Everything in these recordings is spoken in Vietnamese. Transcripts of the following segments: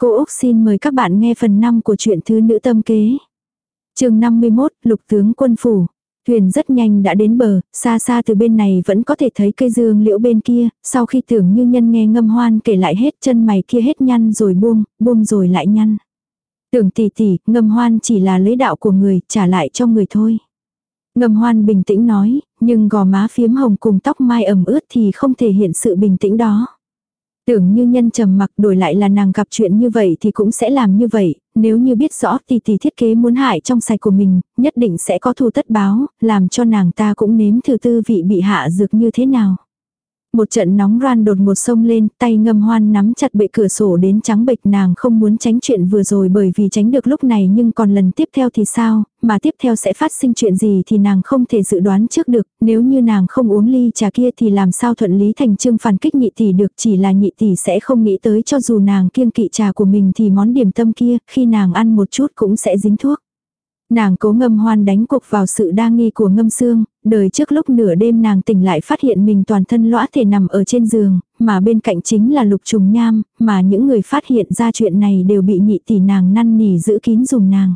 Cô Úc xin mời các bạn nghe phần 5 của truyện Thứ Nữ Tâm Kế. chương 51, Lục Tướng Quân Phủ. Thuyền rất nhanh đã đến bờ, xa xa từ bên này vẫn có thể thấy cây dương liễu bên kia, sau khi tưởng như nhân nghe ngâm hoan kể lại hết chân mày kia hết nhăn rồi buông, buông rồi lại nhăn. Tưởng tỷ tỷ, ngâm hoan chỉ là lấy đạo của người, trả lại cho người thôi. Ngâm hoan bình tĩnh nói, nhưng gò má phiếm hồng cùng tóc mai ẩm ướt thì không thể hiện sự bình tĩnh đó. Tưởng như nhân trầm mặc đổi lại là nàng gặp chuyện như vậy thì cũng sẽ làm như vậy, nếu như biết rõ thì thì thiết kế muốn hại trong sạch của mình, nhất định sẽ có thù tất báo, làm cho nàng ta cũng nếm thử tư vị bị hạ dược như thế nào. Một trận nóng ran đột ngột sông lên, tay ngâm hoan nắm chặt bệ cửa sổ đến trắng bệch nàng không muốn tránh chuyện vừa rồi bởi vì tránh được lúc này nhưng còn lần tiếp theo thì sao, mà tiếp theo sẽ phát sinh chuyện gì thì nàng không thể dự đoán trước được, nếu như nàng không uống ly trà kia thì làm sao thuận lý thành trương phản kích nhị tỷ được chỉ là nhị tỷ sẽ không nghĩ tới cho dù nàng kiêng kỵ trà của mình thì món điểm tâm kia khi nàng ăn một chút cũng sẽ dính thuốc. Nàng cố ngâm hoan đánh cuộc vào sự đa nghi của ngâm xương, đời trước lúc nửa đêm nàng tỉnh lại phát hiện mình toàn thân lõa thể nằm ở trên giường, mà bên cạnh chính là lục trùng nham, mà những người phát hiện ra chuyện này đều bị nhị tỷ nàng năn nỉ giữ kín dùng nàng.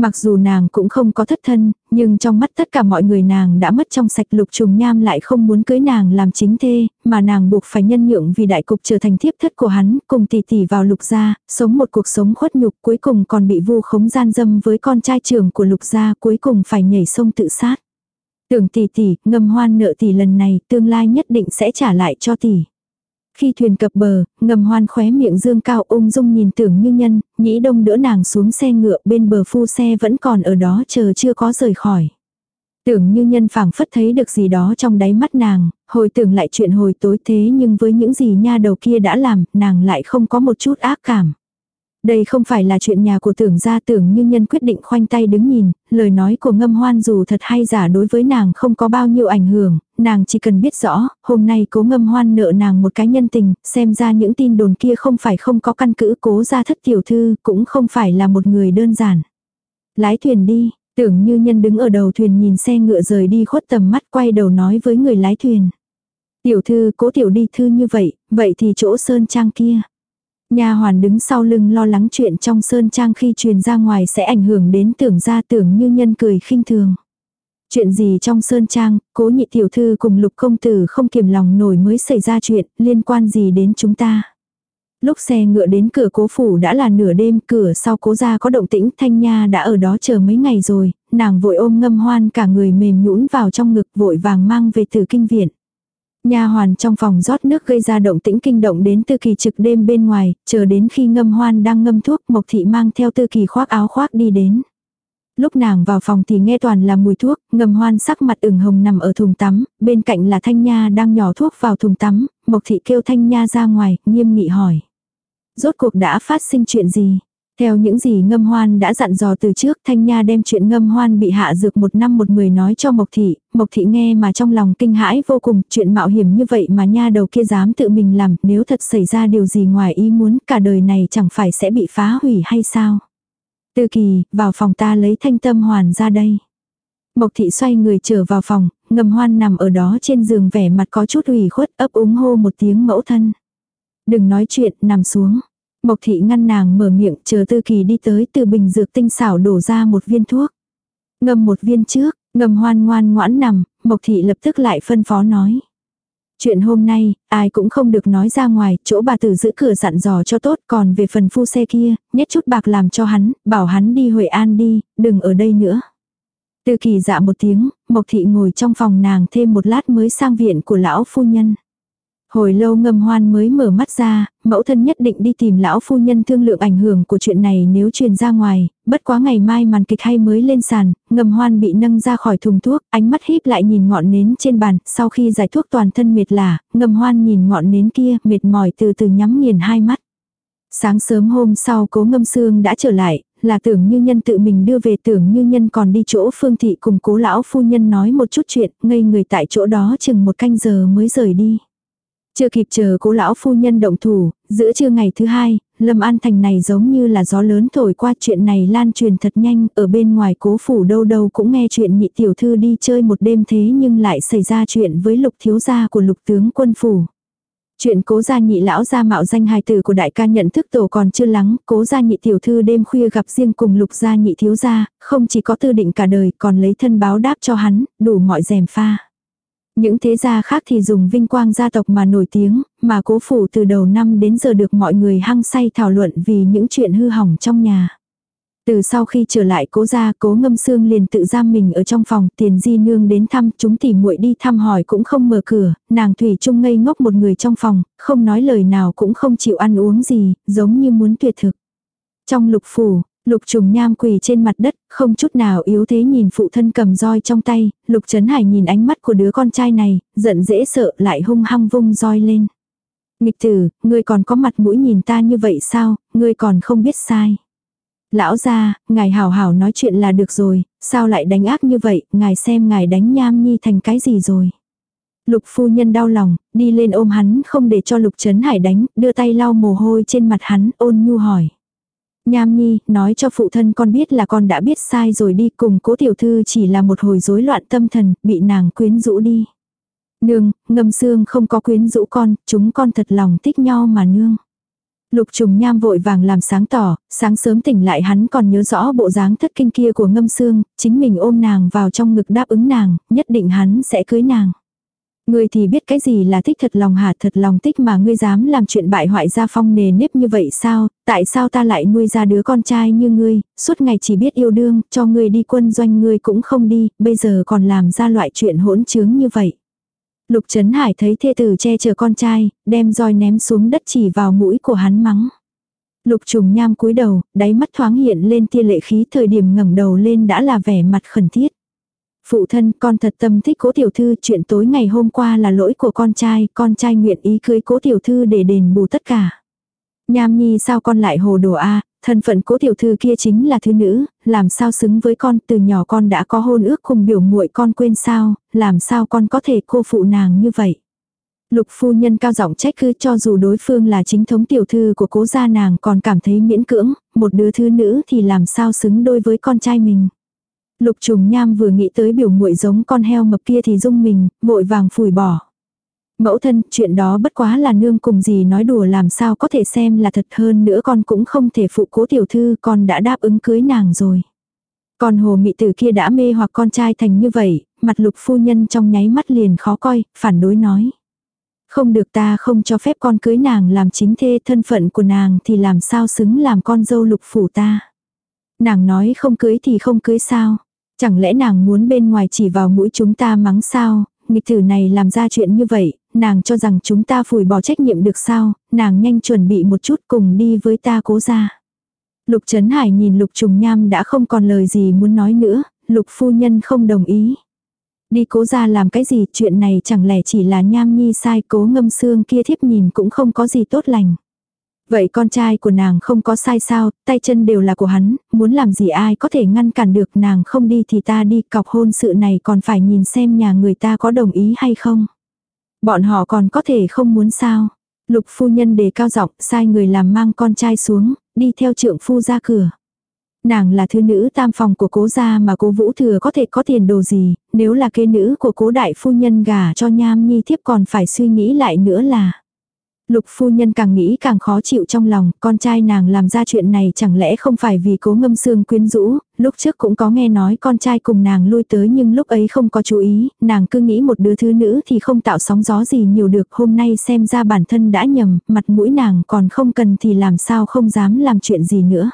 Mặc dù nàng cũng không có thất thân, nhưng trong mắt tất cả mọi người nàng đã mất trong sạch lục trùng nham lại không muốn cưới nàng làm chính thê, mà nàng buộc phải nhân nhượng vì đại cục trở thành thiếp thất của hắn, cùng tỷ tỷ vào lục gia, sống một cuộc sống khuất nhục cuối cùng còn bị vu khống gian dâm với con trai trưởng của lục gia cuối cùng phải nhảy sông tự sát. Tưởng tỷ tỷ, ngâm hoan nợ tỷ lần này tương lai nhất định sẽ trả lại cho tỷ. Khi thuyền cập bờ, ngầm hoan khóe miệng dương cao ung dung nhìn tưởng như nhân, nhĩ đông đỡ nàng xuống xe ngựa bên bờ phu xe vẫn còn ở đó chờ chưa có rời khỏi. Tưởng như nhân phảng phất thấy được gì đó trong đáy mắt nàng, hồi tưởng lại chuyện hồi tối thế nhưng với những gì nha đầu kia đã làm, nàng lại không có một chút ác cảm. Đây không phải là chuyện nhà của tưởng gia tưởng như nhân quyết định khoanh tay đứng nhìn, lời nói của ngâm hoan dù thật hay giả đối với nàng không có bao nhiêu ảnh hưởng, nàng chỉ cần biết rõ, hôm nay cố ngâm hoan nợ nàng một cái nhân tình, xem ra những tin đồn kia không phải không có căn cứ cố gia thất tiểu thư, cũng không phải là một người đơn giản. Lái thuyền đi, tưởng như nhân đứng ở đầu thuyền nhìn xe ngựa rời đi khuất tầm mắt quay đầu nói với người lái thuyền. Tiểu thư cố tiểu đi thư như vậy, vậy thì chỗ sơn trang kia. Nhà hoàn đứng sau lưng lo lắng chuyện trong sơn trang khi truyền ra ngoài sẽ ảnh hưởng đến tưởng gia tưởng như nhân cười khinh thường. Chuyện gì trong sơn trang, cố nhị tiểu thư cùng lục công tử không kiềm lòng nổi mới xảy ra chuyện, liên quan gì đến chúng ta. Lúc xe ngựa đến cửa cố phủ đã là nửa đêm, cửa sau cố ra có động tĩnh, thanh nha đã ở đó chờ mấy ngày rồi, nàng vội ôm ngâm hoan cả người mềm nhũn vào trong ngực vội vàng mang về từ kinh viện. Nha hoàn trong phòng rót nước gây ra động tĩnh kinh động đến tư kỳ trực đêm bên ngoài, chờ đến khi ngâm hoan đang ngâm thuốc mộc thị mang theo tư kỳ khoác áo khoác đi đến. Lúc nàng vào phòng thì nghe toàn là mùi thuốc, ngâm hoan sắc mặt ửng hồng nằm ở thùng tắm, bên cạnh là thanh nha đang nhỏ thuốc vào thùng tắm, mộc thị kêu thanh nha ra ngoài, nghiêm nghị hỏi. Rốt cuộc đã phát sinh chuyện gì? Theo những gì ngâm hoan đã dặn dò từ trước Thanh Nha đem chuyện ngâm hoan bị hạ dược một năm một mười nói cho Mộc Thị, Mộc Thị nghe mà trong lòng kinh hãi vô cùng, chuyện mạo hiểm như vậy mà nha đầu kia dám tự mình làm, nếu thật xảy ra điều gì ngoài ý muốn cả đời này chẳng phải sẽ bị phá hủy hay sao. Tư kỳ, vào phòng ta lấy thanh tâm hoàn ra đây. Mộc Thị xoay người trở vào phòng, ngâm hoan nằm ở đó trên giường vẻ mặt có chút ủy khuất ấp úng hô một tiếng mẫu thân. Đừng nói chuyện, nằm xuống. Mộc thị ngăn nàng mở miệng chờ tư kỳ đi tới từ bình dược tinh xảo đổ ra một viên thuốc. Ngâm một viên trước, ngâm hoan ngoan ngoãn nằm, mộc thị lập tức lại phân phó nói. Chuyện hôm nay, ai cũng không được nói ra ngoài, chỗ bà tử giữ cửa dặn dò cho tốt, còn về phần phu xe kia, nhét chút bạc làm cho hắn, bảo hắn đi Huệ An đi, đừng ở đây nữa. Tư kỳ dạ một tiếng, Mộc Thị ngồi trong phòng nàng thêm một lát mới sang viện của lão phu nhân. Hồi lâu ngâm hoan mới mở mắt ra, mẫu thân nhất định đi tìm lão phu nhân thương lượng ảnh hưởng của chuyện này nếu truyền ra ngoài, bất quá ngày mai màn kịch hay mới lên sàn, ngâm hoan bị nâng ra khỏi thùng thuốc, ánh mắt híp lại nhìn ngọn nến trên bàn, sau khi giải thuốc toàn thân mệt lả, ngâm hoan nhìn ngọn nến kia, mệt mỏi từ từ nhắm nghiền hai mắt. Sáng sớm hôm sau cố ngâm xương đã trở lại, là tưởng như nhân tự mình đưa về tưởng như nhân còn đi chỗ phương thị cùng cố lão phu nhân nói một chút chuyện, ngây người tại chỗ đó chừng một canh giờ mới rời đi. Chưa kịp chờ cố lão phu nhân động thủ, giữa trưa ngày thứ hai, Lâm An Thành này giống như là gió lớn thổi qua chuyện này lan truyền thật nhanh, ở bên ngoài cố phủ đâu đâu cũng nghe chuyện nhị tiểu thư đi chơi một đêm thế nhưng lại xảy ra chuyện với lục thiếu gia của lục tướng quân phủ. Chuyện cố gia nhị lão gia mạo danh hài tử của đại ca nhận thức tổ còn chưa lắng, cố gia nhị tiểu thư đêm khuya gặp riêng cùng lục gia nhị thiếu gia, không chỉ có tư định cả đời còn lấy thân báo đáp cho hắn, đủ mọi rèm pha. Những thế gia khác thì dùng vinh quang gia tộc mà nổi tiếng, mà cố phủ từ đầu năm đến giờ được mọi người hăng say thảo luận vì những chuyện hư hỏng trong nhà. Từ sau khi trở lại cố gia, cố ngâm xương liền tự giam mình ở trong phòng, tiền di nương đến thăm, chúng tỉ muội đi thăm hỏi cũng không mở cửa, nàng thủy chung ngây ngốc một người trong phòng, không nói lời nào cũng không chịu ăn uống gì, giống như muốn tuyệt thực. Trong lục phủ, lục trùng nham quỳ trên mặt đất, không chút nào yếu thế nhìn phụ thân cầm roi trong tay, lục trấn hải nhìn ánh mắt của đứa con trai này, giận dễ sợ lại hung hăng vung roi lên. Nghịch tử, ngươi còn có mặt mũi nhìn ta như vậy sao, ngươi còn không biết sai. Lão gia, ngài hảo hảo nói chuyện là được rồi, sao lại đánh ác như vậy, ngài xem ngài đánh nham nhi thành cái gì rồi. Lục phu nhân đau lòng, đi lên ôm hắn không để cho lục trấn hải đánh, đưa tay lau mồ hôi trên mặt hắn, ôn nhu hỏi. Nham nhi, nói cho phụ thân con biết là con đã biết sai rồi đi cùng cố tiểu thư chỉ là một hồi rối loạn tâm thần, bị nàng quyến rũ đi. Nương, ngâm xương không có quyến rũ con, chúng con thật lòng thích nhau mà nương. Lục trùng nham vội vàng làm sáng tỏ, sáng sớm tỉnh lại hắn còn nhớ rõ bộ dáng thất kinh kia của ngâm xương, chính mình ôm nàng vào trong ngực đáp ứng nàng, nhất định hắn sẽ cưới nàng. Ngươi thì biết cái gì là thích thật lòng hả thật lòng thích mà ngươi dám làm chuyện bại hoại gia phong nề nếp như vậy sao, tại sao ta lại nuôi ra đứa con trai như ngươi, suốt ngày chỉ biết yêu đương, cho ngươi đi quân doanh ngươi cũng không đi, bây giờ còn làm ra loại chuyện hỗn trướng như vậy. Lục Trấn Hải thấy thê tử che chở con trai, đem roi ném xuống đất chỉ vào mũi của hắn mắng. Lục trùng nham cúi đầu, đáy mắt thoáng hiện lên tia lệ khí thời điểm ngẩng đầu lên đã là vẻ mặt khẩn thiết. Phụ thân con thật tâm thích cố tiểu thư chuyện tối ngày hôm qua là lỗi của con trai, con trai nguyện ý cưới cố tiểu thư để đền bù tất cả. Nham nhi sao con lại hồ đồ a thân phận cố tiểu thư kia chính là thứ nữ, làm sao xứng với con từ nhỏ con đã có hôn ước cùng biểu muội con quên sao, làm sao con có thể cô phụ nàng như vậy. Lục phu nhân cao giọng trách cứ cho dù đối phương là chính thống tiểu thư của cố gia nàng còn cảm thấy miễn cưỡng, một đứa thứ nữ thì làm sao xứng đôi với con trai mình. Lục trùng nham vừa nghĩ tới biểu muội giống con heo mập kia thì dung mình, vội vàng phủi bỏ. Mẫu thân, chuyện đó bất quá là nương cùng gì nói đùa làm sao có thể xem là thật hơn nữa con cũng không thể phụ cố tiểu thư, con đã đáp ứng cưới nàng rồi. Còn hồ mị tử kia đã mê hoặc con trai thành như vậy, mặt lục phu nhân trong nháy mắt liền khó coi, phản đối nói. Không được ta không cho phép con cưới nàng làm chính thê thân phận của nàng thì làm sao xứng làm con dâu lục phủ ta. Nàng nói không cưới thì không cưới sao. Chẳng lẽ nàng muốn bên ngoài chỉ vào mũi chúng ta mắng sao, nghịch tử này làm ra chuyện như vậy, nàng cho rằng chúng ta phủi bỏ trách nhiệm được sao, nàng nhanh chuẩn bị một chút cùng đi với ta cố ra. Lục Trấn Hải nhìn Lục Trùng Nham đã không còn lời gì muốn nói nữa, Lục phu nhân không đồng ý. Đi cố ra làm cái gì, chuyện này chẳng lẽ chỉ là Nham Nhi sai cố ngâm xương kia thiếp nhìn cũng không có gì tốt lành. Vậy con trai của nàng không có sai sao, tay chân đều là của hắn, muốn làm gì ai có thể ngăn cản được nàng không đi thì ta đi cọc hôn sự này còn phải nhìn xem nhà người ta có đồng ý hay không. Bọn họ còn có thể không muốn sao. Lục phu nhân đề cao giọng sai người làm mang con trai xuống, đi theo trượng phu ra cửa. Nàng là thư nữ tam phòng của cố gia mà cố vũ thừa có thể có tiền đồ gì, nếu là kê nữ của cố đại phu nhân gả cho nham nhi thiếp còn phải suy nghĩ lại nữa là. Lục phu nhân càng nghĩ càng khó chịu trong lòng, con trai nàng làm ra chuyện này chẳng lẽ không phải vì cố ngâm xương quyến rũ, lúc trước cũng có nghe nói con trai cùng nàng lui tới nhưng lúc ấy không có chú ý, nàng cứ nghĩ một đứa thứ nữ thì không tạo sóng gió gì nhiều được, hôm nay xem ra bản thân đã nhầm, mặt mũi nàng còn không cần thì làm sao không dám làm chuyện gì nữa.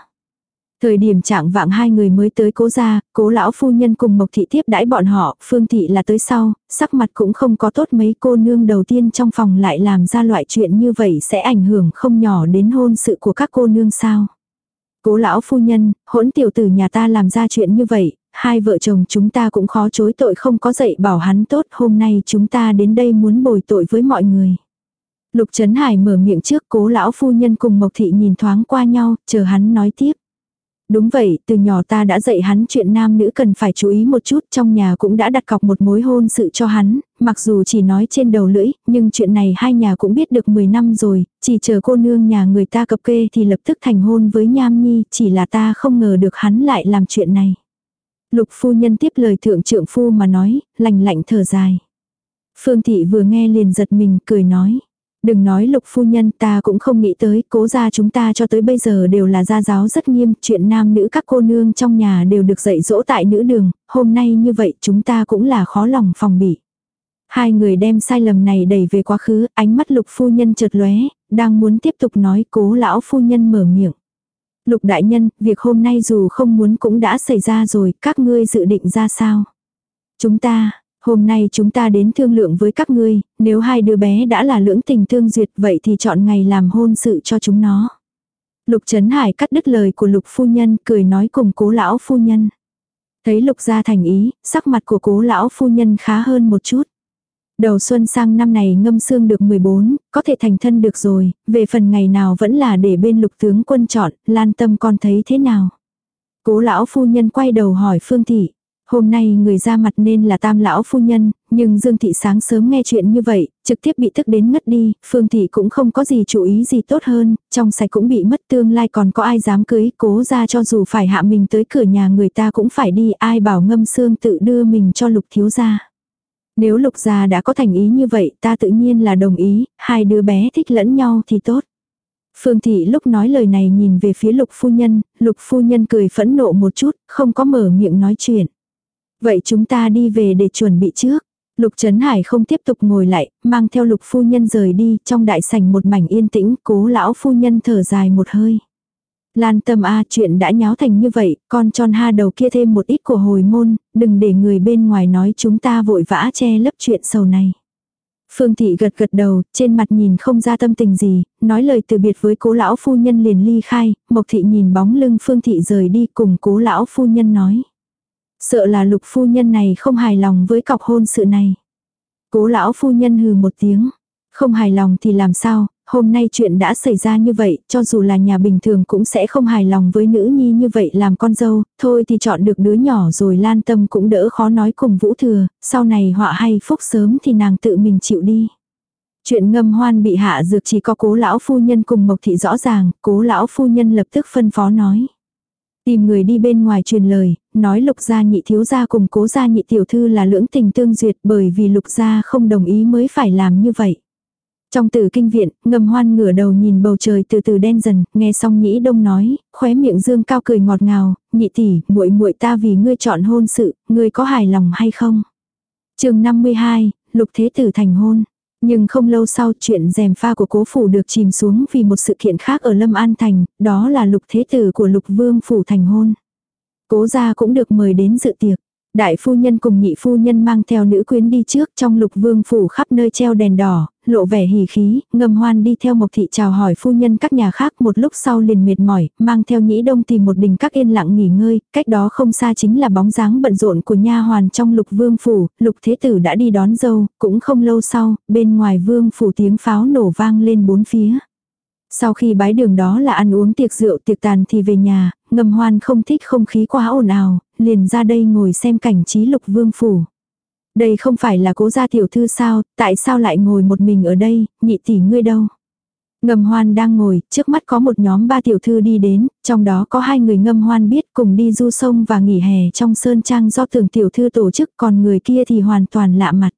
Thời điểm trạng vạng hai người mới tới cố gia, cố lão phu nhân cùng Mộc Thị tiếp đãi bọn họ, Phương Thị là tới sau, sắc mặt cũng không có tốt mấy cô nương đầu tiên trong phòng lại làm ra loại chuyện như vậy sẽ ảnh hưởng không nhỏ đến hôn sự của các cô nương sao. Cố lão phu nhân, hỗn tiểu tử nhà ta làm ra chuyện như vậy, hai vợ chồng chúng ta cũng khó chối tội không có dạy bảo hắn tốt, hôm nay chúng ta đến đây muốn bồi tội với mọi người. Lục Trấn Hải mở miệng trước cố lão phu nhân cùng Mộc Thị nhìn thoáng qua nhau, chờ hắn nói tiếp. Đúng vậy, từ nhỏ ta đã dạy hắn chuyện nam nữ cần phải chú ý một chút, trong nhà cũng đã đặt cọc một mối hôn sự cho hắn, mặc dù chỉ nói trên đầu lưỡi, nhưng chuyện này hai nhà cũng biết được 10 năm rồi, chỉ chờ cô nương nhà người ta cập kê thì lập tức thành hôn với Nham Nhi, chỉ là ta không ngờ được hắn lại làm chuyện này. Lục phu nhân tiếp lời thượng trượng phu mà nói, lành lạnh thở dài. Phương thị vừa nghe liền giật mình, cười nói. Đừng nói lục phu nhân ta cũng không nghĩ tới, cố gia chúng ta cho tới bây giờ đều là gia giáo rất nghiêm, chuyện nam nữ các cô nương trong nhà đều được dạy dỗ tại nữ đường, hôm nay như vậy chúng ta cũng là khó lòng phòng bị. Hai người đem sai lầm này đẩy về quá khứ, ánh mắt lục phu nhân chợt lóe, đang muốn tiếp tục nói cố lão phu nhân mở miệng. Lục đại nhân, việc hôm nay dù không muốn cũng đã xảy ra rồi, các ngươi dự định ra sao? Chúng ta, hôm nay chúng ta đến thương lượng với các ngươi, nếu hai đứa bé đã là lưỡng tình thương duyệt vậy thì chọn ngày làm hôn sự cho chúng nó. Lục Trấn Hải cắt đứt lời của Lục Phu Nhân, cười nói cùng cố lão Phu Nhân. Thấy Lục gia thành ý, sắc mặt của cố lão Phu Nhân khá hơn một chút. Đầu xuân sang năm này ngâm xương được 14, có thể thành thân được rồi, về phần ngày nào vẫn là để bên lục tướng quân chọn, lan tâm con thấy thế nào. Cố lão phu nhân quay đầu hỏi Phương Thị. Hôm nay người ra mặt nên là tam lão phu nhân, nhưng Dương Thị sáng sớm nghe chuyện như vậy, trực tiếp bị tức đến ngất đi, Phương Thị cũng không có gì chú ý gì tốt hơn, trong sạch cũng bị mất tương lai còn có ai dám cưới, cố ra cho dù phải hạ mình tới cửa nhà người ta cũng phải đi, ai bảo ngâm xương tự đưa mình cho lục thiếu gia. Nếu lục gia đã có thành ý như vậy ta tự nhiên là đồng ý, hai đứa bé thích lẫn nhau thì tốt. Phương thị lúc nói lời này nhìn về phía lục phu nhân, lục phu nhân cười phẫn nộ một chút, không có mở miệng nói chuyện. Vậy chúng ta đi về để chuẩn bị trước. Lục Trấn Hải không tiếp tục ngồi lại, mang theo lục phu nhân rời đi, trong đại sảnh một mảnh yên tĩnh, cố lão phu nhân thở dài một hơi. Lan tâm a chuyện đã nháo thành như vậy, con tròn ha đầu kia thêm một ít của hồi môn, đừng để người bên ngoài nói chúng ta vội vã che lấp chuyện sầu này. Phương thị gật gật đầu, trên mặt nhìn không ra tâm tình gì, nói lời từ biệt với cố lão phu nhân liền ly khai, mộc thị nhìn bóng lưng phương thị rời đi cùng cố lão phu nhân nói. Sợ là lục phu nhân này không hài lòng với cọc hôn sự này. Cố lão phu nhân hừ một tiếng. Không hài lòng thì làm sao, hôm nay chuyện đã xảy ra như vậy, cho dù là nhà bình thường cũng sẽ không hài lòng với nữ nhi như vậy làm con dâu, thôi thì chọn được đứa nhỏ rồi lan tâm cũng đỡ khó nói cùng vũ thừa, sau này họa hay phúc sớm thì nàng tự mình chịu đi. Chuyện ngâm hoan bị hạ dược chỉ có cố lão phu nhân cùng mộc thị rõ ràng, cố lão phu nhân lập tức phân phó nói. Tìm người đi bên ngoài truyền lời, nói lục gia nhị thiếu gia cùng cố gia nhị tiểu thư là lưỡng tình tương duyệt bởi vì lục gia không đồng ý mới phải làm như vậy. Trong tử kinh viện, ngầm hoan ngửa đầu nhìn bầu trời từ từ đen dần, nghe xong nhĩ đông nói, khóe miệng dương cao cười ngọt ngào, nhị tỷ, muội muội ta vì ngươi chọn hôn sự, ngươi có hài lòng hay không? chương 52, lục thế tử thành hôn. Nhưng không lâu sau chuyện rèm pha của cố phủ được chìm xuống vì một sự kiện khác ở Lâm An Thành, đó là lục thế tử của lục vương phủ thành hôn. Cố gia cũng được mời đến dự tiệc. Đại phu nhân cùng nhị phu nhân mang theo nữ quyến đi trước trong lục vương phủ khắp nơi treo đèn đỏ, lộ vẻ hỉ khí, ngầm hoan đi theo mộc thị chào hỏi phu nhân các nhà khác một lúc sau liền mệt mỏi, mang theo nhĩ đông tìm một đình các yên lặng nghỉ ngơi, cách đó không xa chính là bóng dáng bận rộn của nha hoàn trong lục vương phủ, lục thế tử đã đi đón dâu, cũng không lâu sau, bên ngoài vương phủ tiếng pháo nổ vang lên bốn phía. Sau khi bái đường đó là ăn uống tiệc rượu tiệc tàn thì về nhà, ngầm hoan không thích không khí quá ồn ào, liền ra đây ngồi xem cảnh trí lục vương phủ. Đây không phải là cố gia tiểu thư sao, tại sao lại ngồi một mình ở đây, nhị tỷ ngươi đâu. Ngầm hoan đang ngồi, trước mắt có một nhóm ba tiểu thư đi đến, trong đó có hai người ngâm hoan biết cùng đi du sông và nghỉ hè trong sơn trang do thường tiểu thư tổ chức còn người kia thì hoàn toàn lạ mặt.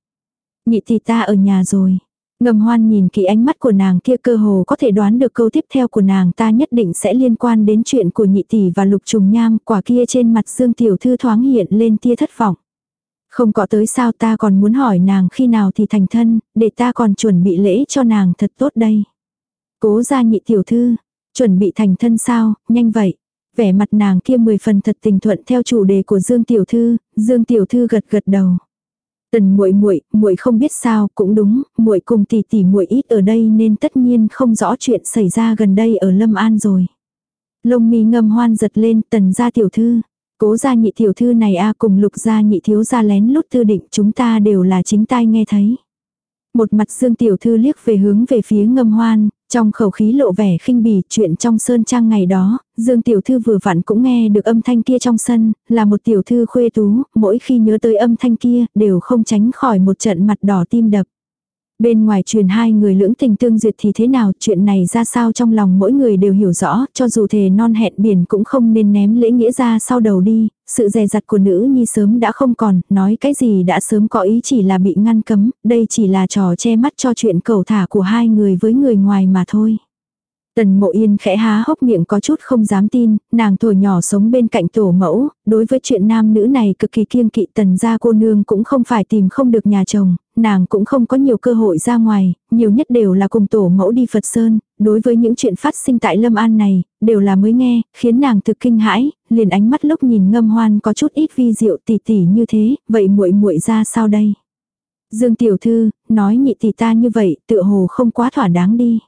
Nhị tỷ ta ở nhà rồi. Ngầm hoan nhìn kỹ ánh mắt của nàng kia cơ hồ có thể đoán được câu tiếp theo của nàng ta nhất định sẽ liên quan đến chuyện của nhị tỷ và lục trùng nham quả kia trên mặt dương tiểu thư thoáng hiện lên tia thất vọng. Không có tới sao ta còn muốn hỏi nàng khi nào thì thành thân, để ta còn chuẩn bị lễ cho nàng thật tốt đây. Cố ra nhị tiểu thư, chuẩn bị thành thân sao, nhanh vậy. Vẻ mặt nàng kia mười phần thật tình thuận theo chủ đề của Dương tiểu thư, Dương tiểu thư gật gật đầu. Tần muội muội, muội không biết sao, cũng đúng, muội cùng tỷ tỷ muội ít ở đây nên tất nhiên không rõ chuyện xảy ra gần đây ở Lâm An rồi. Lông mi ngâm hoan giật lên, tần gia tiểu thư. Cố gia nhị tiểu thư này a cùng lục gia nhị thiếu gia lén lút thư định chúng ta đều là chính tai nghe thấy. Một mặt dương tiểu thư liếc về hướng về phía ngâm hoan, trong khẩu khí lộ vẻ khinh bỉ chuyện trong sơn trang ngày đó, Dương tiểu thư vừa vặn cũng nghe được âm thanh kia trong sân, là một tiểu thư khuê tú, mỗi khi nhớ tới âm thanh kia, đều không tránh khỏi một trận mặt đỏ tim đập. Bên ngoài truyền hai người lưỡng tình tương duyệt thì thế nào, chuyện này ra sao trong lòng mỗi người đều hiểu rõ, cho dù thề non hẹn biển cũng không nên ném lễ nghĩa ra sau đầu đi, sự dè dặt của nữ nhi sớm đã không còn, nói cái gì đã sớm có ý chỉ là bị ngăn cấm, đây chỉ là trò che mắt cho chuyện cầu thả của hai người với người ngoài mà thôi. Tần mộ yên khẽ há hốc miệng có chút không dám tin, nàng thổi nhỏ sống bên cạnh tổ mẫu, đối với chuyện nam nữ này cực kỳ kiêng kỵ tần gia cô nương cũng không phải tìm không được nhà chồng, nàng cũng không có nhiều cơ hội ra ngoài, nhiều nhất đều là cùng tổ mẫu đi Phật Sơn, đối với những chuyện phát sinh tại Lâm An này, đều là mới nghe, khiến nàng thực kinh hãi, liền ánh mắt lúc nhìn ngâm hoan có chút ít vi diệu tỉ tỉ như thế, vậy muội muội ra sao đây? Dương tiểu thư, nói nhị tỷ ta như vậy, tựa hồ không quá thỏa đáng đi.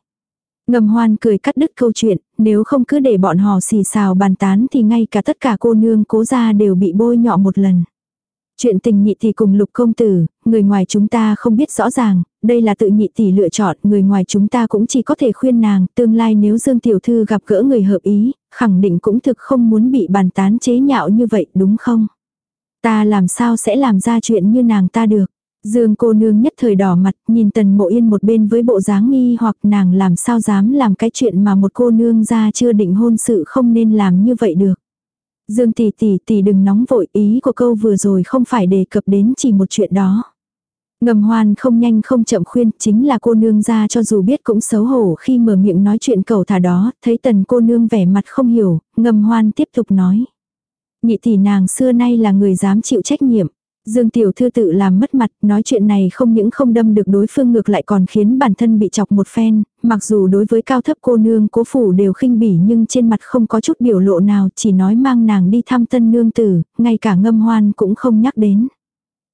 Ngầm hoan cười cắt đứt câu chuyện, nếu không cứ để bọn họ xì xào bàn tán thì ngay cả tất cả cô nương cố gia đều bị bôi nhọ một lần. Chuyện tình nhị tỷ cùng lục công tử, người ngoài chúng ta không biết rõ ràng, đây là tự nhị tỷ lựa chọn, người ngoài chúng ta cũng chỉ có thể khuyên nàng, tương lai nếu Dương Tiểu Thư gặp gỡ người hợp ý, khẳng định cũng thực không muốn bị bàn tán chế nhạo như vậy đúng không? Ta làm sao sẽ làm ra chuyện như nàng ta được? Dương cô nương nhất thời đỏ mặt, nhìn tần mộ yên một bên với bộ dáng nghi hoặc nàng làm sao dám làm cái chuyện mà một cô nương ra chưa định hôn sự không nên làm như vậy được. Dương tỷ tỷ tỷ đừng nóng vội ý của câu vừa rồi không phải đề cập đến chỉ một chuyện đó. Ngầm hoan không nhanh không chậm khuyên, chính là cô nương ra cho dù biết cũng xấu hổ khi mở miệng nói chuyện cầu thả đó, thấy tần cô nương vẻ mặt không hiểu, ngầm hoan tiếp tục nói. Nhị tỷ nàng xưa nay là người dám chịu trách nhiệm. Dương tiểu thư tự làm mất mặt, nói chuyện này không những không đâm được đối phương ngược lại còn khiến bản thân bị chọc một phen, mặc dù đối với cao thấp cô nương cố phủ đều khinh bỉ nhưng trên mặt không có chút biểu lộ nào, chỉ nói mang nàng đi thăm tân nương tử, ngay cả ngâm hoan cũng không nhắc đến.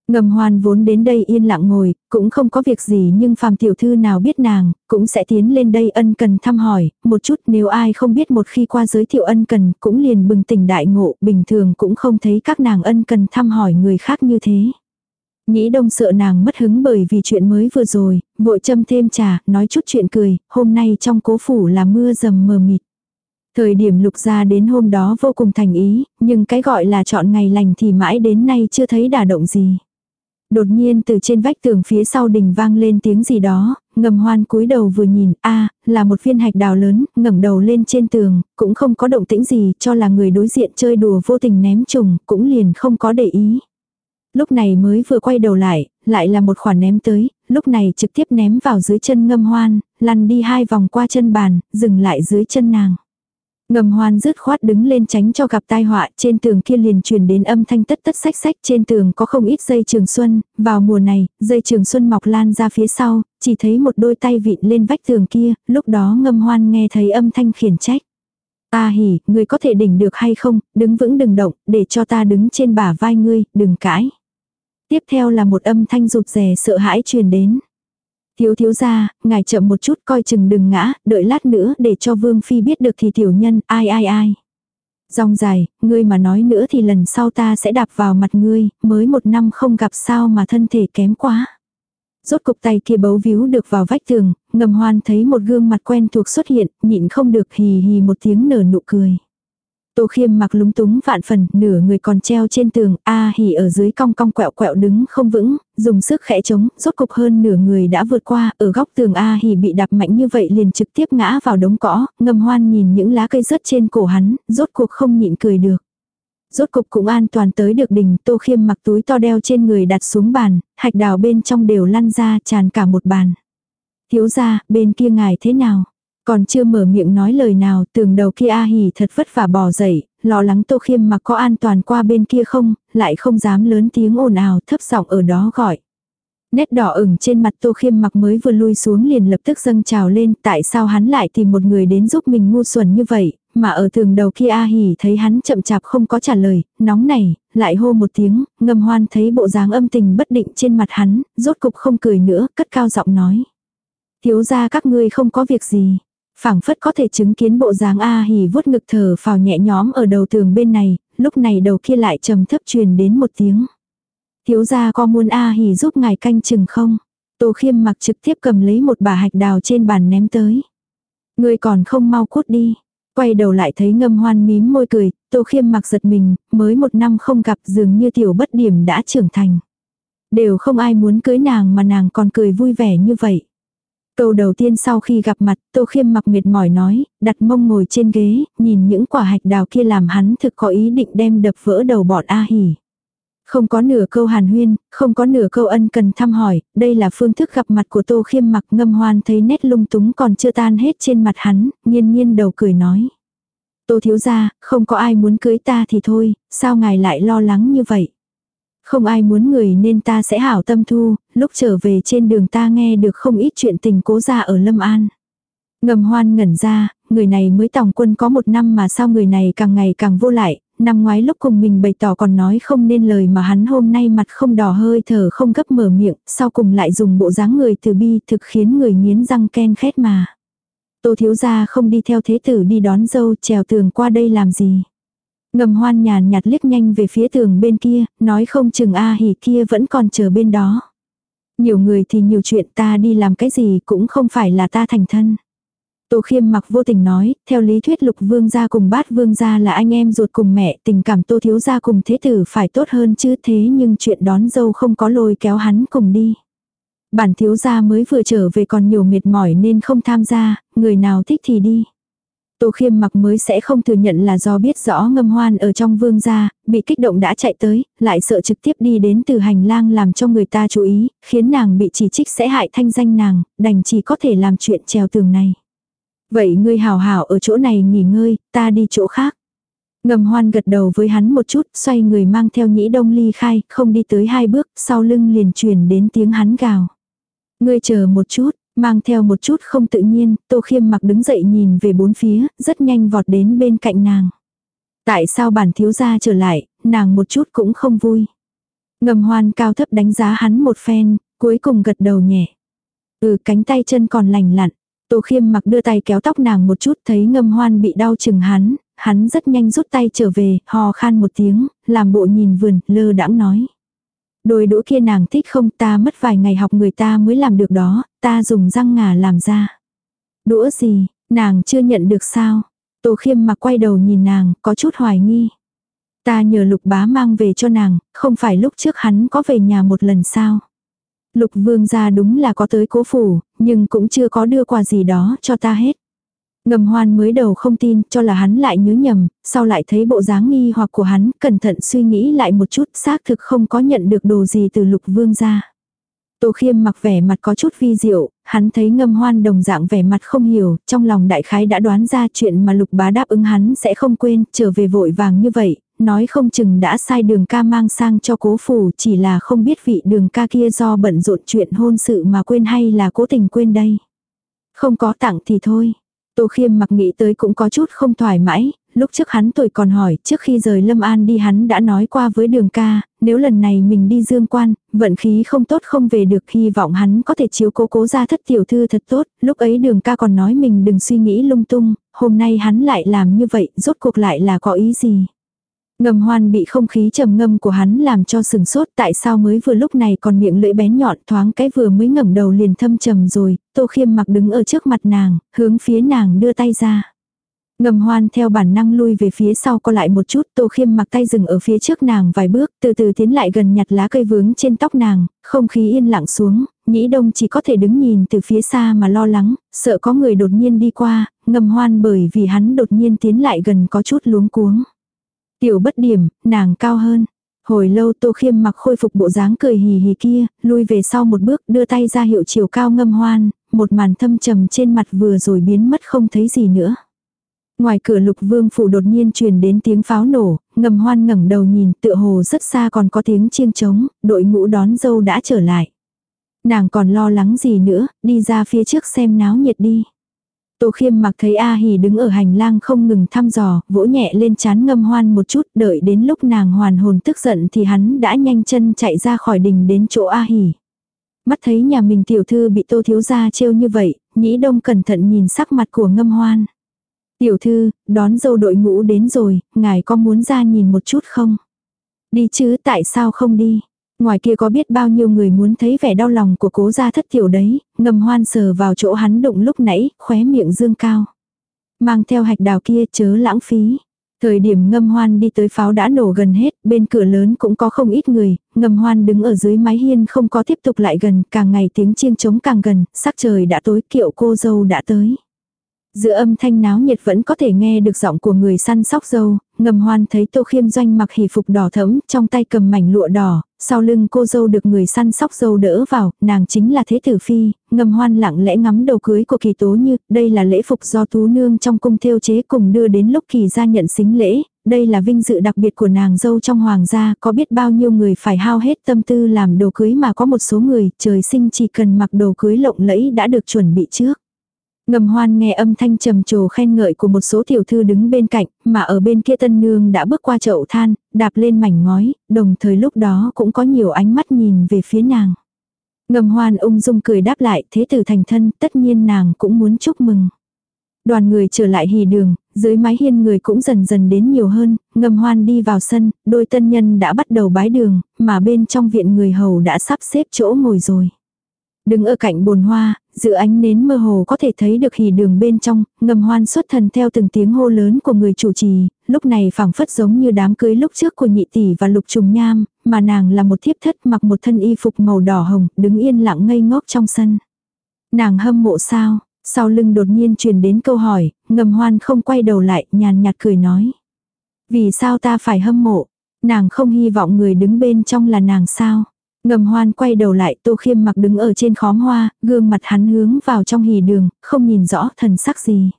Ngầm hoan vốn đến đây yên lặng ngồi, cũng không có việc gì nhưng phàm tiểu thư nào biết nàng, cũng sẽ tiến lên đây ân cần thăm hỏi, một chút nếu ai không biết một khi qua giới thiệu ân cần cũng liền bừng tỉnh đại ngộ, bình thường cũng không thấy các nàng ân cần thăm hỏi người khác như thế. Nhĩ đông sợ nàng mất hứng bởi vì chuyện mới vừa rồi, vội châm thêm trà, nói chút chuyện cười, hôm nay trong cố phủ là mưa dầm mờ mịt. Thời điểm lục ra đến hôm đó vô cùng thành ý, nhưng cái gọi là chọn ngày lành thì mãi đến nay chưa thấy đả động gì. Đột nhiên từ trên vách tường phía sau đình vang lên tiếng gì đó, ngầm hoan cúi đầu vừa nhìn, a là một viên hạch đào lớn, ngẩng đầu lên trên tường, cũng không có động tĩnh gì, cho là người đối diện chơi đùa vô tình ném trùng, cũng liền không có để ý. Lúc này mới vừa quay đầu lại, lại là một khoản ném tới, lúc này trực tiếp ném vào dưới chân ngâm hoan, lăn đi hai vòng qua chân bàn, dừng lại dưới chân nàng. Ngầm hoan rứt khoát đứng lên tránh cho gặp tai họa, trên tường kia liền truyền đến âm thanh tất tất sách sách, trên tường có không ít dây trường xuân, vào mùa này, dây trường xuân mọc lan ra phía sau, chỉ thấy một đôi tay vịn lên vách tường kia, lúc đó ngâm hoan nghe thấy âm thanh khiển trách. Ta hỉ, ngươi có thể đỉnh được hay không, đứng vững đừng động, để cho ta đứng trên bả vai ngươi, đừng cãi. Tiếp theo là một âm thanh rụt rè sợ hãi truyền đến. Thiếu thiếu ra, ngài chậm một chút coi chừng đừng ngã, đợi lát nữa để cho Vương Phi biết được thì tiểu nhân, ai ai ai. Dòng dài, ngươi mà nói nữa thì lần sau ta sẽ đạp vào mặt ngươi, mới một năm không gặp sao mà thân thể kém quá. Rốt cục tay kia bấu víu được vào vách tường, ngầm hoan thấy một gương mặt quen thuộc xuất hiện, nhịn không được hì hì một tiếng nở nụ cười. Tô khiêm mặc lúng túng vạn phần, nửa người còn treo trên tường, A hỉ ở dưới cong cong quẹo quẹo đứng không vững, dùng sức khẽ chống, rốt cục hơn nửa người đã vượt qua, ở góc tường A hỉ bị đạp mạnh như vậy liền trực tiếp ngã vào đống cỏ, ngầm hoan nhìn những lá cây rớt trên cổ hắn, rốt cuộc không nhịn cười được. Rốt cục cũng an toàn tới được đỉnh, tô khiêm mặc túi to đeo trên người đặt xuống bàn, hạch đào bên trong đều lăn ra tràn cả một bàn. Thiếu ra, bên kia ngài thế nào? Còn chưa mở miệng nói lời nào, tường đầu kia A Hỉ thật vất vả bò dậy, lo lắng Tô Khiêm mặc có an toàn qua bên kia không, lại không dám lớn tiếng ồn ào thấp giọng ở đó gọi. Nét đỏ ửng trên mặt Tô Khiêm mặc mới vừa lui xuống liền lập tức dâng trào lên, tại sao hắn lại tìm một người đến giúp mình ngu xuẩn như vậy, mà ở tường đầu kia A Hỉ thấy hắn chậm chạp không có trả lời, nóng này, lại hô một tiếng, ngâm hoan thấy bộ dáng âm tình bất định trên mặt hắn, rốt cục không cười nữa, cất cao giọng nói. Thiếu ra các ngươi không có việc gì phảng phất có thể chứng kiến bộ dáng A hỉ vuốt ngực thở phào nhẹ nhõm ở đầu tường bên này, lúc này đầu kia lại trầm thấp truyền đến một tiếng. Thiếu gia có muốn A hỉ giúp ngài canh chừng không? Tô khiêm mặc trực tiếp cầm lấy một bà hạch đào trên bàn ném tới. Người còn không mau cút đi. Quay đầu lại thấy ngâm hoan mím môi cười, tô khiêm mặc giật mình, mới một năm không gặp dường như tiểu bất điểm đã trưởng thành. Đều không ai muốn cưới nàng mà nàng còn cười vui vẻ như vậy. Câu đầu tiên sau khi gặp mặt, Tô Khiêm mặc mệt mỏi nói, đặt mông ngồi trên ghế, nhìn những quả hạch đào kia làm hắn thực có ý định đem đập vỡ đầu bọn A hỉ. Không có nửa câu hàn huyên, không có nửa câu ân cần thăm hỏi, đây là phương thức gặp mặt của Tô Khiêm mặc ngâm hoan thấy nét lung túng còn chưa tan hết trên mặt hắn, nhiên nhiên đầu cười nói. Tô thiếu gia, không có ai muốn cưới ta thì thôi, sao ngài lại lo lắng như vậy? Không ai muốn người nên ta sẽ hảo tâm thu, lúc trở về trên đường ta nghe được không ít chuyện tình cố gia ở Lâm An. Ngầm hoan ngẩn ra, người này mới tòng quân có một năm mà sao người này càng ngày càng vô lại, năm ngoái lúc cùng mình bày tỏ còn nói không nên lời mà hắn hôm nay mặt không đỏ hơi thở không gấp mở miệng, sau cùng lại dùng bộ dáng người từ bi thực khiến người nghiến răng ken khét mà. Tô thiếu gia không đi theo thế tử đi đón dâu trèo tường qua đây làm gì. Ngầm hoan nhàn nhạt liếc nhanh về phía tường bên kia, nói không chừng A hỉ kia vẫn còn chờ bên đó. Nhiều người thì nhiều chuyện ta đi làm cái gì cũng không phải là ta thành thân. Tô khiêm mặc vô tình nói, theo lý thuyết lục vương gia cùng bát vương gia là anh em ruột cùng mẹ, tình cảm tô thiếu gia cùng thế tử phải tốt hơn chứ thế nhưng chuyện đón dâu không có lôi kéo hắn cùng đi. Bản thiếu gia mới vừa trở về còn nhiều mệt mỏi nên không tham gia, người nào thích thì đi. Tô khiêm mặc mới sẽ không thừa nhận là do biết rõ ngâm hoan ở trong vương gia, bị kích động đã chạy tới, lại sợ trực tiếp đi đến từ hành lang làm cho người ta chú ý, khiến nàng bị chỉ trích sẽ hại thanh danh nàng, đành chỉ có thể làm chuyện trèo tường này. Vậy ngươi hào hảo ở chỗ này nghỉ ngơi, ta đi chỗ khác. Ngầm hoan gật đầu với hắn một chút, xoay người mang theo nhĩ đông ly khai, không đi tới hai bước, sau lưng liền truyền đến tiếng hắn gào. Ngươi chờ một chút, mang theo một chút không tự nhiên, tô khiêm mặc đứng dậy nhìn về bốn phía, rất nhanh vọt đến bên cạnh nàng. Tại sao bản thiếu gia trở lại, nàng một chút cũng không vui. Ngầm hoan cao thấp đánh giá hắn một phen, cuối cùng gật đầu nhẹ. Ừ cánh tay chân còn lành lặn. Tô khiêm mặc đưa tay kéo tóc nàng một chút thấy ngâm hoan bị đau chừng hắn, hắn rất nhanh rút tay trở về, hò khan một tiếng, làm bộ nhìn vườn, lơ đãng nói. Đôi đũa kia nàng thích không ta mất vài ngày học người ta mới làm được đó, ta dùng răng ngà làm ra. Đũa gì, nàng chưa nhận được sao? Tô khiêm mà quay đầu nhìn nàng, có chút hoài nghi. Ta nhờ lục bá mang về cho nàng, không phải lúc trước hắn có về nhà một lần sao? Lục vương gia đúng là có tới cố phủ, nhưng cũng chưa có đưa quà gì đó cho ta hết. Ngầm hoan mới đầu không tin, cho là hắn lại nhớ nhầm, sau lại thấy bộ dáng nghi hoặc của hắn, cẩn thận suy nghĩ lại một chút, xác thực không có nhận được đồ gì từ lục vương gia. Tô khiêm mặc vẻ mặt có chút vi diệu, hắn thấy ngâm hoan đồng dạng vẻ mặt không hiểu, trong lòng đại khái đã đoán ra chuyện mà lục bá đáp ứng hắn sẽ không quên, trở về vội vàng như vậy, nói không chừng đã sai đường ca mang sang cho cố phủ chỉ là không biết vị đường ca kia do bận rộn chuyện hôn sự mà quên hay là cố tình quên đây. Không có tặng thì thôi. Tô khiêm mặc nghĩ tới cũng có chút không thoải mái, lúc trước hắn tuổi còn hỏi, trước khi rời Lâm An đi hắn đã nói qua với đường ca, nếu lần này mình đi dương quan, vận khí không tốt không về được hy vọng hắn có thể chiếu cố cố ra thất tiểu thư thật tốt, lúc ấy đường ca còn nói mình đừng suy nghĩ lung tung, hôm nay hắn lại làm như vậy, rốt cuộc lại là có ý gì. Ngầm hoan bị không khí trầm ngâm của hắn làm cho sừng sốt tại sao mới vừa lúc này còn miệng lưỡi bén nhọn thoáng cái vừa mới ngẩng đầu liền thâm trầm rồi, tô khiêm mặc đứng ở trước mặt nàng, hướng phía nàng đưa tay ra. Ngầm hoan theo bản năng lui về phía sau co lại một chút, tô khiêm mặc tay dừng ở phía trước nàng vài bước, từ từ tiến lại gần nhặt lá cây vướng trên tóc nàng, không khí yên lặng xuống, nhĩ đông chỉ có thể đứng nhìn từ phía xa mà lo lắng, sợ có người đột nhiên đi qua, ngầm hoan bởi vì hắn đột nhiên tiến lại gần có chút luống cuống. Tiểu bất điểm, nàng cao hơn. Hồi lâu tô khiêm mặc khôi phục bộ dáng cười hì hì kia, lui về sau một bước đưa tay ra hiệu chiều cao ngâm hoan, một màn thâm trầm trên mặt vừa rồi biến mất không thấy gì nữa. Ngoài cửa lục vương phủ đột nhiên truyền đến tiếng pháo nổ, ngầm hoan ngẩng đầu nhìn tựa hồ rất xa còn có tiếng chiêng trống, đội ngũ đón dâu đã trở lại. Nàng còn lo lắng gì nữa, đi ra phía trước xem náo nhiệt đi. Tô khiêm mặc thấy A Hì đứng ở hành lang không ngừng thăm dò, vỗ nhẹ lên chán ngâm hoan một chút, đợi đến lúc nàng hoàn hồn tức giận thì hắn đã nhanh chân chạy ra khỏi đình đến chỗ A Hì. Mắt thấy nhà mình tiểu thư bị tô thiếu gia trêu như vậy, nhĩ đông cẩn thận nhìn sắc mặt của ngâm hoan. Tiểu thư, đón dâu đội ngũ đến rồi, ngài có muốn ra nhìn một chút không? Đi chứ tại sao không đi? Ngoài kia có biết bao nhiêu người muốn thấy vẻ đau lòng của cố gia thất tiểu đấy, ngầm hoan sờ vào chỗ hắn đụng lúc nãy, khóe miệng dương cao. Mang theo hạch đào kia chớ lãng phí. Thời điểm ngâm hoan đi tới pháo đã nổ gần hết, bên cửa lớn cũng có không ít người, ngâm hoan đứng ở dưới mái hiên không có tiếp tục lại gần, càng ngày tiếng chiêng trống càng gần, sắc trời đã tối kiệu cô dâu đã tới. Giữa âm thanh náo nhiệt vẫn có thể nghe được giọng của người săn sóc dâu, ngầm hoan thấy tô khiêm doanh mặc hỷ phục đỏ thẫm, trong tay cầm mảnh lụa đỏ, sau lưng cô dâu được người săn sóc dâu đỡ vào, nàng chính là thế tử phi, ngầm hoan lặng lẽ ngắm đầu cưới của kỳ tố như, đây là lễ phục do tú nương trong cung thiêu chế cùng đưa đến lúc kỳ ra nhận xính lễ, đây là vinh dự đặc biệt của nàng dâu trong hoàng gia, có biết bao nhiêu người phải hao hết tâm tư làm đồ cưới mà có một số người, trời sinh chỉ cần mặc đồ cưới lộng lẫy đã được chuẩn bị trước. Ngầm hoan nghe âm thanh trầm trồ khen ngợi của một số tiểu thư đứng bên cạnh, mà ở bên kia tân nương đã bước qua chậu than, đạp lên mảnh ngói, đồng thời lúc đó cũng có nhiều ánh mắt nhìn về phía nàng. Ngầm hoan ung dung cười đáp lại, thế tử thành thân, tất nhiên nàng cũng muốn chúc mừng. Đoàn người trở lại hì đường, dưới mái hiên người cũng dần dần đến nhiều hơn, ngầm hoan đi vào sân, đôi tân nhân đã bắt đầu bái đường, mà bên trong viện người hầu đã sắp xếp chỗ ngồi rồi. Đứng ở cạnh bồn hoa, giữa ánh nến mơ hồ có thể thấy được hỉ đường bên trong, ngầm hoan xuất thần theo từng tiếng hô lớn của người chủ trì, lúc này phảng phất giống như đám cưới lúc trước của nhị tỷ và lục trùng nham, mà nàng là một thiếp thất mặc một thân y phục màu đỏ hồng, đứng yên lặng ngây ngốc trong sân. Nàng hâm mộ sao? Sau lưng đột nhiên truyền đến câu hỏi, ngầm hoan không quay đầu lại, nhàn nhạt cười nói. Vì sao ta phải hâm mộ? Nàng không hy vọng người đứng bên trong là nàng sao? Ngầm hoan quay đầu lại tô khiêm mặc đứng ở trên khóm hoa, gương mặt hắn hướng vào trong hỉ đường, không nhìn rõ thần sắc gì.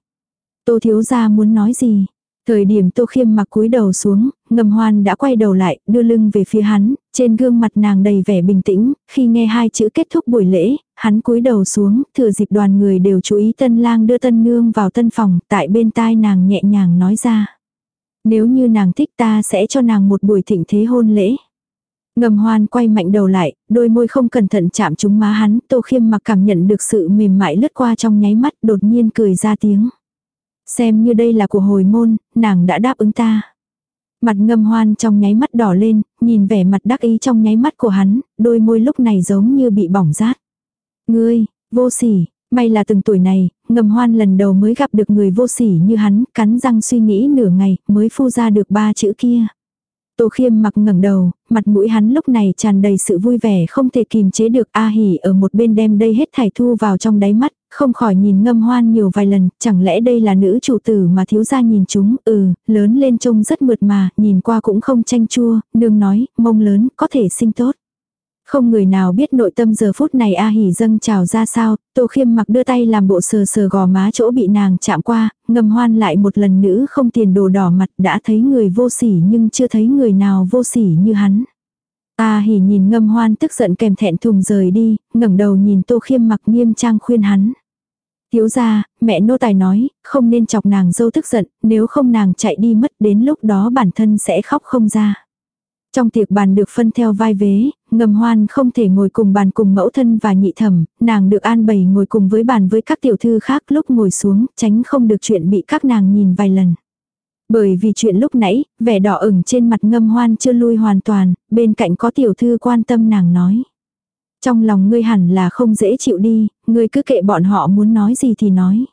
Tô thiếu gia muốn nói gì? Thời điểm tô khiêm mặc cúi đầu xuống, ngầm hoan đã quay đầu lại, đưa lưng về phía hắn, trên gương mặt nàng đầy vẻ bình tĩnh, khi nghe hai chữ kết thúc buổi lễ, hắn cúi đầu xuống, thừa dịp đoàn người đều chú ý tân lang đưa tân nương vào tân phòng, tại bên tai nàng nhẹ nhàng nói ra. Nếu như nàng thích ta sẽ cho nàng một buổi thịnh thế hôn lễ. Ngầm hoan quay mạnh đầu lại, đôi môi không cẩn thận chạm trúng má hắn, tô khiêm mặc cảm nhận được sự mềm mại lướt qua trong nháy mắt đột nhiên cười ra tiếng. Xem như đây là của hồi môn, nàng đã đáp ứng ta. Mặt ngâm hoan trong nháy mắt đỏ lên, nhìn vẻ mặt đắc ý trong nháy mắt của hắn, đôi môi lúc này giống như bị bỏng rát. Ngươi, vô sỉ, may là từng tuổi này, ngầm hoan lần đầu mới gặp được người vô sỉ như hắn, cắn răng suy nghĩ nửa ngày, mới phu ra được ba chữ kia. Tô khiêm mặc ngẩng đầu, mặt mũi hắn lúc này tràn đầy sự vui vẻ không thể kìm chế được A hỉ ở một bên đem đây hết thải thu vào trong đáy mắt, không khỏi nhìn ngâm hoan nhiều vài lần, chẳng lẽ đây là nữ chủ tử mà thiếu gia nhìn chúng, ừ, lớn lên trông rất mượt mà, nhìn qua cũng không chanh chua, nương nói, mông lớn, có thể sinh tốt. Không người nào biết nội tâm giờ phút này A hỉ dâng trào ra sao, Tô Khiêm mặc đưa tay làm bộ sờ sờ gò má chỗ bị nàng chạm qua, ngầm hoan lại một lần nữa không tiền đồ đỏ mặt đã thấy người vô sỉ nhưng chưa thấy người nào vô sỉ như hắn. A hỉ nhìn ngâm hoan tức giận kèm thẹn thùng rời đi, ngẩng đầu nhìn Tô Khiêm mặc nghiêm trang khuyên hắn. Thiếu ra, mẹ nô tài nói, không nên chọc nàng dâu tức giận, nếu không nàng chạy đi mất đến lúc đó bản thân sẽ khóc không ra. Trong tiệc bàn được phân theo vai vế, ngầm hoan không thể ngồi cùng bàn cùng mẫu thân và nhị thẩm, nàng được an bày ngồi cùng với bàn với các tiểu thư khác lúc ngồi xuống, tránh không được chuyện bị các nàng nhìn vài lần. Bởi vì chuyện lúc nãy, vẻ đỏ ửng trên mặt ngâm hoan chưa lui hoàn toàn, bên cạnh có tiểu thư quan tâm nàng nói. Trong lòng ngươi hẳn là không dễ chịu đi, ngươi cứ kệ bọn họ muốn nói gì thì nói.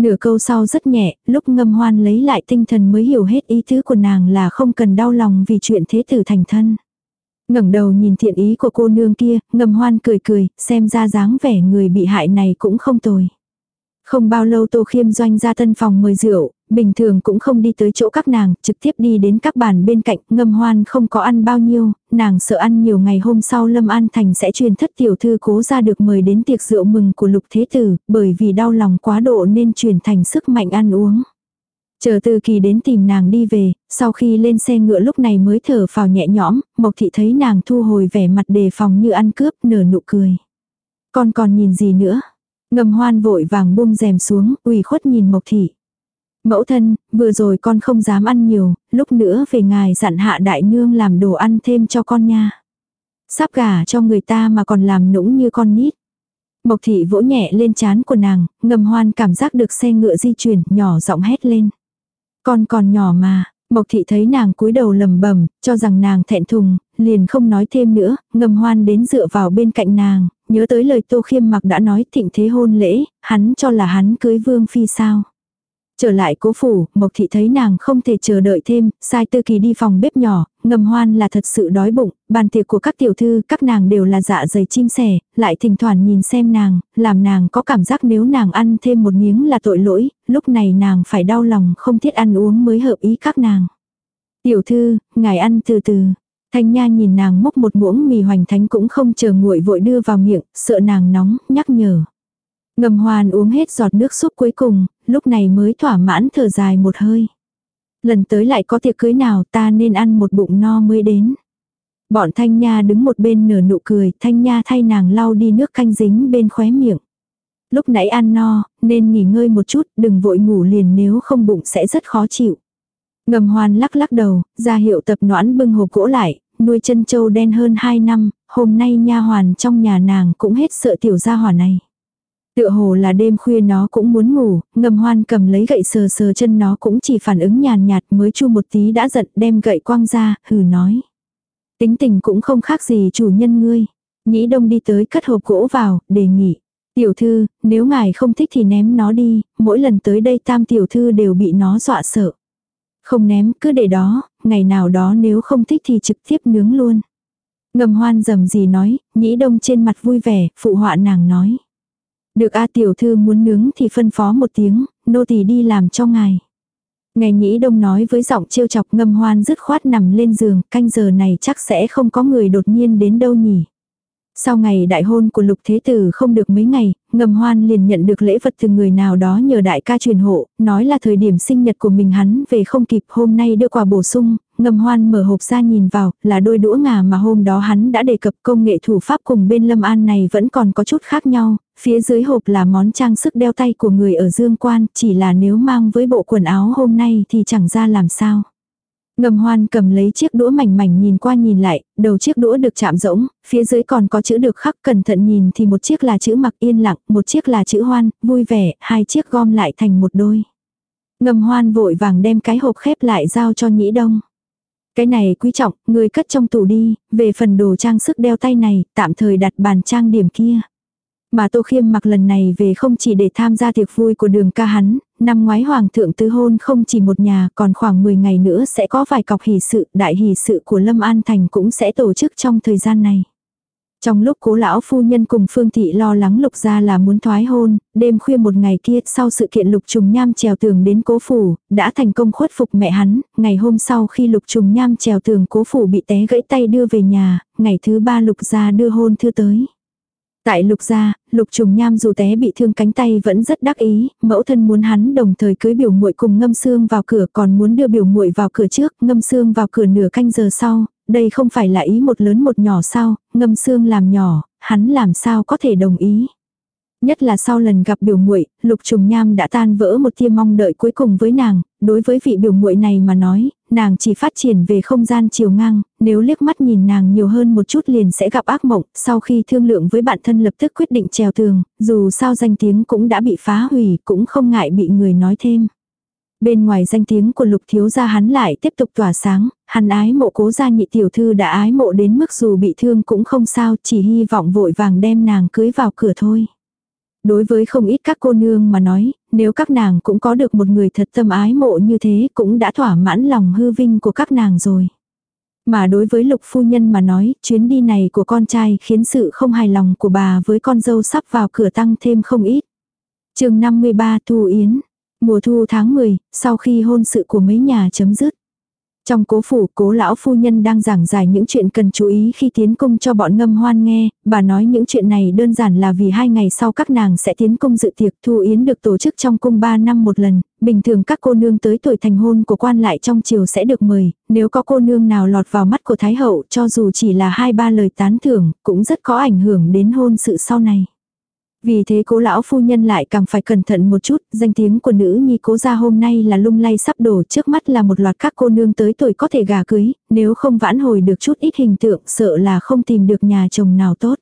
Nửa câu sau rất nhẹ, lúc ngâm hoan lấy lại tinh thần mới hiểu hết ý tứ của nàng là không cần đau lòng vì chuyện thế tử thành thân. ngẩng đầu nhìn thiện ý của cô nương kia, ngâm hoan cười cười, xem ra dáng vẻ người bị hại này cũng không tồi. Không bao lâu Tô Khiêm doanh ra tân phòng mời rượu, bình thường cũng không đi tới chỗ các nàng, trực tiếp đi đến các bàn bên cạnh, ngâm hoan không có ăn bao nhiêu, nàng sợ ăn nhiều ngày hôm sau Lâm An Thành sẽ truyền thất tiểu thư cố ra được mời đến tiệc rượu mừng của lục thế tử, bởi vì đau lòng quá độ nên truyền thành sức mạnh ăn uống. Chờ từ kỳ đến tìm nàng đi về, sau khi lên xe ngựa lúc này mới thở phào nhẹ nhõm, Mộc Thị thấy nàng thu hồi vẻ mặt đề phòng như ăn cướp nở nụ cười. Con còn nhìn gì nữa? Ngầm hoan vội vàng buông rèm xuống, ủy khuất nhìn Mộc Thị. Mẫu thân, vừa rồi con không dám ăn nhiều, lúc nữa về ngài dặn hạ đại nương làm đồ ăn thêm cho con nha. Sắp gả cho người ta mà còn làm nũng như con nít. Mộc thị vỗ nhẹ lên chán của nàng, ngầm hoan cảm giác được xe ngựa di chuyển, nhỏ giọng hét lên. Con còn nhỏ mà, Mộc thị thấy nàng cúi đầu lầm bầm, cho rằng nàng thẹn thùng, liền không nói thêm nữa, ngầm hoan đến dựa vào bên cạnh nàng, nhớ tới lời tô khiêm mặc đã nói thịnh thế hôn lễ, hắn cho là hắn cưới vương phi sao. Trở lại cố phủ, Mộc Thị thấy nàng không thể chờ đợi thêm, sai tư kỳ đi phòng bếp nhỏ, ngầm hoan là thật sự đói bụng, bàn tiệc của các tiểu thư, các nàng đều là dạ dày chim sẻ, lại thỉnh thoảng nhìn xem nàng, làm nàng có cảm giác nếu nàng ăn thêm một miếng là tội lỗi, lúc này nàng phải đau lòng không thiết ăn uống mới hợp ý các nàng. Tiểu thư, ngài ăn từ từ. Thanh Nha nhìn nàng múc một muỗng mì hoành thánh cũng không chờ nguội vội đưa vào miệng, sợ nàng nóng, nhắc nhở. Ngầm hoàn uống hết giọt nước súp cuối cùng, lúc này mới thỏa mãn thở dài một hơi. Lần tới lại có tiệc cưới nào ta nên ăn một bụng no mới đến. Bọn Thanh Nha đứng một bên nở nụ cười, Thanh Nha thay nàng lau đi nước canh dính bên khóe miệng. Lúc nãy ăn no, nên nghỉ ngơi một chút, đừng vội ngủ liền nếu không bụng sẽ rất khó chịu. Ngầm hoàn lắc lắc đầu, ra hiệu tập noãn bưng hộp gỗ lại, nuôi chân châu đen hơn 2 năm, hôm nay nha hoàn trong nhà nàng cũng hết sợ tiểu gia hỏa này. Tựa hồ là đêm khuya nó cũng muốn ngủ, ngầm hoan cầm lấy gậy sờ sờ chân nó cũng chỉ phản ứng nhàn nhạt mới chu một tí đã giận đem gậy quăng ra, hừ nói. Tính tình cũng không khác gì chủ nhân ngươi. Nhĩ đông đi tới cất hộp gỗ vào, đề nghị. Tiểu thư, nếu ngài không thích thì ném nó đi, mỗi lần tới đây tam tiểu thư đều bị nó dọa sợ. Không ném, cứ để đó, ngày nào đó nếu không thích thì trực tiếp nướng luôn. Ngầm hoan dầm gì nói, nhĩ đông trên mặt vui vẻ, phụ họa nàng nói. Được A tiểu thư muốn nướng thì phân phó một tiếng, nô tỳ đi làm cho ngài. Ngày nhĩ đông nói với giọng trêu chọc ngâm hoan dứt khoát nằm lên giường, canh giờ này chắc sẽ không có người đột nhiên đến đâu nhỉ. Sau ngày đại hôn của lục thế tử không được mấy ngày, ngầm hoan liền nhận được lễ vật từ người nào đó nhờ đại ca truyền hộ, nói là thời điểm sinh nhật của mình hắn về không kịp hôm nay đưa quà bổ sung, ngầm hoan mở hộp ra nhìn vào, là đôi đũa ngà mà hôm đó hắn đã đề cập công nghệ thủ pháp cùng bên lâm an này vẫn còn có chút khác nhau, phía dưới hộp là món trang sức đeo tay của người ở dương quan, chỉ là nếu mang với bộ quần áo hôm nay thì chẳng ra làm sao. Ngầm hoan cầm lấy chiếc đũa mảnh mảnh nhìn qua nhìn lại, đầu chiếc đũa được chạm rỗng, phía dưới còn có chữ được khắc cẩn thận nhìn thì một chiếc là chữ mặc yên lặng, một chiếc là chữ hoan, vui vẻ, hai chiếc gom lại thành một đôi. Ngầm hoan vội vàng đem cái hộp khép lại giao cho nhĩ đông. Cái này quý trọng, người cất trong tủ đi, về phần đồ trang sức đeo tay này, tạm thời đặt bàn trang điểm kia. Mà Tô Khiêm mặc lần này về không chỉ để tham gia tiệc vui của đường ca hắn, năm ngoái hoàng thượng tứ hôn không chỉ một nhà, còn khoảng 10 ngày nữa sẽ có vài cọc hỷ sự, đại hỷ sự của Lâm An Thành cũng sẽ tổ chức trong thời gian này. Trong lúc cố lão phu nhân cùng Phương Thị lo lắng lục gia là muốn thoái hôn, đêm khuya một ngày kia sau sự kiện lục trùng nham trèo tường đến cố phủ, đã thành công khuất phục mẹ hắn, ngày hôm sau khi lục trùng nham trèo tường cố phủ bị té gãy tay đưa về nhà, ngày thứ ba lục gia đưa hôn thư tới. Tại lục gia, lục trùng nham dù té bị thương cánh tay vẫn rất đắc ý, mẫu thân muốn hắn đồng thời cưới biểu muội cùng ngâm xương vào cửa còn muốn đưa biểu muội vào cửa trước, ngâm xương vào cửa nửa canh giờ sau, đây không phải là ý một lớn một nhỏ sao, ngâm xương làm nhỏ, hắn làm sao có thể đồng ý. Nhất là sau lần gặp biểu muội, Lục Trùng Nham đã tan vỡ một tia mong đợi cuối cùng với nàng, đối với vị biểu muội này mà nói, nàng chỉ phát triển về không gian chiều ngang, nếu liếc mắt nhìn nàng nhiều hơn một chút liền sẽ gặp ác mộng, sau khi thương lượng với bản thân lập tức quyết định trèo tường, dù sao danh tiếng cũng đã bị phá hủy, cũng không ngại bị người nói thêm. Bên ngoài danh tiếng của lục thiếu gia hắn lại tiếp tục tỏa sáng, hắn ái mộ cố gia nhị tiểu thư đã ái mộ đến mức dù bị thương cũng không sao, chỉ hy vọng vội vàng đem nàng cưới vào cửa thôi. Đối với không ít các cô nương mà nói, nếu các nàng cũng có được một người thật tâm ái mộ như thế cũng đã thỏa mãn lòng hư vinh của các nàng rồi. Mà đối với lục phu nhân mà nói, chuyến đi này của con trai khiến sự không hài lòng của bà với con dâu sắp vào cửa tăng thêm không ít. chương 53 Thu Yến Mùa thu tháng 10, sau khi hôn sự của mấy nhà chấm dứt. Trong cố phủ, cố lão phu nhân đang giảng giải những chuyện cần chú ý khi tiến cung cho bọn ngâm hoan nghe, bà nói những chuyện này đơn giản là vì hai ngày sau các nàng sẽ tiến cung dự tiệc thu yến được tổ chức trong cung 3 năm một lần, bình thường các cô nương tới tuổi thành hôn của quan lại trong triều sẽ được mời, nếu có cô nương nào lọt vào mắt của Thái hậu cho dù chỉ là hai ba lời tán thưởng, cũng rất có ảnh hưởng đến hôn sự sau này. Vì thế cố lão phu nhân lại càng phải cẩn thận một chút, danh tiếng của nữ nhi cố gia hôm nay là lung lay sắp đổ trước mắt là một loạt các cô nương tới tuổi có thể gà cưới, nếu không vãn hồi được chút ít hình tượng sợ là không tìm được nhà chồng nào tốt.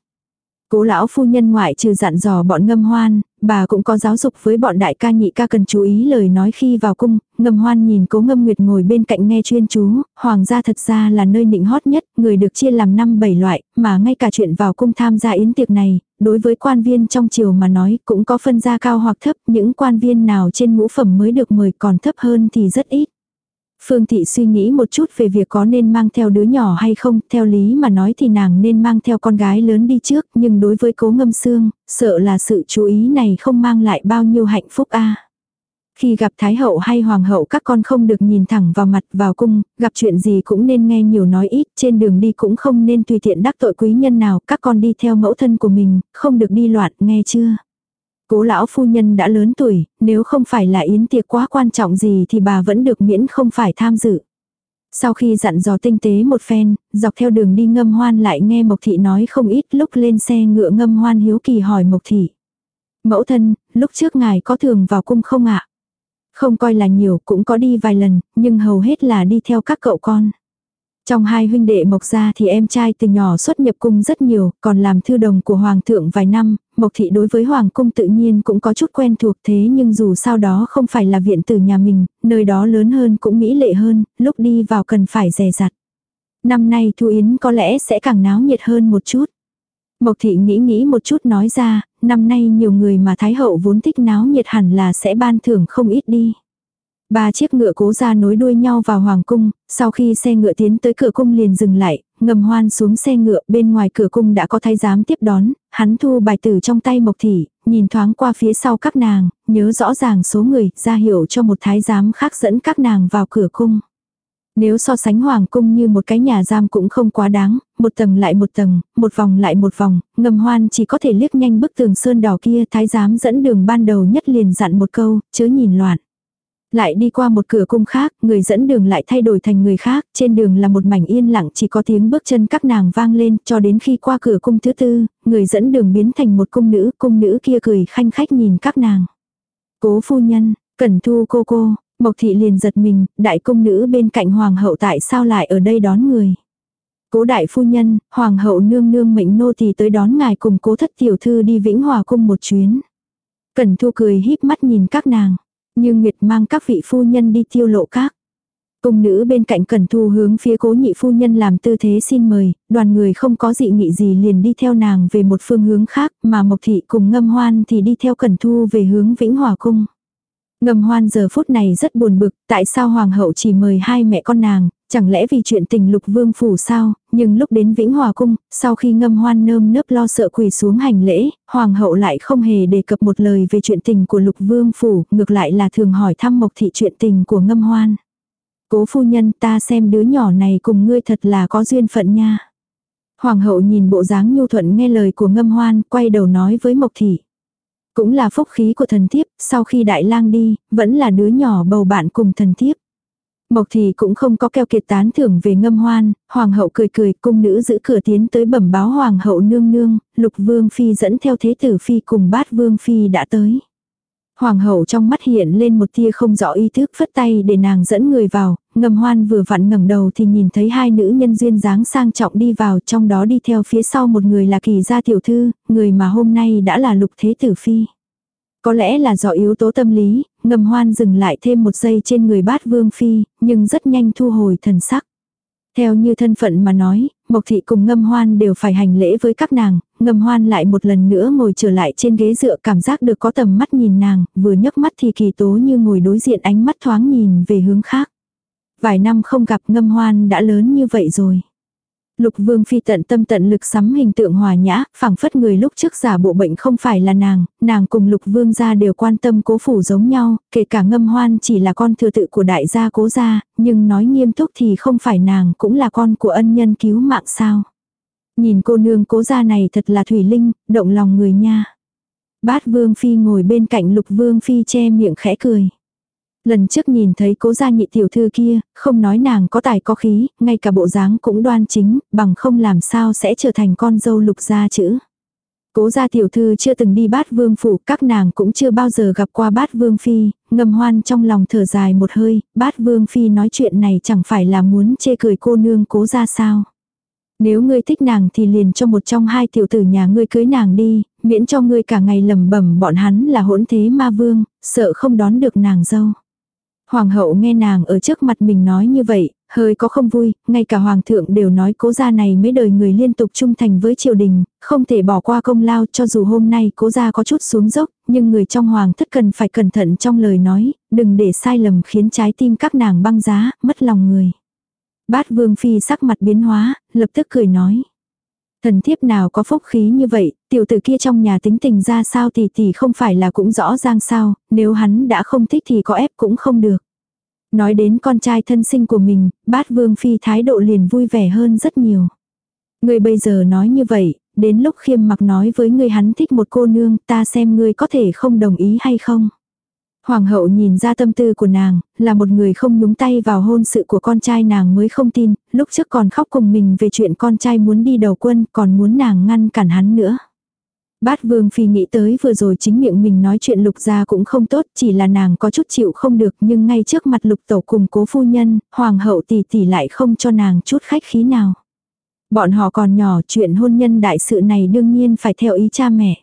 Cố lão phu nhân ngoại trừ dặn dò bọn ngâm hoan, bà cũng có giáo dục với bọn đại ca nhị ca cần chú ý lời nói khi vào cung, ngâm hoan nhìn cố ngâm nguyệt ngồi bên cạnh nghe chuyên chú, hoàng gia thật ra là nơi nịnh hót nhất, người được chia làm năm bảy loại, mà ngay cả chuyện vào cung tham gia yến tiệc này, đối với quan viên trong triều mà nói cũng có phân gia cao hoặc thấp, những quan viên nào trên ngũ phẩm mới được mời còn thấp hơn thì rất ít. Phương Thị suy nghĩ một chút về việc có nên mang theo đứa nhỏ hay không, theo lý mà nói thì nàng nên mang theo con gái lớn đi trước, nhưng đối với cố ngâm xương, sợ là sự chú ý này không mang lại bao nhiêu hạnh phúc a. Khi gặp Thái hậu hay Hoàng hậu các con không được nhìn thẳng vào mặt vào cung, gặp chuyện gì cũng nên nghe nhiều nói ít, trên đường đi cũng không nên tùy tiện đắc tội quý nhân nào, các con đi theo mẫu thân của mình, không được đi loạn, nghe chưa? Cố lão phu nhân đã lớn tuổi, nếu không phải là yến tiệc quá quan trọng gì thì bà vẫn được miễn không phải tham dự. Sau khi dặn dò tinh tế một phen, dọc theo đường đi ngâm hoan lại nghe Mộc Thị nói không ít lúc lên xe ngựa ngâm hoan hiếu kỳ hỏi Mộc Thị. Mẫu thân, lúc trước ngài có thường vào cung không ạ? Không coi là nhiều cũng có đi vài lần, nhưng hầu hết là đi theo các cậu con. Trong hai huynh đệ Mộc gia thì em trai từ nhỏ xuất nhập cung rất nhiều, còn làm thư đồng của Hoàng thượng vài năm, Mộc thị đối với Hoàng cung tự nhiên cũng có chút quen thuộc thế nhưng dù sao đó không phải là viện tử nhà mình, nơi đó lớn hơn cũng mỹ lệ hơn, lúc đi vào cần phải dè dặt. Năm nay Thu Yến có lẽ sẽ càng náo nhiệt hơn một chút. Mộc thị nghĩ nghĩ một chút nói ra, năm nay nhiều người mà Thái hậu vốn thích náo nhiệt hẳn là sẽ ban thưởng không ít đi. Ba chiếc ngựa cố ra nối đuôi nhau vào hoàng cung, sau khi xe ngựa tiến tới cửa cung liền dừng lại, ngầm hoan xuống xe ngựa bên ngoài cửa cung đã có thái giám tiếp đón, hắn thu bài tử trong tay mộc thị, nhìn thoáng qua phía sau các nàng, nhớ rõ ràng số người, ra hiểu cho một thái giám khác dẫn các nàng vào cửa cung. Nếu so sánh hoàng cung như một cái nhà giam cũng không quá đáng, một tầng lại một tầng, một vòng lại một vòng, ngầm hoan chỉ có thể liếc nhanh bức tường sơn đỏ kia thái giám dẫn đường ban đầu nhất liền dặn một câu, chớ nhìn loạn. Lại đi qua một cửa cung khác, người dẫn đường lại thay đổi thành người khác, trên đường là một mảnh yên lặng chỉ có tiếng bước chân các nàng vang lên, cho đến khi qua cửa cung thứ tư, người dẫn đường biến thành một cung nữ, cung nữ kia cười khanh khách nhìn các nàng. Cố phu nhân, cẩn thu cô cô, Mộc thị liền giật mình, đại cung nữ bên cạnh hoàng hậu tại sao lại ở đây đón người. Cố đại phu nhân, hoàng hậu nương nương mệnh nô thì tới đón ngài cùng cố thất tiểu thư đi vĩnh hòa cung một chuyến. Cẩn thu cười híp mắt nhìn các nàng. Như Nguyệt mang các vị phu nhân đi tiêu lộ các. Cung nữ bên cạnh Cẩn Thu hướng phía cố nhị phu nhân làm tư thế xin mời, đoàn người không có dị nghị gì liền đi theo nàng về một phương hướng khác, mà Mộc Thị cùng Ngâm Hoan thì đi theo Cẩn Thu về hướng Vĩnh Hòa Cung. Ngâm Hoan giờ phút này rất buồn bực, tại sao Hoàng hậu chỉ mời hai mẹ con nàng, chẳng lẽ vì chuyện tình lục vương phủ sao, nhưng lúc đến Vĩnh Hòa Cung, sau khi ngâm hoan nơm nớp lo sợ quỳ xuống hành lễ, Hoàng hậu lại không hề đề cập một lời về chuyện tình của lục vương phủ, ngược lại là thường hỏi thăm Mộc Thị chuyện tình của ngâm hoan. Cố phu nhân ta xem đứa nhỏ này cùng ngươi thật là có duyên phận nha. Hoàng hậu nhìn bộ dáng nhu thuận nghe lời của ngâm hoan, quay đầu nói với Mộc Thị. Cũng là phúc khí của thần thiếp, sau khi đại lang đi, vẫn là đứa nhỏ bầu bạn cùng thần thiếp. Mộc thì cũng không có keo kiệt tán thưởng về ngâm hoan, hoàng hậu cười cười, cung nữ giữ cửa tiến tới bẩm báo hoàng hậu nương nương, lục vương phi dẫn theo thế tử phi cùng bát vương phi đã tới. Hoàng hậu trong mắt hiện lên một tia không rõ ý thức phất tay để nàng dẫn người vào, ngâm hoan vừa vặn ngẩng đầu thì nhìn thấy hai nữ nhân duyên dáng sang trọng đi vào trong đó đi theo phía sau một người là kỳ gia tiểu thư, người mà hôm nay đã là lục thế tử phi. Có lẽ là do yếu tố tâm lý, ngầm hoan dừng lại thêm một giây trên người bát vương phi, nhưng rất nhanh thu hồi thần sắc. Theo như thân phận mà nói, Mộc Thị cùng Ngâm Hoan đều phải hành lễ với các nàng, Ngâm Hoan lại một lần nữa ngồi trở lại trên ghế dựa cảm giác được có tầm mắt nhìn nàng, vừa nhấc mắt thì kỳ tố như ngồi đối diện ánh mắt thoáng nhìn về hướng khác. Vài năm không gặp Ngâm Hoan đã lớn như vậy rồi. Lục Vương Phi tận tâm tận lực sắm hình tượng hòa nhã, phảng phất người lúc trước giả bộ bệnh không phải là nàng, nàng cùng Lục Vương gia đều quan tâm cố phủ giống nhau, kể cả ngâm hoan chỉ là con thừa tự của đại gia cố gia, nhưng nói nghiêm túc thì không phải nàng cũng là con của ân nhân cứu mạng sao. Nhìn cô nương cố gia này thật là thủy linh, động lòng người nha. Bát Vương Phi ngồi bên cạnh Lục Vương Phi che miệng khẽ cười. Lần trước nhìn thấy cố gia nhị tiểu thư kia, không nói nàng có tài có khí, ngay cả bộ dáng cũng đoan chính, bằng không làm sao sẽ trở thành con dâu lục gia chữ. Cố gia tiểu thư chưa từng đi bát vương phủ, các nàng cũng chưa bao giờ gặp qua bát vương phi, ngầm hoan trong lòng thở dài một hơi, bát vương phi nói chuyện này chẳng phải là muốn chê cười cô nương cố gia sao. Nếu ngươi thích nàng thì liền cho một trong hai tiểu tử nhà ngươi cưới nàng đi, miễn cho ngươi cả ngày lầm bẩm bọn hắn là hỗn thế ma vương, sợ không đón được nàng dâu. Hoàng hậu nghe nàng ở trước mặt mình nói như vậy, hơi có không vui, ngay cả hoàng thượng đều nói cố gia này mấy đời người liên tục trung thành với triều đình, không thể bỏ qua công lao cho dù hôm nay cố gia có chút xuống dốc, nhưng người trong hoàng thất cần phải cẩn thận trong lời nói, đừng để sai lầm khiến trái tim các nàng băng giá, mất lòng người. Bát vương phi sắc mặt biến hóa, lập tức cười nói. Thần thiếp nào có phúc khí như vậy, tiểu tử kia trong nhà tính tình ra sao thì thì không phải là cũng rõ ràng sao, nếu hắn đã không thích thì có ép cũng không được. Nói đến con trai thân sinh của mình, bát vương phi thái độ liền vui vẻ hơn rất nhiều. Người bây giờ nói như vậy, đến lúc khiêm mặc nói với người hắn thích một cô nương, ta xem ngươi có thể không đồng ý hay không. Hoàng hậu nhìn ra tâm tư của nàng, là một người không nhúng tay vào hôn sự của con trai nàng mới không tin, lúc trước còn khóc cùng mình về chuyện con trai muốn đi đầu quân, còn muốn nàng ngăn cản hắn nữa. Bát vương phi nghĩ tới vừa rồi chính miệng mình nói chuyện lục gia cũng không tốt, chỉ là nàng có chút chịu không được nhưng ngay trước mặt lục tẩu cùng cố phu nhân, hoàng hậu tỷ tỷ lại không cho nàng chút khách khí nào. Bọn họ còn nhỏ chuyện hôn nhân đại sự này đương nhiên phải theo ý cha mẹ.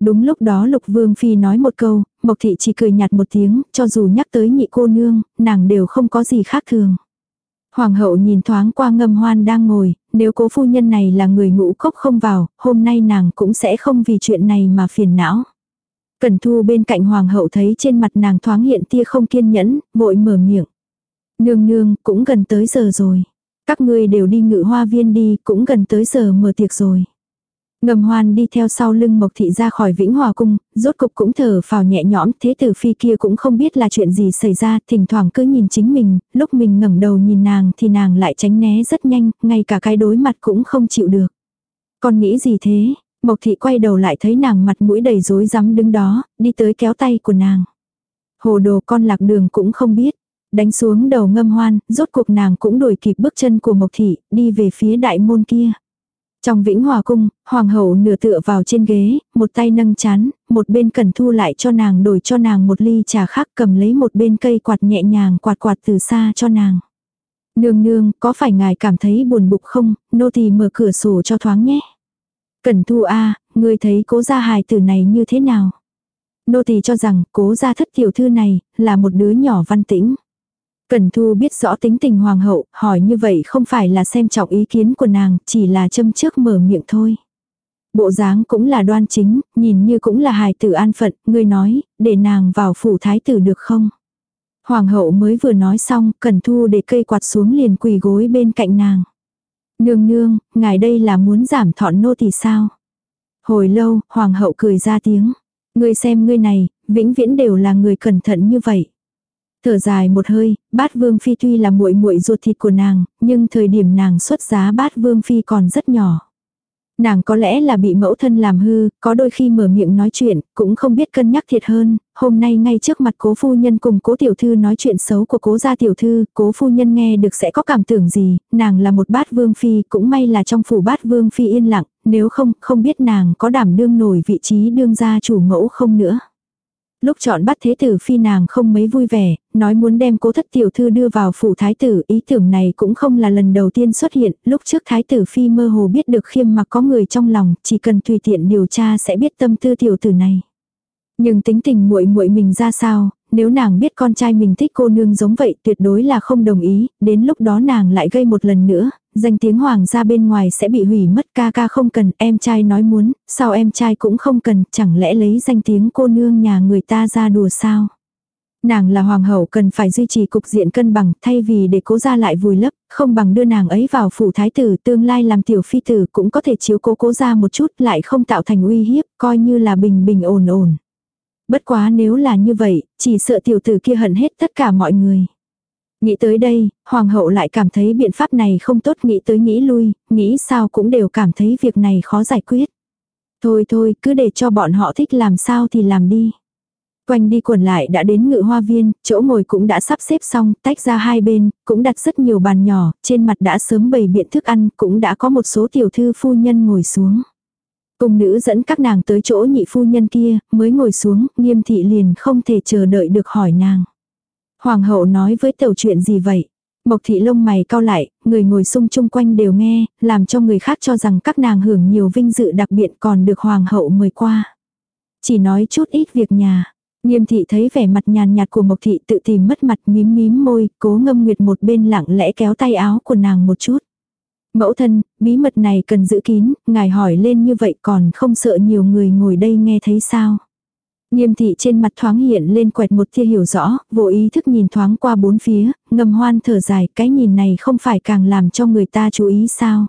Đúng lúc đó Lục Vương Phi nói một câu, Mộc Thị chỉ cười nhạt một tiếng, cho dù nhắc tới nhị cô nương, nàng đều không có gì khác thường. Hoàng hậu nhìn thoáng qua ngâm hoan đang ngồi, nếu cố phu nhân này là người ngũ cốc không vào, hôm nay nàng cũng sẽ không vì chuyện này mà phiền não. Cẩn thu bên cạnh hoàng hậu thấy trên mặt nàng thoáng hiện tia không kiên nhẫn, vội mở miệng. Nương nương, cũng gần tới giờ rồi. Các ngươi đều đi ngự hoa viên đi, cũng gần tới giờ mở tiệc rồi. Ngầm hoan đi theo sau lưng Mộc Thị ra khỏi Vĩnh Hòa Cung, rốt cục cũng thở phào nhẹ nhõm, thế tử phi kia cũng không biết là chuyện gì xảy ra, thỉnh thoảng cứ nhìn chính mình, lúc mình ngẩng đầu nhìn nàng thì nàng lại tránh né rất nhanh, ngay cả cái đối mặt cũng không chịu được. Con nghĩ gì thế? Mộc Thị quay đầu lại thấy nàng mặt mũi đầy rối rắm đứng đó, đi tới kéo tay của nàng. Hồ đồ con lạc đường cũng không biết. Đánh xuống đầu ngâm hoan, rốt cuộc nàng cũng đuổi kịp bước chân của Mộc Thị, đi về phía đại môn kia. Trong vĩnh hòa cung, hoàng hậu nửa tựa vào trên ghế, một tay nâng chán, một bên cần thu lại cho nàng đổi cho nàng một ly trà khác cầm lấy một bên cây quạt nhẹ nhàng quạt quạt từ xa cho nàng. Nương nương, có phải ngài cảm thấy buồn bực không, nô tỳ mở cửa sổ cho thoáng nhé. cẩn thu a à, ngươi thấy cố gia hài tử này như thế nào? Nô tỳ cho rằng cố gia thất tiểu thư này, là một đứa nhỏ văn tĩnh. Cần Thu biết rõ tính tình hoàng hậu, hỏi như vậy không phải là xem trọng ý kiến của nàng, chỉ là châm trước mở miệng thôi. Bộ dáng cũng là đoan chính, nhìn như cũng là hài tử an phận, người nói, để nàng vào phủ thái tử được không? Hoàng hậu mới vừa nói xong, Cần Thu để cây quạt xuống liền quỳ gối bên cạnh nàng. Nương nương, ngài đây là muốn giảm thọn nô thì sao? Hồi lâu, hoàng hậu cười ra tiếng. Ngươi xem ngươi này, vĩnh viễn đều là người cẩn thận như vậy. Thở dài một hơi, bát vương phi tuy là muội muội ruột thịt của nàng, nhưng thời điểm nàng xuất giá bát vương phi còn rất nhỏ. Nàng có lẽ là bị mẫu thân làm hư, có đôi khi mở miệng nói chuyện, cũng không biết cân nhắc thiệt hơn, hôm nay ngay trước mặt cố phu nhân cùng cố tiểu thư nói chuyện xấu của cố gia tiểu thư, cố phu nhân nghe được sẽ có cảm tưởng gì, nàng là một bát vương phi, cũng may là trong phủ bát vương phi yên lặng, nếu không, không biết nàng có đảm đương nổi vị trí đương gia chủ mẫu không nữa. Lúc chọn bắt thế tử phi nàng không mấy vui vẻ, nói muốn đem cố thất tiểu thư đưa vào phủ thái tử, ý tưởng này cũng không là lần đầu tiên xuất hiện, lúc trước thái tử phi mơ hồ biết được khiêm mặc có người trong lòng, chỉ cần tùy tiện điều tra sẽ biết tâm tư tiểu tử này. Nhưng tính tình muội muội mình ra sao, nếu nàng biết con trai mình thích cô nương giống vậy tuyệt đối là không đồng ý, đến lúc đó nàng lại gây một lần nữa, danh tiếng hoàng gia bên ngoài sẽ bị hủy mất ca ca không cần, em trai nói muốn, sao em trai cũng không cần, chẳng lẽ lấy danh tiếng cô nương nhà người ta ra đùa sao. Nàng là hoàng hậu cần phải duy trì cục diện cân bằng thay vì để cố ra lại vùi lấp, không bằng đưa nàng ấy vào phủ thái tử tương lai làm tiểu phi tử cũng có thể chiếu cố cố ra một chút lại không tạo thành uy hiếp, coi như là bình bình ổn ổn. Bất quá nếu là như vậy, chỉ sợ tiểu tử kia hận hết tất cả mọi người. Nghĩ tới đây, hoàng hậu lại cảm thấy biện pháp này không tốt nghĩ tới nghĩ lui, nghĩ sao cũng đều cảm thấy việc này khó giải quyết. Thôi thôi, cứ để cho bọn họ thích làm sao thì làm đi. Quanh đi quần lại đã đến ngự hoa viên, chỗ ngồi cũng đã sắp xếp xong, tách ra hai bên, cũng đặt rất nhiều bàn nhỏ, trên mặt đã sớm bày biện thức ăn, cũng đã có một số tiểu thư phu nhân ngồi xuống. Cung nữ dẫn các nàng tới chỗ nhị phu nhân kia, mới ngồi xuống, nghiêm thị liền không thể chờ đợi được hỏi nàng. Hoàng hậu nói với tàu chuyện gì vậy? Mộc thị lông mày cao lại, người ngồi xung chung quanh đều nghe, làm cho người khác cho rằng các nàng hưởng nhiều vinh dự đặc biệt còn được hoàng hậu mời qua. Chỉ nói chút ít việc nhà. Nghiêm thị thấy vẻ mặt nhàn nhạt của Mộc thị tự tìm mất mặt mím mím môi, cố ngâm nguyệt một bên lặng lẽ kéo tay áo của nàng một chút. Mẫu thân, bí mật này cần giữ kín, ngài hỏi lên như vậy còn không sợ nhiều người ngồi đây nghe thấy sao. Nghiêm thị trên mặt thoáng hiện lên quẹt một tia hiểu rõ, vô ý thức nhìn thoáng qua bốn phía, ngầm hoan thở dài, cái nhìn này không phải càng làm cho người ta chú ý sao.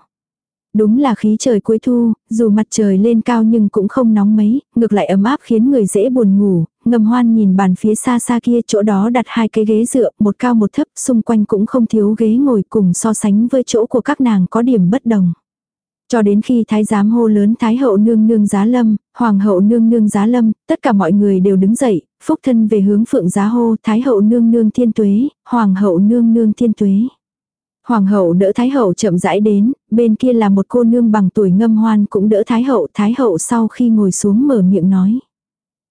Đúng là khí trời cuối thu, dù mặt trời lên cao nhưng cũng không nóng mấy, ngược lại ấm áp khiến người dễ buồn ngủ, ngầm hoan nhìn bàn phía xa xa kia chỗ đó đặt hai cái ghế dựa, một cao một thấp, xung quanh cũng không thiếu ghế ngồi cùng so sánh với chỗ của các nàng có điểm bất đồng. Cho đến khi thái giám hô lớn thái hậu nương nương giá lâm, hoàng hậu nương nương giá lâm, tất cả mọi người đều đứng dậy, phúc thân về hướng phượng giá hô thái hậu nương nương thiên tuế, hoàng hậu nương nương thiên tuế. Hoàng hậu đỡ Thái hậu chậm rãi đến, bên kia là một cô nương bằng tuổi ngâm hoan cũng đỡ Thái hậu. Thái hậu sau khi ngồi xuống mở miệng nói.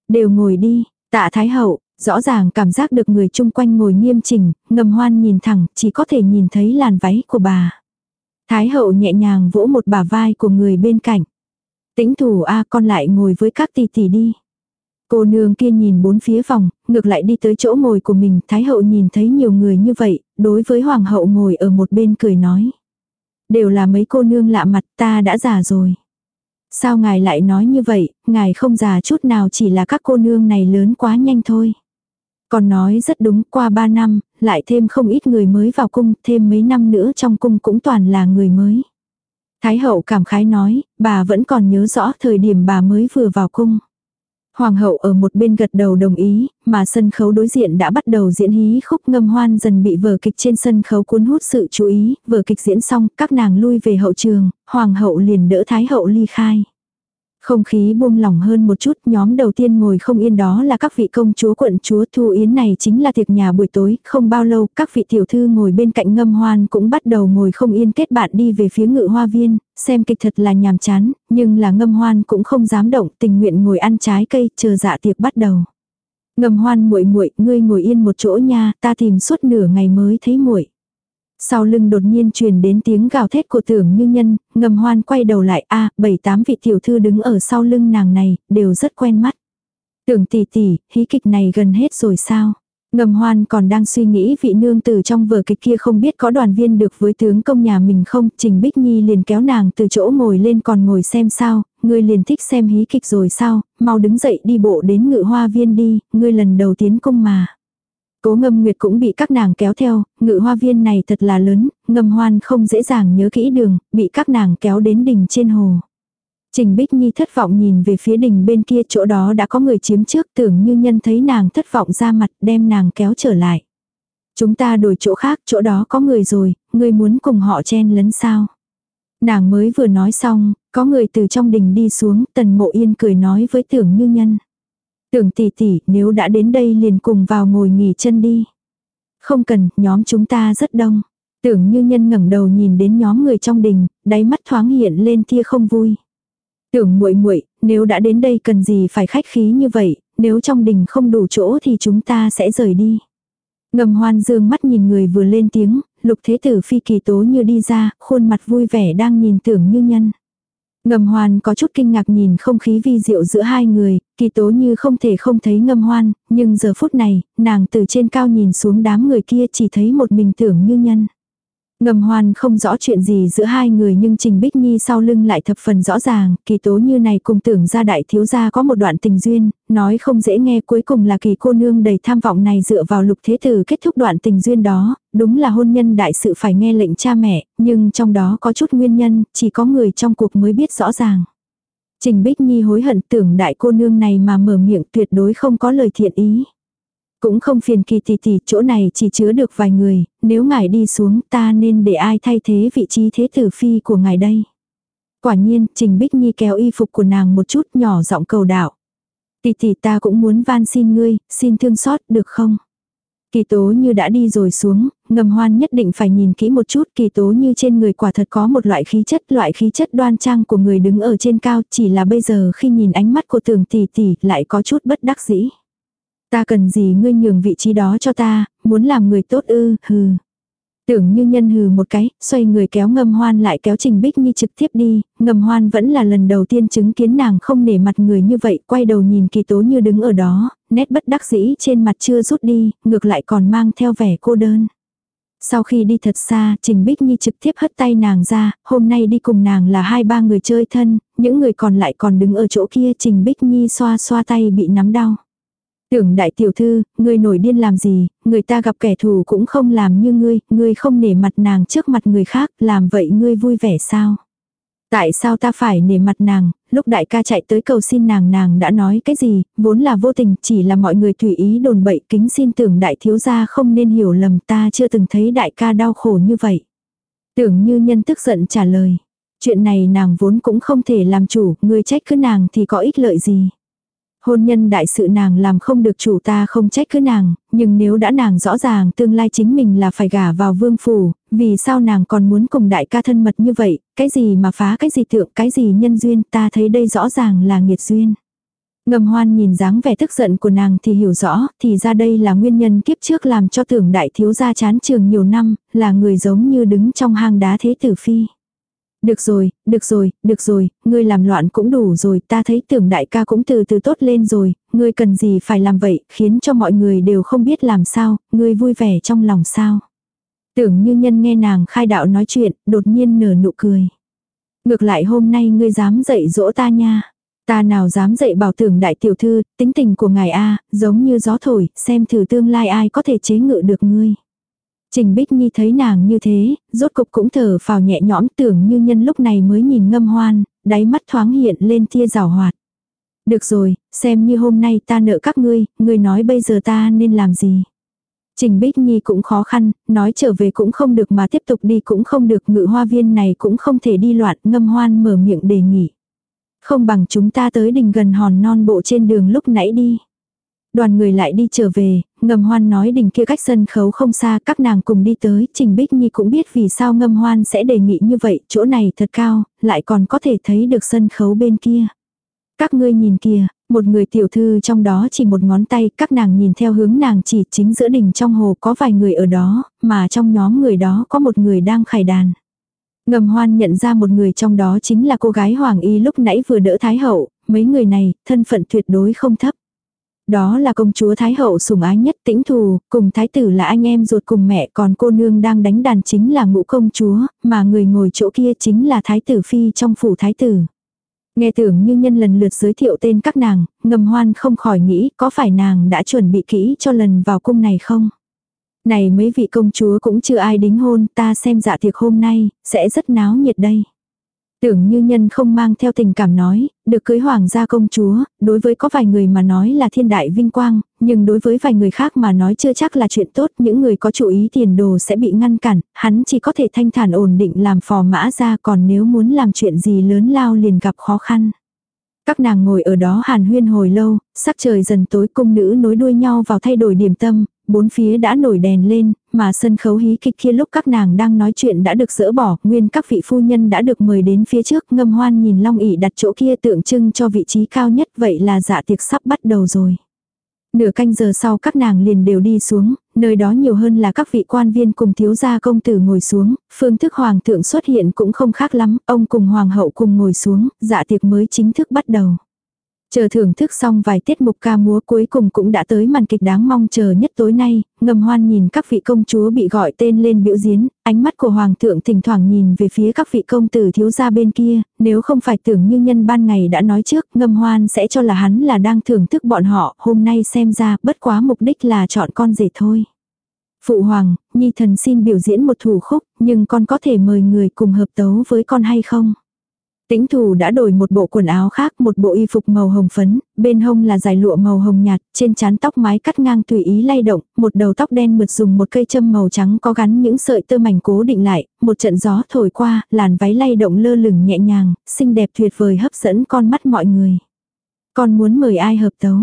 Đều ngồi đi, tạ Thái hậu, rõ ràng cảm giác được người chung quanh ngồi nghiêm chỉnh, ngầm hoan nhìn thẳng, chỉ có thể nhìn thấy làn váy của bà. Thái hậu nhẹ nhàng vỗ một bà vai của người bên cạnh. Tĩnh thủ a con lại ngồi với các tỷ tỷ đi. Cô nương kia nhìn bốn phía phòng, ngược lại đi tới chỗ ngồi của mình, Thái hậu nhìn thấy nhiều người như vậy, đối với Hoàng hậu ngồi ở một bên cười nói. Đều là mấy cô nương lạ mặt ta đã già rồi. Sao ngài lại nói như vậy, ngài không già chút nào chỉ là các cô nương này lớn quá nhanh thôi. Còn nói rất đúng, qua ba năm, lại thêm không ít người mới vào cung, thêm mấy năm nữa trong cung cũng toàn là người mới. Thái hậu cảm khái nói, bà vẫn còn nhớ rõ thời điểm bà mới vừa vào cung. Hoàng hậu ở một bên gật đầu đồng ý, mà sân khấu đối diện đã bắt đầu diễn hí khúc ngâm hoan dần bị vở kịch trên sân khấu cuốn hút sự chú ý, vở kịch diễn xong, các nàng lui về hậu trường, hoàng hậu liền đỡ thái hậu ly khai. Không khí buông lỏng hơn một chút, nhóm đầu tiên ngồi không yên đó là các vị công chúa quận chúa Thu Yến này chính là tiệc nhà buổi tối, không bao lâu các vị tiểu thư ngồi bên cạnh ngâm hoan cũng bắt đầu ngồi không yên kết bạn đi về phía ngự hoa viên, xem kịch thật là nhàm chán, nhưng là ngâm hoan cũng không dám động, tình nguyện ngồi ăn trái cây, chờ dạ tiệc bắt đầu. Ngâm hoan muội muội, ngươi ngồi yên một chỗ nha, ta tìm suốt nửa ngày mới thấy muội. Sau lưng đột nhiên truyền đến tiếng gào thét của tưởng như nhân, ngầm hoan quay đầu lại a bảy tám vị tiểu thư đứng ở sau lưng nàng này, đều rất quen mắt. Tưởng tỷ tỷ, hí kịch này gần hết rồi sao? Ngầm hoan còn đang suy nghĩ vị nương tử trong vở kịch kia không biết có đoàn viên được với tướng công nhà mình không, Trình Bích Nhi liền kéo nàng từ chỗ ngồi lên còn ngồi xem sao, ngươi liền thích xem hí kịch rồi sao, mau đứng dậy đi bộ đến ngự hoa viên đi, ngươi lần đầu tiến cung mà. Cố ngâm nguyệt cũng bị các nàng kéo theo, ngự hoa viên này thật là lớn, ngâm hoan không dễ dàng nhớ kỹ đường, bị các nàng kéo đến đỉnh trên hồ. Trình Bích Nhi thất vọng nhìn về phía đỉnh bên kia chỗ đó đã có người chiếm trước tưởng như nhân thấy nàng thất vọng ra mặt đem nàng kéo trở lại. Chúng ta đổi chỗ khác, chỗ đó có người rồi, người muốn cùng họ chen lấn sao. Nàng mới vừa nói xong, có người từ trong đình đi xuống, tần mộ yên cười nói với tưởng như nhân. Tưởng tỷ tỷ, nếu đã đến đây liền cùng vào ngồi nghỉ chân đi. Không cần, nhóm chúng ta rất đông. Tưởng như nhân ngẩng đầu nhìn đến nhóm người trong đình, đáy mắt thoáng hiện lên tia không vui. Tưởng muội muội, nếu đã đến đây cần gì phải khách khí như vậy, nếu trong đình không đủ chỗ thì chúng ta sẽ rời đi. Ngầm hoan dương mắt nhìn người vừa lên tiếng, lục thế tử phi kỳ tố như đi ra, khuôn mặt vui vẻ đang nhìn tưởng như nhân. Ngầm hoan có chút kinh ngạc nhìn không khí vi diệu giữa hai người, kỳ tố như không thể không thấy ngâm hoan, nhưng giờ phút này, nàng từ trên cao nhìn xuống đám người kia chỉ thấy một mình tưởng như nhân. Ngầm hoan không rõ chuyện gì giữa hai người nhưng Trình Bích Nhi sau lưng lại thập phần rõ ràng, kỳ tố như này cùng tưởng ra đại thiếu gia có một đoạn tình duyên, nói không dễ nghe cuối cùng là kỳ cô nương đầy tham vọng này dựa vào lục thế tử kết thúc đoạn tình duyên đó, đúng là hôn nhân đại sự phải nghe lệnh cha mẹ, nhưng trong đó có chút nguyên nhân, chỉ có người trong cuộc mới biết rõ ràng. Trình Bích Nhi hối hận tưởng đại cô nương này mà mở miệng tuyệt đối không có lời thiện ý. Cũng không phiền kỳ tỷ tỷ, chỗ này chỉ chứa được vài người, nếu ngài đi xuống ta nên để ai thay thế vị trí thế tử phi của ngài đây. Quả nhiên, Trình Bích Nhi kéo y phục của nàng một chút nhỏ giọng cầu đạo. Tỷ tỷ ta cũng muốn van xin ngươi, xin thương xót được không? Kỳ tố như đã đi rồi xuống, ngầm hoan nhất định phải nhìn kỹ một chút kỳ tố như trên người quả thật có một loại khí chất, loại khí chất đoan trang của người đứng ở trên cao, chỉ là bây giờ khi nhìn ánh mắt của tưởng tỷ tỷ lại có chút bất đắc dĩ. Ta cần gì ngươi nhường vị trí đó cho ta, muốn làm người tốt ư, hừ. Tưởng như nhân hừ một cái, xoay người kéo ngâm hoan lại kéo Trình Bích Nhi trực tiếp đi, ngâm hoan vẫn là lần đầu tiên chứng kiến nàng không nể mặt người như vậy, quay đầu nhìn kỳ tố như đứng ở đó, nét bất đắc dĩ trên mặt chưa rút đi, ngược lại còn mang theo vẻ cô đơn. Sau khi đi thật xa, Trình Bích Nhi trực tiếp hất tay nàng ra, hôm nay đi cùng nàng là hai ba người chơi thân, những người còn lại còn đứng ở chỗ kia Trình Bích Nhi xoa xoa tay bị nắm đau. Tưởng đại tiểu thư, ngươi nổi điên làm gì, người ta gặp kẻ thù cũng không làm như ngươi, ngươi không nể mặt nàng trước mặt người khác, làm vậy ngươi vui vẻ sao? Tại sao ta phải nể mặt nàng, lúc đại ca chạy tới cầu xin nàng nàng đã nói cái gì, vốn là vô tình, chỉ là mọi người tùy ý đồn bậy kính xin tưởng đại thiếu gia không nên hiểu lầm ta chưa từng thấy đại ca đau khổ như vậy. Tưởng như nhân tức giận trả lời, chuyện này nàng vốn cũng không thể làm chủ, người trách cứ nàng thì có ích lợi gì. Hôn nhân đại sự nàng làm không được chủ ta không trách cứ nàng, nhưng nếu đã nàng rõ ràng tương lai chính mình là phải gả vào vương phủ, vì sao nàng còn muốn cùng đại ca thân mật như vậy, cái gì mà phá cái gì tượng, cái gì nhân duyên, ta thấy đây rõ ràng là nghiệt duyên. Ngầm hoan nhìn dáng vẻ tức giận của nàng thì hiểu rõ, thì ra đây là nguyên nhân kiếp trước làm cho tưởng đại thiếu gia chán trường nhiều năm, là người giống như đứng trong hang đá thế tử phi. Được rồi, được rồi, được rồi, ngươi làm loạn cũng đủ rồi, ta thấy tưởng đại ca cũng từ từ tốt lên rồi, ngươi cần gì phải làm vậy, khiến cho mọi người đều không biết làm sao, ngươi vui vẻ trong lòng sao. Tưởng như nhân nghe nàng khai đạo nói chuyện, đột nhiên nở nụ cười. Ngược lại hôm nay ngươi dám dạy dỗ ta nha. Ta nào dám dạy bảo tưởng đại tiểu thư, tính tình của ngài A, giống như gió thổi, xem thử tương lai ai có thể chế ngự được ngươi. Trình Bích Nhi thấy nàng như thế, rốt cục cũng thở phào nhẹ nhõm tưởng như nhân lúc này mới nhìn ngâm hoan, đáy mắt thoáng hiện lên tia rào hoạt. Được rồi, xem như hôm nay ta nợ các ngươi, ngươi nói bây giờ ta nên làm gì. Trình Bích Nhi cũng khó khăn, nói trở về cũng không được mà tiếp tục đi cũng không được ngự hoa viên này cũng không thể đi loạn ngâm hoan mở miệng đề nghị. Không bằng chúng ta tới đình gần hòn non bộ trên đường lúc nãy đi. Đoàn người lại đi trở về, ngâm hoan nói đỉnh kia cách sân khấu không xa, các nàng cùng đi tới, Trình Bích Nhi cũng biết vì sao ngâm hoan sẽ đề nghị như vậy, chỗ này thật cao, lại còn có thể thấy được sân khấu bên kia. Các ngươi nhìn kìa, một người tiểu thư trong đó chỉ một ngón tay, các nàng nhìn theo hướng nàng chỉ chính giữa đỉnh trong hồ có vài người ở đó, mà trong nhóm người đó có một người đang khải đàn. Ngầm hoan nhận ra một người trong đó chính là cô gái Hoàng Y lúc nãy vừa đỡ Thái Hậu, mấy người này, thân phận tuyệt đối không thấp. Đó là công chúa Thái Hậu sủng ái nhất tĩnh thù, cùng Thái tử là anh em ruột cùng mẹ còn cô nương đang đánh đàn chính là ngũ công chúa, mà người ngồi chỗ kia chính là Thái tử Phi trong phủ Thái tử. Nghe tưởng như nhân lần lượt giới thiệu tên các nàng, ngầm hoan không khỏi nghĩ có phải nàng đã chuẩn bị kỹ cho lần vào cung này không? Này mấy vị công chúa cũng chưa ai đính hôn, ta xem dạ tiệc hôm nay, sẽ rất náo nhiệt đây. Tưởng như nhân không mang theo tình cảm nói, được cưới hoàng gia công chúa, đối với có vài người mà nói là thiên đại vinh quang, nhưng đối với vài người khác mà nói chưa chắc là chuyện tốt, những người có chủ ý tiền đồ sẽ bị ngăn cản, hắn chỉ có thể thanh thản ổn định làm phò mã ra còn nếu muốn làm chuyện gì lớn lao liền gặp khó khăn. Các nàng ngồi ở đó hàn huyên hồi lâu, sắc trời dần tối cung nữ nối đuôi nhau vào thay đổi điểm tâm, bốn phía đã nổi đèn lên, mà sân khấu hí kịch kia lúc các nàng đang nói chuyện đã được dỡ bỏ, nguyên các vị phu nhân đã được mời đến phía trước, ngâm hoan nhìn long ỉ đặt chỗ kia tượng trưng cho vị trí cao nhất, vậy là dạ tiệc sắp bắt đầu rồi. Nửa canh giờ sau các nàng liền đều đi xuống, nơi đó nhiều hơn là các vị quan viên cùng thiếu gia công tử ngồi xuống, phương thức hoàng thượng xuất hiện cũng không khác lắm, ông cùng hoàng hậu cùng ngồi xuống, dạ tiệc mới chính thức bắt đầu. Chờ thưởng thức xong vài tiết mục ca múa cuối cùng cũng đã tới màn kịch đáng mong chờ nhất tối nay, ngầm hoan nhìn các vị công chúa bị gọi tên lên biểu diễn, ánh mắt của hoàng thượng thỉnh thoảng nhìn về phía các vị công tử thiếu gia bên kia, nếu không phải tưởng như nhân ban ngày đã nói trước, ngầm hoan sẽ cho là hắn là đang thưởng thức bọn họ, hôm nay xem ra bất quá mục đích là chọn con rể thôi. Phụ hoàng, nhi thần xin biểu diễn một thủ khúc, nhưng con có thể mời người cùng hợp tấu với con hay không? Tĩnh thù đã đổi một bộ quần áo khác, một bộ y phục màu hồng phấn, bên hông là dài lụa màu hồng nhạt, trên trán tóc mái cắt ngang tùy ý lay động, một đầu tóc đen mượt dùng một cây châm màu trắng có gắn những sợi tơ mảnh cố định lại, một trận gió thổi qua, làn váy lay động lơ lửng nhẹ nhàng, xinh đẹp tuyệt vời hấp dẫn con mắt mọi người. Con muốn mời ai hợp tấu?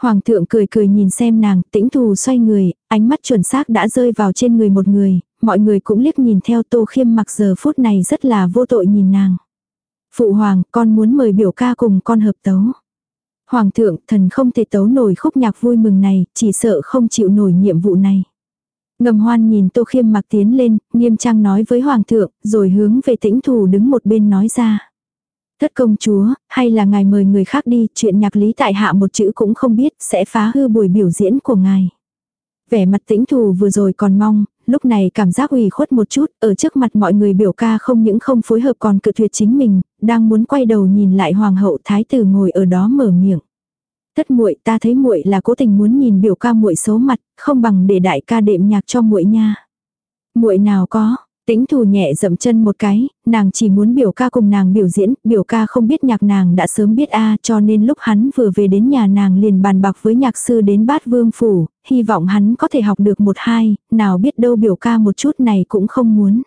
Hoàng thượng cười cười nhìn xem nàng, tĩnh thù xoay người, ánh mắt chuẩn xác đã rơi vào trên người một người, mọi người cũng liếc nhìn theo tô khiêm mặc giờ phút này rất là vô tội nhìn nàng. Phụ hoàng, con muốn mời biểu ca cùng con hợp tấu. Hoàng thượng, thần không thể tấu nổi khúc nhạc vui mừng này, chỉ sợ không chịu nổi nhiệm vụ này. Ngầm hoan nhìn tô khiêm mặc tiến lên, nghiêm trang nói với hoàng thượng, rồi hướng về tĩnh thủ đứng một bên nói ra. Thất công chúa, hay là ngài mời người khác đi, chuyện nhạc lý tại hạ một chữ cũng không biết, sẽ phá hư buổi biểu diễn của ngài. Vẻ mặt tĩnh thù vừa rồi còn mong, lúc này cảm giác ủy khuất một chút, ở trước mặt mọi người biểu ca không những không phối hợp còn cự tuyệt chính mình, đang muốn quay đầu nhìn lại hoàng hậu thái tử ngồi ở đó mở miệng. Thất muội ta thấy muội là cố tình muốn nhìn biểu ca muội xấu mặt, không bằng để đại ca đệm nhạc cho muội nha. Muội nào có, Tĩnh thù nhẹ dậm chân một cái, nàng chỉ muốn biểu ca cùng nàng biểu diễn, biểu ca không biết nhạc nàng đã sớm biết a cho nên lúc hắn vừa về đến nhà nàng liền bàn bạc với nhạc sư đến bát vương phủ, hy vọng hắn có thể học được một hai, nào biết đâu biểu ca một chút này cũng không muốn.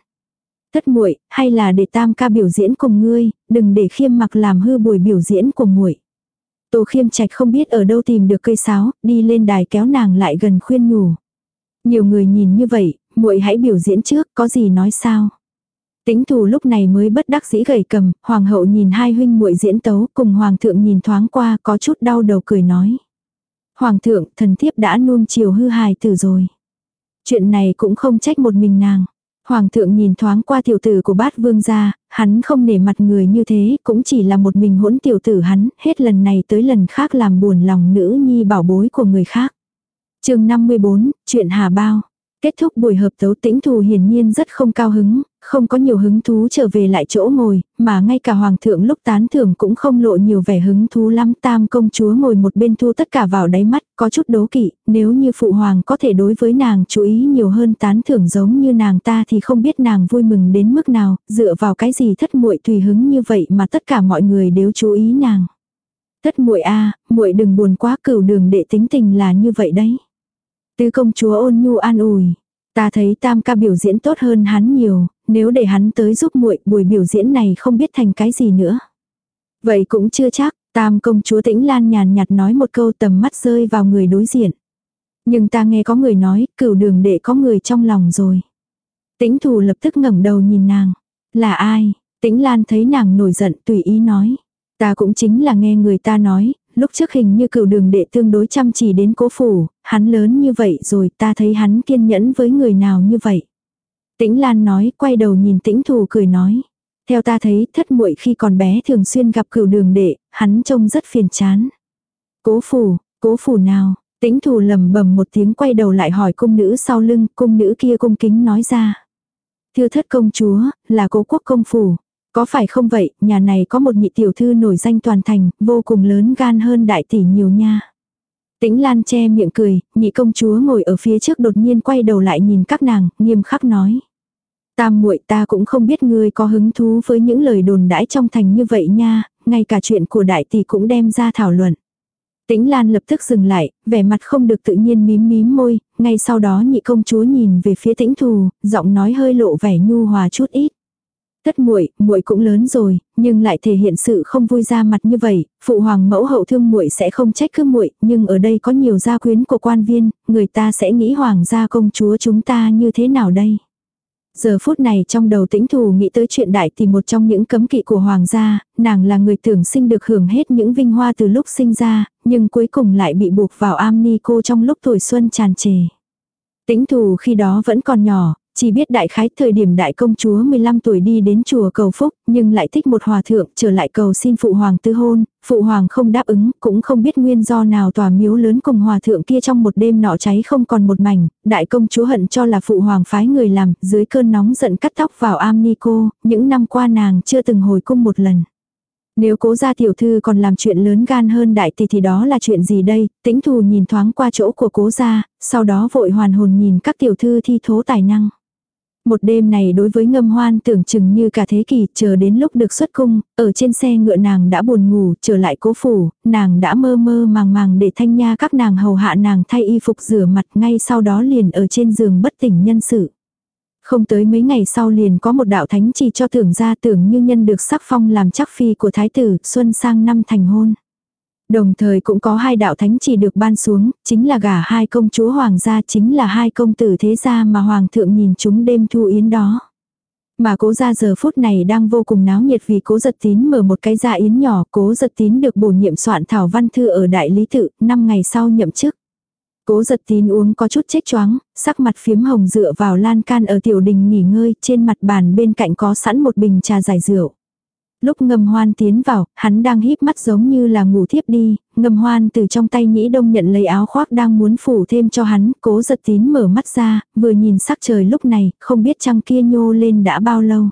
Thất muội hay là để tam ca biểu diễn cùng ngươi, đừng để khiêm mặc làm hư buổi biểu diễn của muội. Tô khiêm trạch không biết ở đâu tìm được cây sáo, đi lên đài kéo nàng lại gần khuyên nhủ. Nhiều người nhìn như vậy, muội hãy biểu diễn trước, có gì nói sao? Tĩnh thù lúc này mới bất đắc dĩ gầy cầm, hoàng hậu nhìn hai huynh muội diễn tấu, cùng hoàng thượng nhìn thoáng qua có chút đau đầu cười nói. Hoàng thượng, thần thiếp đã nuông chiều hư hài tử rồi. Chuyện này cũng không trách một mình nàng. Hoàng thượng nhìn thoáng qua tiểu tử của bát vương gia, hắn không nể mặt người như thế, cũng chỉ là một mình hỗn tiểu tử hắn, hết lần này tới lần khác làm buồn lòng nữ nhi bảo bối của người khác. chương 54, chuyện hà bao. Kết thúc buổi hợp tấu tĩnh thù hiển nhiên rất không cao hứng, không có nhiều hứng thú trở về lại chỗ ngồi, mà ngay cả hoàng thượng lúc tán thưởng cũng không lộ nhiều vẻ hứng thú lắm. Tam công chúa ngồi một bên thu tất cả vào đáy mắt, có chút đố kỵ, nếu như phụ hoàng có thể đối với nàng chú ý nhiều hơn tán thưởng giống như nàng ta thì không biết nàng vui mừng đến mức nào, dựa vào cái gì thất muội tùy hứng như vậy mà tất cả mọi người đều chú ý nàng. Thất muội a, muội đừng buồn quá, cửu đường đệ tính tình là như vậy đấy. Tứ công chúa ôn nhu an ủi. Ta thấy tam ca biểu diễn tốt hơn hắn nhiều, nếu để hắn tới giúp muội buổi biểu diễn này không biết thành cái gì nữa. Vậy cũng chưa chắc, tam công chúa tĩnh lan nhàn nhạt nói một câu tầm mắt rơi vào người đối diện. Nhưng ta nghe có người nói, cửu đường đệ có người trong lòng rồi. Tĩnh thù lập tức ngẩng đầu nhìn nàng. Là ai? Tĩnh lan thấy nàng nổi giận tùy ý nói. Ta cũng chính là nghe người ta nói, lúc trước hình như cựu đường đệ tương đối chăm chỉ đến cố phủ, hắn lớn như vậy rồi ta thấy hắn kiên nhẫn với người nào như vậy. Tĩnh Lan nói, quay đầu nhìn tĩnh thù cười nói. Theo ta thấy, thất muội khi còn bé thường xuyên gặp cựu đường đệ, hắn trông rất phiền chán. Cố phủ, cố phủ nào, tĩnh thù lầm bầm một tiếng quay đầu lại hỏi cung nữ sau lưng, cung nữ kia cung kính nói ra. Thưa thất công chúa, là cố quốc công phủ. Có phải không vậy, nhà này có một nhị tiểu thư nổi danh toàn thành, vô cùng lớn gan hơn đại tỷ nhiều nha. Tĩnh Lan che miệng cười, nhị công chúa ngồi ở phía trước đột nhiên quay đầu lại nhìn các nàng, nghiêm khắc nói. Tam muội ta cũng không biết ngươi có hứng thú với những lời đồn đãi trong thành như vậy nha, ngay cả chuyện của đại tỷ cũng đem ra thảo luận. Tĩnh Lan lập tức dừng lại, vẻ mặt không được tự nhiên mím mím môi, ngay sau đó nhị công chúa nhìn về phía tĩnh thù, giọng nói hơi lộ vẻ nhu hòa chút ít tất muội, muội cũng lớn rồi, nhưng lại thể hiện sự không vui ra mặt như vậy, phụ hoàng mẫu hậu thương muội sẽ không trách cứ muội, nhưng ở đây có nhiều gia quyến của quan viên, người ta sẽ nghĩ hoàng gia công chúa chúng ta như thế nào đây? Giờ phút này trong đầu tĩnh thù nghĩ tới chuyện đại thì một trong những cấm kỵ của hoàng gia, nàng là người tưởng sinh được hưởng hết những vinh hoa từ lúc sinh ra, nhưng cuối cùng lại bị buộc vào am ni cô trong lúc tuổi xuân tràn trề. Tĩnh thù khi đó vẫn còn nhỏ, chỉ biết đại khái thời điểm đại công chúa 15 tuổi đi đến chùa cầu phúc, nhưng lại thích một hòa thượng trở lại cầu xin phụ hoàng tư hôn, phụ hoàng không đáp ứng, cũng không biết nguyên do nào tòa miếu lớn cùng hòa thượng kia trong một đêm nọ cháy không còn một mảnh, đại công chúa hận cho là phụ hoàng phái người làm, dưới cơn nóng giận cắt tóc vào am ni cô, những năm qua nàng chưa từng hồi cung một lần. Nếu cố gia tiểu thư còn làm chuyện lớn gan hơn đại tỷ thì đó là chuyện gì đây, tĩnh thù nhìn thoáng qua chỗ của cố gia, sau đó vội hoàn hồn nhìn các tiểu thư thi thố tài năng. Một đêm này đối với ngâm hoan tưởng chừng như cả thế kỷ, chờ đến lúc được xuất cung, ở trên xe ngựa nàng đã buồn ngủ, trở lại cố phủ, nàng đã mơ mơ màng màng để thanh nha các nàng hầu hạ nàng thay y phục rửa mặt ngay sau đó liền ở trên giường bất tỉnh nhân sự. Không tới mấy ngày sau liền có một đạo thánh chỉ cho tưởng ra tưởng như nhân được sắc phong làm chắc phi của thái tử, xuân sang năm thành hôn. Đồng thời cũng có hai đạo thánh chỉ được ban xuống, chính là gả hai công chúa hoàng gia chính là hai công tử thế gia mà hoàng thượng nhìn chúng đêm thu yến đó. Mà cố gia giờ phút này đang vô cùng náo nhiệt vì cố giật tín mở một cái gia yến nhỏ, cố giật tín được bổ nhiệm soạn thảo văn thư ở đại lý tự, năm ngày sau nhậm chức. Cố giật tín uống có chút chết choáng, sắc mặt phiếm hồng dựa vào lan can ở tiểu đình nghỉ ngơi, trên mặt bàn bên cạnh có sẵn một bình trà giải rượu. Lúc ngâm hoan tiến vào, hắn đang híp mắt giống như là ngủ thiếp đi, ngâm hoan từ trong tay nhĩ đông nhận lấy áo khoác đang muốn phủ thêm cho hắn, cố giật tín mở mắt ra, vừa nhìn sắc trời lúc này, không biết trăng kia nhô lên đã bao lâu.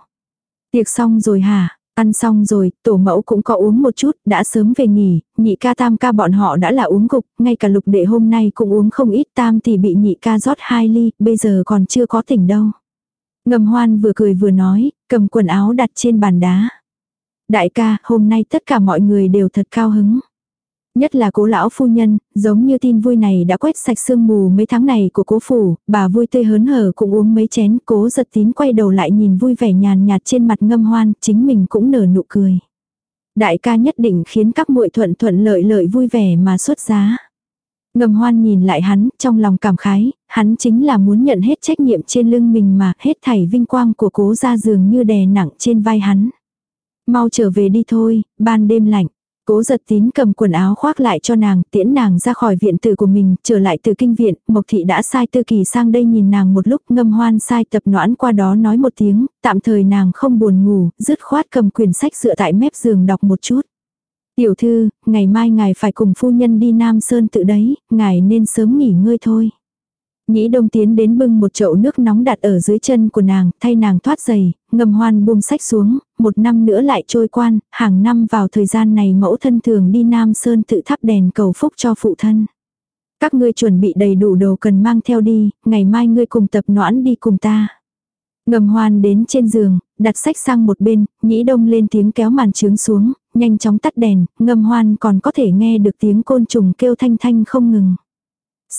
Tiệc xong rồi hả? Ăn xong rồi, tổ mẫu cũng có uống một chút, đã sớm về nghỉ, nhị ca tam ca bọn họ đã là uống cục, ngay cả lục đệ hôm nay cũng uống không ít tam thì bị nhị ca rót hai ly, bây giờ còn chưa có tỉnh đâu. Ngầm hoan vừa cười vừa nói, cầm quần áo đặt trên bàn đá. Đại ca, hôm nay tất cả mọi người đều thật cao hứng. Nhất là cố lão phu nhân, giống như tin vui này đã quét sạch sương mù mấy tháng này của cố phủ, bà vui tươi hớn hở cũng uống mấy chén, cố giật tín quay đầu lại nhìn vui vẻ nhàn nhạt trên mặt ngâm hoan, chính mình cũng nở nụ cười. Đại ca nhất định khiến các muội thuận thuận lợi lợi vui vẻ mà xuất giá. Ngầm hoan nhìn lại hắn, trong lòng cảm khái, hắn chính là muốn nhận hết trách nhiệm trên lưng mình mà hết thảy vinh quang của cố ra dường như đè nặng trên vai hắn. Mau trở về đi thôi, ban đêm lạnh. Cố giật tín cầm quần áo khoác lại cho nàng, tiễn nàng ra khỏi viện tử của mình, trở lại từ kinh viện, Mộc Thị đã sai tư kỳ sang đây nhìn nàng một lúc ngâm hoan sai tập noãn qua đó nói một tiếng, tạm thời nàng không buồn ngủ, dứt khoát cầm quyển sách dựa tại mép giường đọc một chút. Tiểu thư, ngày mai ngài phải cùng phu nhân đi Nam Sơn tự đấy, ngài nên sớm nghỉ ngơi thôi. Nhĩ đông tiến đến bưng một chậu nước nóng đặt ở dưới chân của nàng, thay nàng thoát giày, ngầm hoan buông sách xuống, một năm nữa lại trôi quan, hàng năm vào thời gian này mẫu thân thường đi Nam Sơn tự thắp đèn cầu phúc cho phụ thân. Các ngươi chuẩn bị đầy đủ đồ cần mang theo đi, ngày mai ngươi cùng tập noãn đi cùng ta. Ngầm hoan đến trên giường, đặt sách sang một bên, nhĩ đông lên tiếng kéo màn trướng xuống, nhanh chóng tắt đèn, ngầm hoan còn có thể nghe được tiếng côn trùng kêu thanh thanh không ngừng.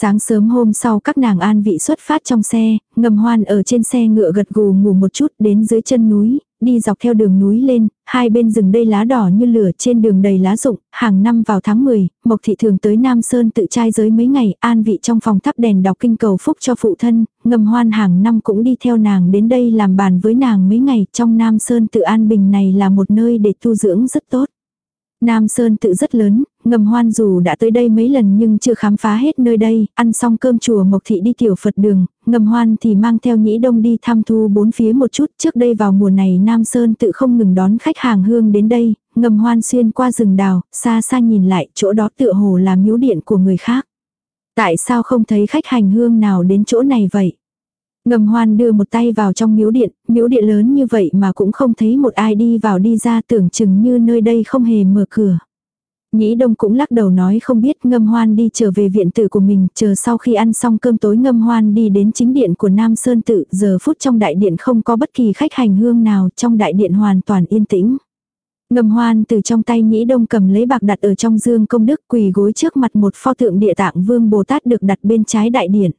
Sáng sớm hôm sau các nàng an vị xuất phát trong xe, ngầm hoan ở trên xe ngựa gật gù ngủ một chút đến dưới chân núi, đi dọc theo đường núi lên, hai bên rừng đây lá đỏ như lửa trên đường đầy lá rụng, hàng năm vào tháng 10, Mộc Thị thường tới Nam Sơn tự trai giới mấy ngày, an vị trong phòng thắp đèn đọc kinh cầu phúc cho phụ thân, ngầm hoan hàng năm cũng đi theo nàng đến đây làm bàn với nàng mấy ngày, trong Nam Sơn tự an bình này là một nơi để tu dưỡng rất tốt. Nam Sơn tự rất lớn, ngầm hoan dù đã tới đây mấy lần nhưng chưa khám phá hết nơi đây, ăn xong cơm chùa Mộc Thị đi tiểu Phật đường, ngầm hoan thì mang theo nhĩ đông đi thăm thu bốn phía một chút. Trước đây vào mùa này Nam Sơn tự không ngừng đón khách hàng hương đến đây, ngầm hoan xuyên qua rừng đào, xa xa nhìn lại chỗ đó tựa hồ là miếu điện của người khác. Tại sao không thấy khách hành hương nào đến chỗ này vậy? Ngầm hoan đưa một tay vào trong miếu điện, miếu điện lớn như vậy mà cũng không thấy một ai đi vào đi ra tưởng chừng như nơi đây không hề mở cửa. Nhĩ đông cũng lắc đầu nói không biết ngâm hoan đi trở về viện tử của mình, chờ sau khi ăn xong cơm tối ngâm hoan đi đến chính điện của Nam Sơn tự, giờ phút trong đại điện không có bất kỳ khách hành hương nào, trong đại điện hoàn toàn yên tĩnh. Ngâm hoan từ trong tay nhĩ đông cầm lấy bạc đặt ở trong dương công đức quỳ gối trước mặt một pho tượng địa tạng vương Bồ Tát được đặt bên trái đại điện.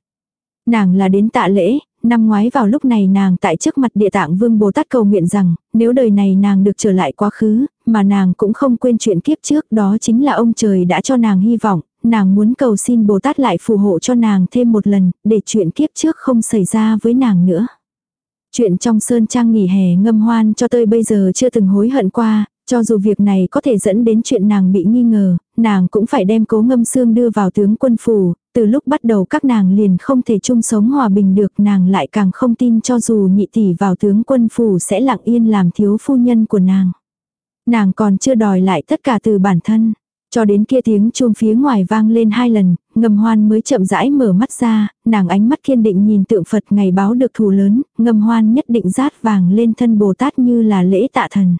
Nàng là đến tạ lễ, năm ngoái vào lúc này nàng tại trước mặt địa tạng vương Bồ Tát cầu nguyện rằng, nếu đời này nàng được trở lại quá khứ, mà nàng cũng không quên chuyện kiếp trước đó chính là ông trời đã cho nàng hy vọng, nàng muốn cầu xin Bồ Tát lại phù hộ cho nàng thêm một lần, để chuyện kiếp trước không xảy ra với nàng nữa. Chuyện trong sơn trang nghỉ hè ngâm hoan cho tới bây giờ chưa từng hối hận qua, cho dù việc này có thể dẫn đến chuyện nàng bị nghi ngờ, nàng cũng phải đem cố ngâm xương đưa vào tướng quân phủ, từ lúc bắt đầu các nàng liền không thể chung sống hòa bình được nàng lại càng không tin cho dù nhị tỷ vào tướng quân phủ sẽ lặng yên làm thiếu phu nhân của nàng. Nàng còn chưa đòi lại tất cả từ bản thân. Cho đến kia tiếng chuông phía ngoài vang lên hai lần, ngầm hoan mới chậm rãi mở mắt ra, nàng ánh mắt kiên định nhìn tượng Phật ngày báo được thù lớn, ngầm hoan nhất định rát vàng lên thân Bồ Tát như là lễ tạ thần.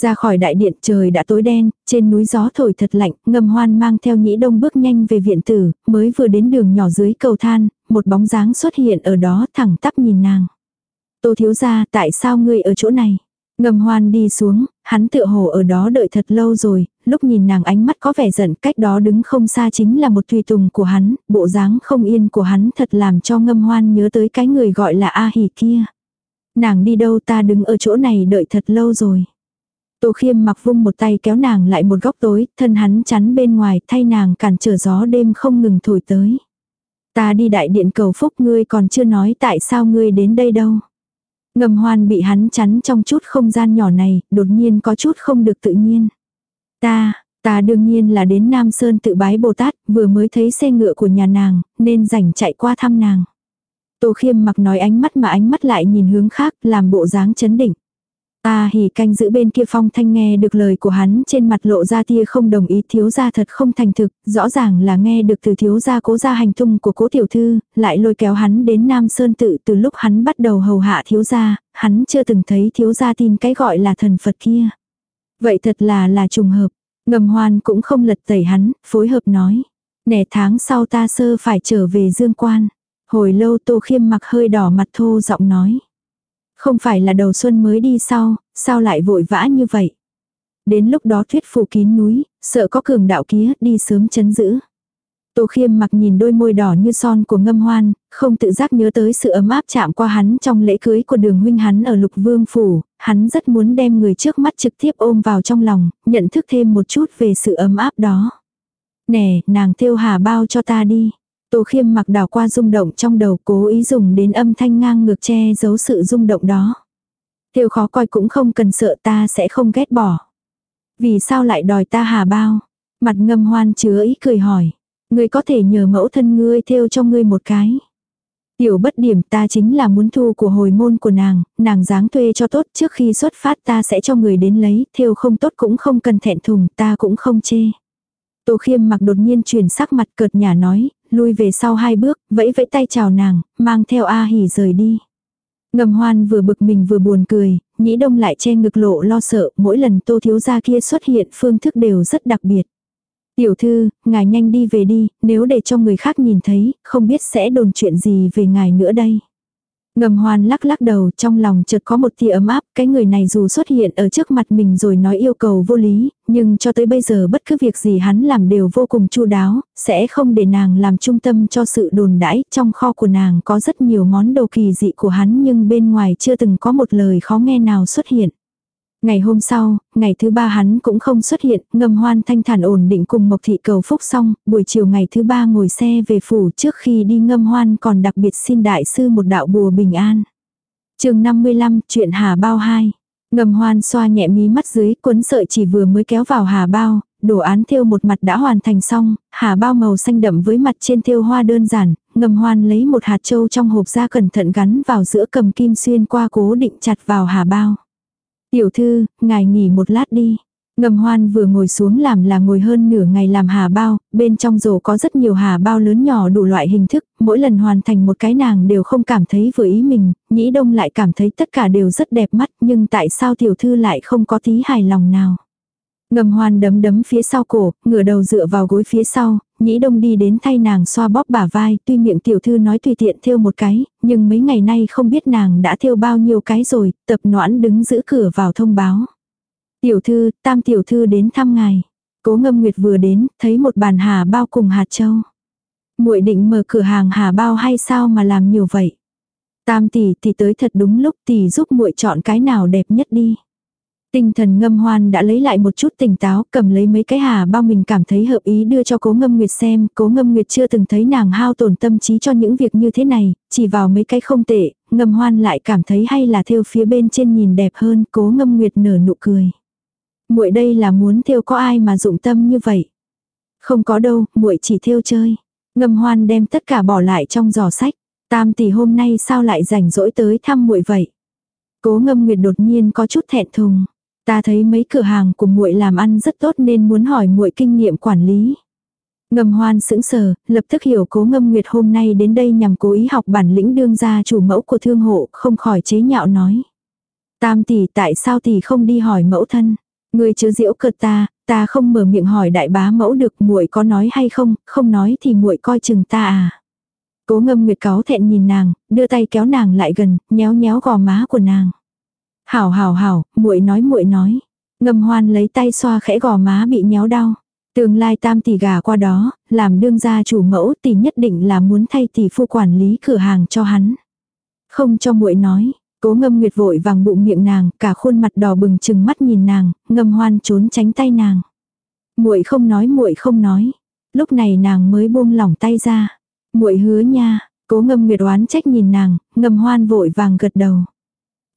Ra khỏi đại điện trời đã tối đen, trên núi gió thổi thật lạnh, ngầm hoan mang theo nhĩ đông bước nhanh về viện tử, mới vừa đến đường nhỏ dưới cầu than, một bóng dáng xuất hiện ở đó thẳng tắp nhìn nàng. Tô thiếu ra tại sao ngươi ở chỗ này? Ngầm hoan đi xuống, hắn tựa hồ ở đó đợi thật lâu rồi, lúc nhìn nàng ánh mắt có vẻ giận cách đó đứng không xa chính là một tùy tùng của hắn, bộ dáng không yên của hắn thật làm cho ngâm hoan nhớ tới cái người gọi là A hỉ kia. Nàng đi đâu ta đứng ở chỗ này đợi thật lâu rồi. Tô khiêm mặc vung một tay kéo nàng lại một góc tối, thân hắn chắn bên ngoài thay nàng cản trở gió đêm không ngừng thổi tới. Ta đi đại điện cầu phúc ngươi còn chưa nói tại sao ngươi đến đây đâu. Ngầm hoan bị hắn chắn trong chút không gian nhỏ này, đột nhiên có chút không được tự nhiên. Ta, Ta đương nhiên là đến Nam Sơn tự bái Bồ Tát, vừa mới thấy xe ngựa của nhà nàng, nên rảnh chạy qua thăm nàng. Tô khiêm mặc nói ánh mắt mà ánh mắt lại nhìn hướng khác, làm bộ dáng chấn định. Ta hỉ canh giữ bên kia phong thanh nghe được lời của hắn trên mặt lộ ra tia không đồng ý thiếu gia thật không thành thực, rõ ràng là nghe được từ thiếu gia cố gia hành tung của cố tiểu thư, lại lôi kéo hắn đến Nam Sơn tự từ lúc hắn bắt đầu hầu hạ thiếu gia, hắn chưa từng thấy thiếu gia tin cái gọi là thần Phật kia. Vậy thật là là trùng hợp, ngầm hoan cũng không lật tẩy hắn, phối hợp nói. Nẻ tháng sau ta sơ phải trở về dương quan. Hồi lâu tô khiêm mặc hơi đỏ mặt thô giọng nói. Không phải là đầu xuân mới đi sau, sao lại vội vã như vậy? Đến lúc đó thuyết phủ kín núi, sợ có cường đạo kia đi sớm chấn giữ. Tô khiêm mặc nhìn đôi môi đỏ như son của ngâm hoan, không tự giác nhớ tới sự ấm áp chạm qua hắn trong lễ cưới của đường huynh hắn ở lục vương phủ, hắn rất muốn đem người trước mắt trực tiếp ôm vào trong lòng, nhận thức thêm một chút về sự ấm áp đó. Nè, nàng tiêu hà bao cho ta đi. Tô khiêm mặc đảo qua rung động trong đầu cố ý dùng đến âm thanh ngang ngược che giấu sự rung động đó. Tiêu khó coi cũng không cần sợ ta sẽ không ghét bỏ. Vì sao lại đòi ta hà bao? Mặt ngâm hoan chứa ý cười hỏi. Ngươi có thể nhờ mẫu thân ngươi theo cho ngươi một cái. Tiểu bất điểm ta chính là muốn thu của hồi môn của nàng, nàng dáng thuê cho tốt trước khi xuất phát ta sẽ cho người đến lấy, theo không tốt cũng không cần thẹn thùng, ta cũng không chê. Tô khiêm mặc đột nhiên chuyển sắc mặt cợt nhà nói, lui về sau hai bước, vẫy vẫy tay chào nàng, mang theo A hỉ rời đi. Ngầm hoan vừa bực mình vừa buồn cười, nhĩ đông lại che ngực lộ lo sợ, mỗi lần tô thiếu gia kia xuất hiện phương thức đều rất đặc biệt. Tiểu thư, ngài nhanh đi về đi, nếu để cho người khác nhìn thấy, không biết sẽ đồn chuyện gì về ngài nữa đây. Ngầm hoan lắc lắc đầu trong lòng chợt có một tia ấm áp, cái người này dù xuất hiện ở trước mặt mình rồi nói yêu cầu vô lý, nhưng cho tới bây giờ bất cứ việc gì hắn làm đều vô cùng chu đáo, sẽ không để nàng làm trung tâm cho sự đồn đãi, trong kho của nàng có rất nhiều món đồ kỳ dị của hắn nhưng bên ngoài chưa từng có một lời khó nghe nào xuất hiện. Ngày hôm sau, ngày thứ ba hắn cũng không xuất hiện, ngầm hoan thanh thản ổn định cùng Mộc Thị cầu phúc xong, buổi chiều ngày thứ ba ngồi xe về phủ trước khi đi ngâm hoan còn đặc biệt xin đại sư một đạo bùa bình an. chương 55, chuyện Hà Bao 2. Ngầm hoan xoa nhẹ mí mắt dưới, cuốn sợi chỉ vừa mới kéo vào Hà Bao, đồ án thêu một mặt đã hoàn thành xong, Hà Bao màu xanh đậm với mặt trên thêu hoa đơn giản, ngầm hoan lấy một hạt châu trong hộp ra cẩn thận gắn vào giữa cầm kim xuyên qua cố định chặt vào Hà Bao. Tiểu thư, ngài nghỉ một lát đi. Ngầm hoan vừa ngồi xuống làm là ngồi hơn nửa ngày làm hà bao, bên trong rổ có rất nhiều hà bao lớn nhỏ đủ loại hình thức, mỗi lần hoàn thành một cái nàng đều không cảm thấy vừa ý mình, nhĩ đông lại cảm thấy tất cả đều rất đẹp mắt nhưng tại sao tiểu thư lại không có tí hài lòng nào. Ngầm hoan đấm đấm phía sau cổ, ngửa đầu dựa vào gối phía sau, nhĩ đông đi đến thay nàng xoa bóp bả vai, tuy miệng tiểu thư nói tùy tiện thêu một cái, nhưng mấy ngày nay không biết nàng đã thêu bao nhiêu cái rồi, tập noãn đứng giữ cửa vào thông báo. Tiểu thư, tam tiểu thư đến thăm ngài. Cố ngâm nguyệt vừa đến, thấy một bàn hà bao cùng hạt châu. muội định mở cửa hàng hà bao hay sao mà làm nhiều vậy? Tam tỷ thì tới thật đúng lúc tỷ giúp muội chọn cái nào đẹp nhất đi. Tinh thần ngâm hoan đã lấy lại một chút tỉnh táo, cầm lấy mấy cái hà bao mình cảm thấy hợp ý đưa cho cố ngâm nguyệt xem, cố ngâm nguyệt chưa từng thấy nàng hao tổn tâm trí cho những việc như thế này, chỉ vào mấy cái không tệ, ngâm hoan lại cảm thấy hay là theo phía bên trên nhìn đẹp hơn, cố ngâm nguyệt nở nụ cười. muội đây là muốn theo có ai mà dụng tâm như vậy? Không có đâu, muội chỉ theo chơi. Ngâm hoan đem tất cả bỏ lại trong giỏ sách. Tam tỷ hôm nay sao lại rảnh rỗi tới thăm muội vậy? Cố ngâm nguyệt đột nhiên có chút thẹn thùng. Ta thấy mấy cửa hàng của muội làm ăn rất tốt nên muốn hỏi muội kinh nghiệm quản lý. Ngầm hoan sững sờ, lập tức hiểu cố ngâm nguyệt hôm nay đến đây nhằm cố ý học bản lĩnh đương gia chủ mẫu của thương hộ, không khỏi chế nhạo nói. Tam tỷ tại sao tỷ không đi hỏi mẫu thân? Người chứa diễu cợt ta, ta không mở miệng hỏi đại bá mẫu được muội có nói hay không, không nói thì muội coi chừng ta à. Cố ngâm nguyệt cáo thẹn nhìn nàng, đưa tay kéo nàng lại gần, nhéo nhéo gò má của nàng. Hảo hảo hảo, muội nói muội nói. Ngâm hoan lấy tay xoa khẽ gò má bị nhéo đau. Tương lai tam tỷ gà qua đó, làm đương gia chủ mẫu tỷ nhất định là muốn thay tỷ phu quản lý cửa hàng cho hắn. Không cho muội nói, cố ngâm nguyệt vội vàng bụng miệng nàng, cả khuôn mặt đỏ bừng chừng mắt nhìn nàng, ngâm hoan trốn tránh tay nàng. muội không nói muội không nói. Lúc này nàng mới buông lỏng tay ra. muội hứa nha, cố ngâm nguyệt oán trách nhìn nàng, ngâm hoan vội vàng gật đầu.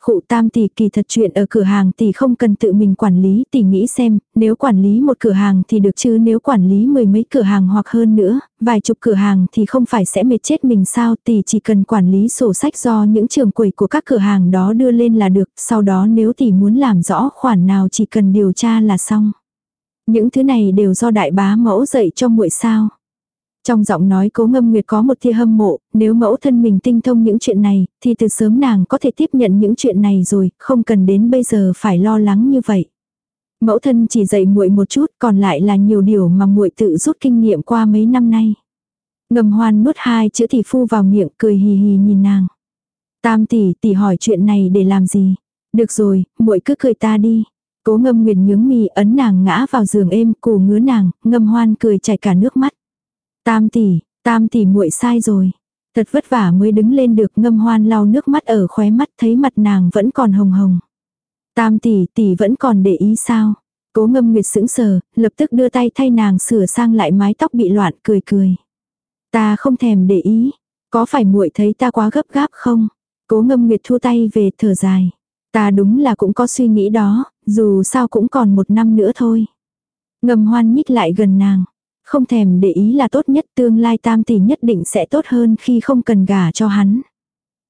Khụ tam tỷ kỳ thật chuyện ở cửa hàng tỷ không cần tự mình quản lý tỷ nghĩ xem, nếu quản lý một cửa hàng thì được chứ nếu quản lý mười mấy cửa hàng hoặc hơn nữa, vài chục cửa hàng thì không phải sẽ mệt chết mình sao tỷ chỉ cần quản lý sổ sách do những trường quầy của các cửa hàng đó đưa lên là được, sau đó nếu tỷ muốn làm rõ khoản nào chỉ cần điều tra là xong. Những thứ này đều do đại bá mẫu dạy cho muội sao. Trong giọng nói cố ngâm nguyệt có một tia hâm mộ, nếu mẫu thân mình tinh thông những chuyện này, thì từ sớm nàng có thể tiếp nhận những chuyện này rồi, không cần đến bây giờ phải lo lắng như vậy. Mẫu thân chỉ dạy muội một chút, còn lại là nhiều điều mà muội tự rút kinh nghiệm qua mấy năm nay. Ngầm hoan nuốt hai chữ tỷ phu vào miệng, cười hì hì nhìn nàng. Tam tỷ, tỷ hỏi chuyện này để làm gì? Được rồi, muội cứ cười ta đi. Cố ngâm nguyệt nhướng mi ấn nàng ngã vào giường êm, cù ngứa nàng, ngâm hoan cười chảy cả nước mắt. Tam tỷ, tam tỷ muội sai rồi. Thật vất vả mới đứng lên được ngâm hoan lau nước mắt ở khóe mắt thấy mặt nàng vẫn còn hồng hồng. Tam tỷ tỷ vẫn còn để ý sao? Cố ngâm nguyệt sững sờ, lập tức đưa tay thay nàng sửa sang lại mái tóc bị loạn cười cười. Ta không thèm để ý. Có phải muội thấy ta quá gấp gáp không? Cố ngâm nguyệt thu tay về thở dài. Ta đúng là cũng có suy nghĩ đó, dù sao cũng còn một năm nữa thôi. Ngâm hoan nhích lại gần nàng. Không thèm để ý là tốt nhất tương lai tam tỷ nhất định sẽ tốt hơn khi không cần gả cho hắn.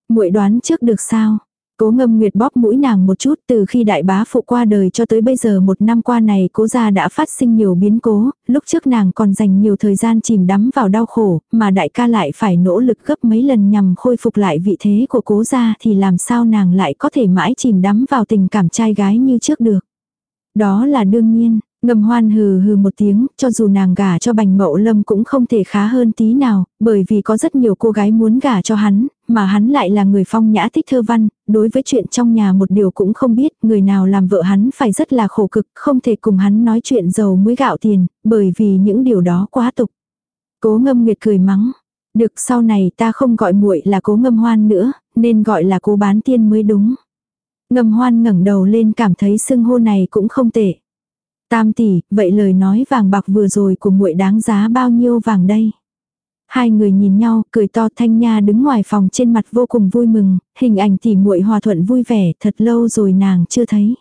muội đoán trước được sao? Cố ngâm nguyệt bóp mũi nàng một chút từ khi đại bá phụ qua đời cho tới bây giờ một năm qua này cố gia đã phát sinh nhiều biến cố, lúc trước nàng còn dành nhiều thời gian chìm đắm vào đau khổ, mà đại ca lại phải nỗ lực gấp mấy lần nhằm khôi phục lại vị thế của cố gia thì làm sao nàng lại có thể mãi chìm đắm vào tình cảm trai gái như trước được. Đó là đương nhiên, Ngầm hoan hừ hừ một tiếng, cho dù nàng gả cho bành mậu lâm cũng không thể khá hơn tí nào, bởi vì có rất nhiều cô gái muốn gả cho hắn, mà hắn lại là người phong nhã thích thơ văn, đối với chuyện trong nhà một điều cũng không biết, người nào làm vợ hắn phải rất là khổ cực, không thể cùng hắn nói chuyện giàu muối gạo tiền, bởi vì những điều đó quá tục. Cố ngâm nguyệt cười mắng. Được sau này ta không gọi muội là cố ngâm hoan nữa, nên gọi là cố bán tiên mới đúng. Ngâm hoan ngẩng đầu lên cảm thấy sưng hô này cũng không tệ. Tam tỷ, vậy lời nói vàng bạc vừa rồi của muội đáng giá bao nhiêu vàng đây? Hai người nhìn nhau, cười to Thanh Nha đứng ngoài phòng trên mặt vô cùng vui mừng, hình ảnh tỷ muội hòa thuận vui vẻ, thật lâu rồi nàng chưa thấy.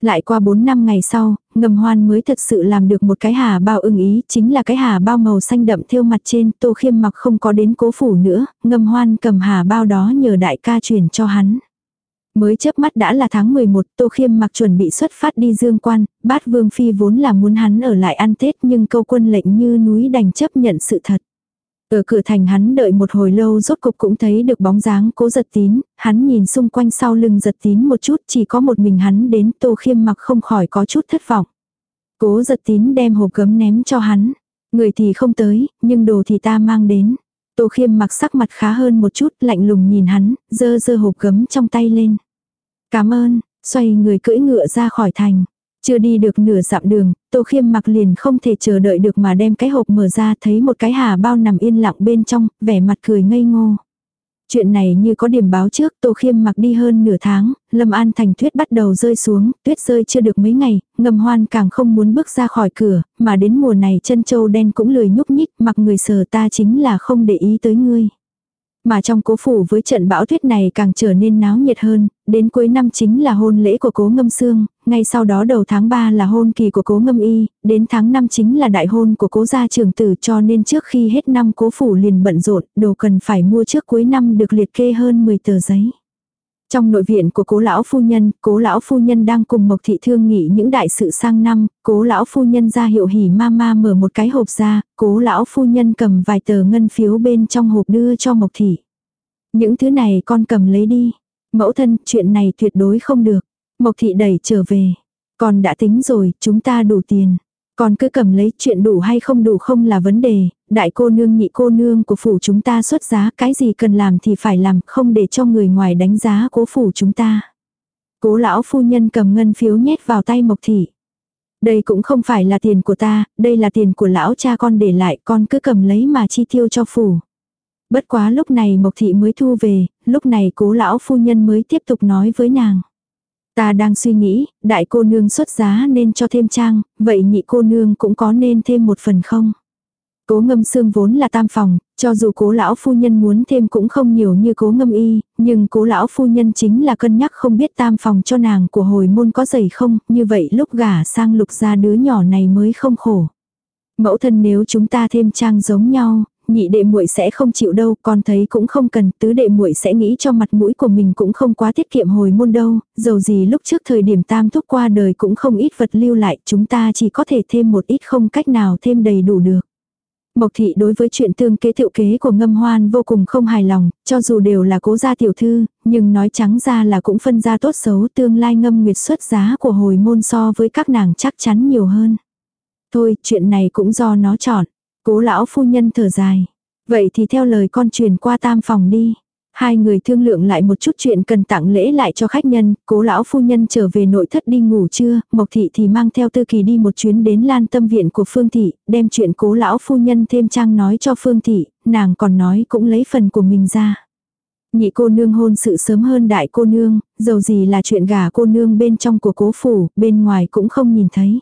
Lại qua 4 năm ngày sau, ngầm hoan mới thật sự làm được một cái hà bao ưng ý, chính là cái hà bao màu xanh đậm thêu mặt trên, tô khiêm mặc không có đến cố phủ nữa, ngầm hoan cầm hà bao đó nhờ đại ca truyền cho hắn. Mới chớp mắt đã là tháng 11, Tô Khiêm mặc chuẩn bị xuất phát đi dương quan, bát vương phi vốn là muốn hắn ở lại ăn Tết nhưng câu quân lệnh như núi đành chấp nhận sự thật. Ở cửa thành hắn đợi một hồi lâu rốt cục cũng thấy được bóng dáng cố giật tín, hắn nhìn xung quanh sau lưng giật tín một chút chỉ có một mình hắn đến Tô Khiêm mặc không khỏi có chút thất vọng. Cố giật tín đem hộp gấm ném cho hắn. Người thì không tới, nhưng đồ thì ta mang đến. Tô khiêm mặc sắc mặt khá hơn một chút, lạnh lùng nhìn hắn, dơ dơ hộp gấm trong tay lên. Cảm ơn, xoay người cưỡi ngựa ra khỏi thành. Chưa đi được nửa dặm đường, Tô Khiêm mặc liền không thể chờ đợi được mà đem cái hộp mở ra thấy một cái hà bao nằm yên lặng bên trong, vẻ mặt cười ngây ngô. Chuyện này như có điểm báo trước, Tô Khiêm mặc đi hơn nửa tháng, Lâm An thành tuyết bắt đầu rơi xuống, tuyết rơi chưa được mấy ngày, ngầm hoan càng không muốn bước ra khỏi cửa, mà đến mùa này chân châu đen cũng lười nhúc nhích, mặc người sờ ta chính là không để ý tới ngươi. Mà trong cố phủ với trận bão tuyết này càng trở nên náo nhiệt hơn, đến cuối năm chính là hôn lễ của cố ngâm xương, ngay sau đó đầu tháng 3 là hôn kỳ của cố ngâm y, đến tháng 5 chính là đại hôn của cố gia trưởng tử cho nên trước khi hết năm cố phủ liền bận rộn, đồ cần phải mua trước cuối năm được liệt kê hơn 10 tờ giấy. Trong nội viện của cố lão phu nhân, cố lão phu nhân đang cùng Mộc Thị thương nghị những đại sự sang năm, cố lão phu nhân ra hiệu hỉ ma ma mở một cái hộp ra, cố lão phu nhân cầm vài tờ ngân phiếu bên trong hộp đưa cho Mộc Thị. Những thứ này con cầm lấy đi. Mẫu thân, chuyện này tuyệt đối không được. Mộc Thị đẩy trở về. Con đã tính rồi, chúng ta đủ tiền. Còn cứ cầm lấy chuyện đủ hay không đủ không là vấn đề, đại cô nương nhị cô nương của phủ chúng ta xuất giá, cái gì cần làm thì phải làm, không để cho người ngoài đánh giá cố phủ chúng ta. Cố lão phu nhân cầm ngân phiếu nhét vào tay Mộc Thị. Đây cũng không phải là tiền của ta, đây là tiền của lão cha con để lại, con cứ cầm lấy mà chi tiêu cho phủ. Bất quá lúc này Mộc Thị mới thu về, lúc này cố lão phu nhân mới tiếp tục nói với nàng. Ta đang suy nghĩ, đại cô nương xuất giá nên cho thêm trang, vậy nhị cô nương cũng có nên thêm một phần không? Cố ngâm xương vốn là tam phòng, cho dù cố lão phu nhân muốn thêm cũng không nhiều như cố ngâm y, nhưng cố lão phu nhân chính là cân nhắc không biết tam phòng cho nàng của hồi môn có dày không, như vậy lúc gả sang lục gia đứa nhỏ này mới không khổ. Mẫu thân nếu chúng ta thêm trang giống nhau, nhị đệ muội sẽ không chịu đâu, con thấy cũng không cần, tứ đệ muội sẽ nghĩ cho mặt mũi của mình cũng không quá tiết kiệm hồi môn đâu, dầu gì lúc trước thời điểm tam thúc qua đời cũng không ít vật lưu lại, chúng ta chỉ có thể thêm một ít không cách nào thêm đầy đủ được. Mộc thị đối với chuyện tương kế thiệu kế của ngâm hoan vô cùng không hài lòng, cho dù đều là cố gia tiểu thư, nhưng nói trắng ra là cũng phân ra tốt xấu tương lai ngâm nguyệt xuất giá của hồi môn so với các nàng chắc chắn nhiều hơn. Thôi, chuyện này cũng do nó chọn. Cố lão phu nhân thở dài. Vậy thì theo lời con truyền qua tam phòng đi. Hai người thương lượng lại một chút chuyện cần tặng lễ lại cho khách nhân, cố lão phu nhân trở về nội thất đi ngủ trưa, Mộc Thị thì mang theo tư kỳ đi một chuyến đến lan tâm viện của Phương Thị, đem chuyện cố lão phu nhân thêm trang nói cho Phương Thị, nàng còn nói cũng lấy phần của mình ra. Nhị cô nương hôn sự sớm hơn đại cô nương, dầu gì là chuyện gả cô nương bên trong của cố phủ, bên ngoài cũng không nhìn thấy.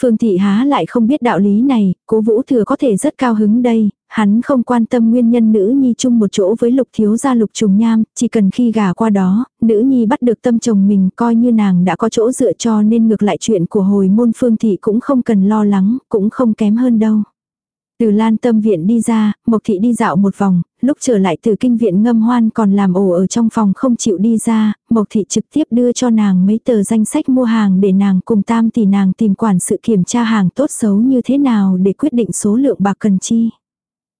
Phương thị há lại không biết đạo lý này, cố vũ thừa có thể rất cao hứng đây, hắn không quan tâm nguyên nhân nữ nhi chung một chỗ với lục thiếu gia lục trùng nham, chỉ cần khi gả qua đó, nữ nhi bắt được tâm chồng mình coi như nàng đã có chỗ dựa cho nên ngược lại chuyện của hồi môn phương thị cũng không cần lo lắng, cũng không kém hơn đâu. Từ lan tâm viện đi ra, Mộc Thị đi dạo một vòng, lúc trở lại từ kinh viện ngâm hoan còn làm ổ ở trong phòng không chịu đi ra, Mộc Thị trực tiếp đưa cho nàng mấy tờ danh sách mua hàng để nàng cùng tam tỷ nàng tìm quản sự kiểm tra hàng tốt xấu như thế nào để quyết định số lượng bạc cần chi.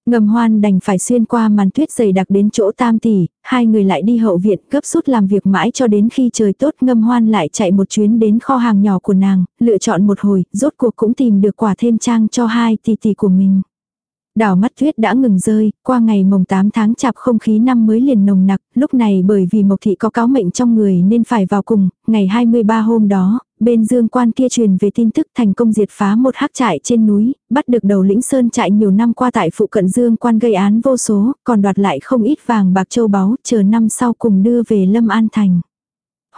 Ngầm hoan đành phải xuyên qua màn tuyết dày đặc đến chỗ tam tỷ, hai người lại đi hậu viện gấp rút làm việc mãi cho đến khi trời tốt ngâm hoan lại chạy một chuyến đến kho hàng nhỏ của nàng, lựa chọn một hồi, rốt cuộc cũng tìm được quả thêm trang cho hai tỷ tỷ của mình. Đảo mắt tuyết đã ngừng rơi, qua ngày mồng 8 tháng chạp không khí năm mới liền nồng nặc, lúc này bởi vì Mộc Thị có cáo mệnh trong người nên phải vào cùng, ngày 23 hôm đó, bên dương quan kia truyền về tin tức thành công diệt phá một hắc trại trên núi, bắt được đầu lĩnh sơn trại nhiều năm qua tại phụ cận dương quan gây án vô số, còn đoạt lại không ít vàng bạc châu báu, chờ năm sau cùng đưa về Lâm An Thành.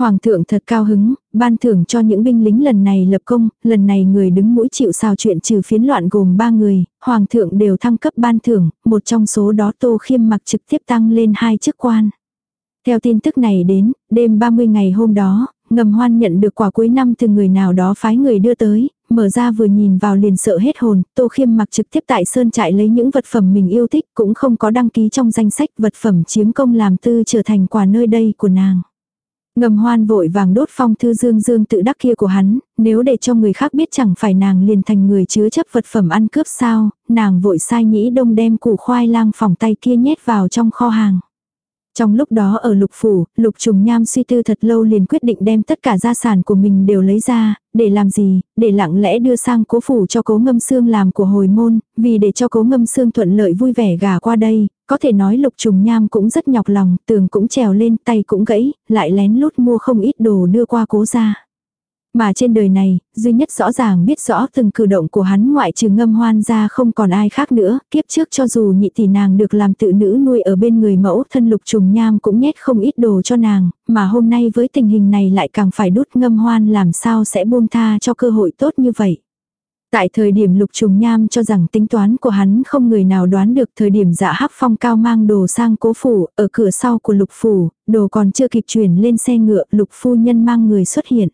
Hoàng thượng thật cao hứng, ban thưởng cho những binh lính lần này lập công, lần này người đứng mũi chịu sao chuyện trừ phiến loạn gồm ba người, hoàng thượng đều thăng cấp ban thưởng, một trong số đó tô khiêm mặc trực tiếp tăng lên hai chức quan. Theo tin tức này đến, đêm 30 ngày hôm đó, ngầm hoan nhận được quả cuối năm từ người nào đó phái người đưa tới, mở ra vừa nhìn vào liền sợ hết hồn, tô khiêm mặc trực tiếp tại sơn trại lấy những vật phẩm mình yêu thích cũng không có đăng ký trong danh sách vật phẩm chiếm công làm tư trở thành quà nơi đây của nàng. Ngầm hoan vội vàng đốt phong thư dương dương tự đắc kia của hắn, nếu để cho người khác biết chẳng phải nàng liền thành người chứa chấp vật phẩm ăn cướp sao, nàng vội sai nhĩ đông đem củ khoai lang phòng tay kia nhét vào trong kho hàng. Trong lúc đó ở lục phủ, lục trùng nham suy tư thật lâu liền quyết định đem tất cả gia sản của mình đều lấy ra, để làm gì, để lặng lẽ đưa sang cố phủ cho cố ngâm xương làm của hồi môn, vì để cho cố ngâm xương thuận lợi vui vẻ gà qua đây, có thể nói lục trùng nham cũng rất nhọc lòng, tường cũng trèo lên, tay cũng gãy, lại lén lút mua không ít đồ đưa qua cố ra. Mà trên đời này, duy nhất rõ ràng biết rõ từng cử động của hắn ngoại trừ ngâm hoan ra không còn ai khác nữa, kiếp trước cho dù nhị tỷ nàng được làm tự nữ nuôi ở bên người mẫu thân lục trùng nham cũng nhét không ít đồ cho nàng, mà hôm nay với tình hình này lại càng phải đút ngâm hoan làm sao sẽ buông tha cho cơ hội tốt như vậy. Tại thời điểm lục trùng nham cho rằng tính toán của hắn không người nào đoán được thời điểm dạ hắc phong cao mang đồ sang cố phủ, ở cửa sau của lục phủ, đồ còn chưa kịp chuyển lên xe ngựa, lục phu nhân mang người xuất hiện.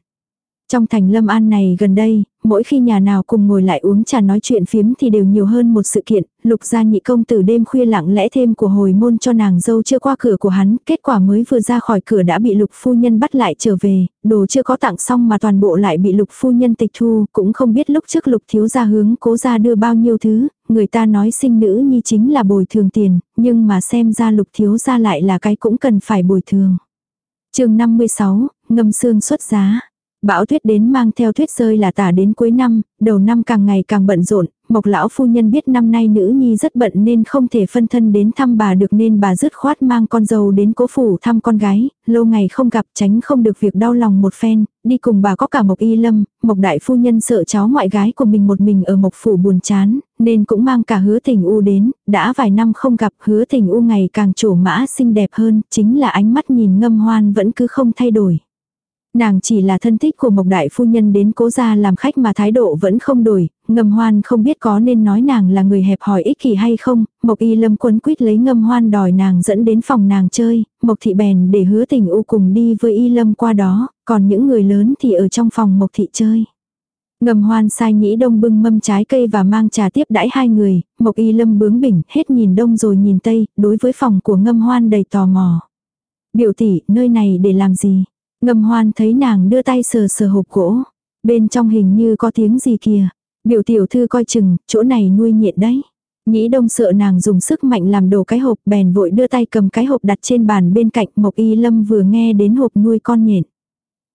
Trong thành lâm an này gần đây, mỗi khi nhà nào cùng ngồi lại uống trà nói chuyện phiếm thì đều nhiều hơn một sự kiện, lục gia nhị công tử đêm khuya lặng lẽ thêm của hồi môn cho nàng dâu chưa qua cửa của hắn, kết quả mới vừa ra khỏi cửa đã bị lục phu nhân bắt lại trở về, đồ chưa có tặng xong mà toàn bộ lại bị lục phu nhân tịch thu, cũng không biết lúc trước lục thiếu gia hướng cố gia đưa bao nhiêu thứ, người ta nói sinh nữ nhi chính là bồi thường tiền, nhưng mà xem ra lục thiếu gia lại là cái cũng cần phải bồi thường. chương 56, ngâm xương xuất giá. Bão tuyết đến mang theo tuyết rơi là tả đến cuối năm, đầu năm càng ngày càng bận rộn, Mộc lão phu nhân biết năm nay nữ nhi rất bận nên không thể phân thân đến thăm bà được nên bà dứt khoát mang con dâu đến cố phủ thăm con gái, lâu ngày không gặp tránh không được việc đau lòng một phen, đi cùng bà có cả Mộc Y Lâm, Mộc đại phu nhân sợ cháu ngoại gái của mình một mình ở Mộc phủ buồn chán, nên cũng mang cả hứa tình u đến, đã vài năm không gặp hứa tình u ngày càng trổ mã xinh đẹp hơn, chính là ánh mắt nhìn ngâm hoan vẫn cứ không thay đổi. Nàng chỉ là thân thích của Mộc Đại Phu Nhân đến cố gia làm khách mà thái độ vẫn không đổi, ngầm hoan không biết có nên nói nàng là người hẹp hòi ích kỷ hay không, Mộc Y Lâm quấn quýt lấy ngâm hoan đòi nàng dẫn đến phòng nàng chơi, Mộc Thị bèn để hứa tình u cùng đi với Y Lâm qua đó, còn những người lớn thì ở trong phòng Mộc Thị chơi. Ngầm hoan sai nhĩ đông bưng mâm trái cây và mang trà tiếp đãi hai người, Mộc Y Lâm bướng bỉnh, hết nhìn đông rồi nhìn tây, đối với phòng của ngâm hoan đầy tò mò. Biểu tỷ, nơi này để làm gì? Ngầm hoan thấy nàng đưa tay sờ sờ hộp gỗ. Bên trong hình như có tiếng gì kìa. Biểu tiểu thư coi chừng, chỗ này nuôi nhện đấy. Nhĩ đông sợ nàng dùng sức mạnh làm đổ cái hộp bèn vội đưa tay cầm cái hộp đặt trên bàn bên cạnh Mộc Y Lâm vừa nghe đến hộp nuôi con nhện.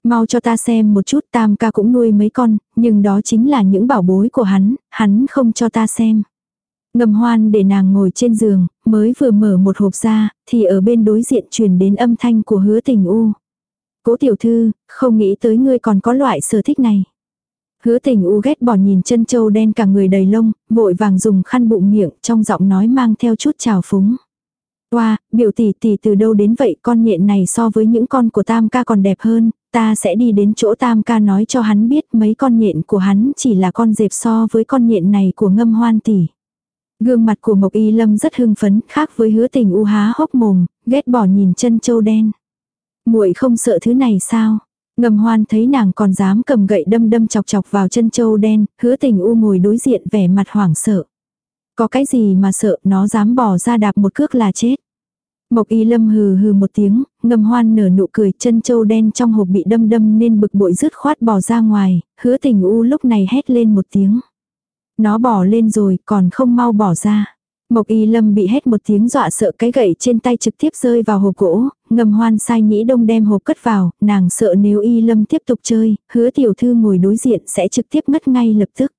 Mau cho ta xem một chút tam ca cũng nuôi mấy con, nhưng đó chính là những bảo bối của hắn, hắn không cho ta xem. Ngầm hoan để nàng ngồi trên giường, mới vừa mở một hộp ra, thì ở bên đối diện truyền đến âm thanh của hứa tình u. Cố tiểu thư, không nghĩ tới ngươi còn có loại sở thích này. Hứa tình u ghét bỏ nhìn chân châu đen cả người đầy lông, vội vàng dùng khăn bụng miệng trong giọng nói mang theo chút trào phúng. Wow, biểu tỷ tỷ từ đâu đến vậy con nhện này so với những con của tam ca còn đẹp hơn, ta sẽ đi đến chỗ tam ca nói cho hắn biết mấy con nhện của hắn chỉ là con dẹp so với con nhện này của ngâm hoan tỷ. Gương mặt của Mộc Y Lâm rất hưng phấn, khác với hứa tình u há hốc mồm, ghét bỏ nhìn chân châu đen muội không sợ thứ này sao? Ngầm hoan thấy nàng còn dám cầm gậy đâm đâm chọc chọc vào chân châu đen, hứa tình u ngồi đối diện vẻ mặt hoảng sợ. Có cái gì mà sợ nó dám bỏ ra đạp một cước là chết. Mộc y lâm hừ hừ một tiếng, ngầm hoan nở nụ cười chân châu đen trong hộp bị đâm đâm nên bực bội rứt khoát bỏ ra ngoài, hứa tình u lúc này hét lên một tiếng. Nó bỏ lên rồi còn không mau bỏ ra. Mộc y lâm bị hét một tiếng dọa sợ cái gậy trên tay trực tiếp rơi vào hộp gỗ, ngầm hoan sai nhĩ đông đem hộp cất vào, nàng sợ nếu y lâm tiếp tục chơi, hứa tiểu thư ngồi đối diện sẽ trực tiếp mất ngay lập tức.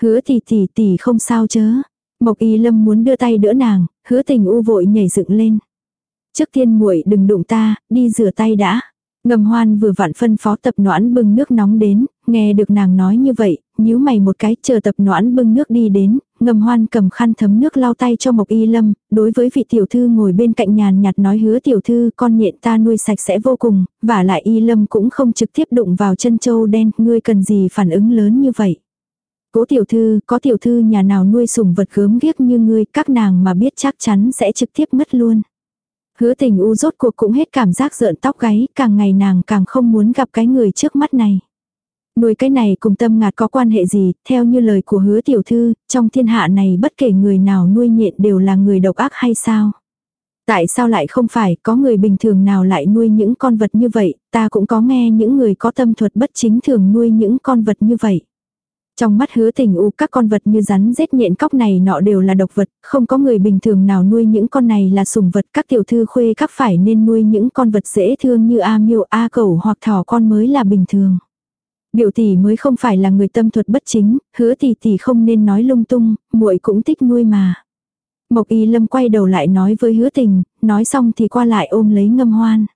Hứa tỷ tỷ tỷ không sao chớ. Mộc y lâm muốn đưa tay đỡ nàng, hứa tình u vội nhảy dựng lên. Trước tiên muội đừng đụng ta, đi rửa tay đã. Ngầm hoan vừa vặn phân phó tập noãn bưng nước nóng đến, nghe được nàng nói như vậy, nhíu mày một cái chờ tập noãn bưng nước đi đến, ngầm hoan cầm khăn thấm nước lau tay cho Mộc Y Lâm, đối với vị tiểu thư ngồi bên cạnh nhàn nhạt nói hứa tiểu thư con nhện ta nuôi sạch sẽ vô cùng, và lại Y Lâm cũng không trực tiếp đụng vào chân châu đen, ngươi cần gì phản ứng lớn như vậy. Cố tiểu thư, có tiểu thư nhà nào nuôi sủng vật gớm ghiếc như ngươi, các nàng mà biết chắc chắn sẽ trực tiếp mất luôn. Hứa tình u rốt cuộc cũng hết cảm giác rợn tóc gáy, càng ngày nàng càng không muốn gặp cái người trước mắt này. Nuôi cái này cùng tâm ngạt có quan hệ gì, theo như lời của hứa tiểu thư, trong thiên hạ này bất kể người nào nuôi nhện đều là người độc ác hay sao? Tại sao lại không phải có người bình thường nào lại nuôi những con vật như vậy, ta cũng có nghe những người có tâm thuật bất chính thường nuôi những con vật như vậy. Trong mắt hứa tình u các con vật như rắn rết nhện cóc này nọ đều là độc vật, không có người bình thường nào nuôi những con này là sùng vật. Các tiểu thư khuê các phải nên nuôi những con vật dễ thương như A miêu A cẩu hoặc thỏ con mới là bình thường. Biểu tỷ mới không phải là người tâm thuật bất chính, hứa tỷ tỷ không nên nói lung tung, muội cũng thích nuôi mà. Mộc y lâm quay đầu lại nói với hứa tình, nói xong thì qua lại ôm lấy ngâm hoan.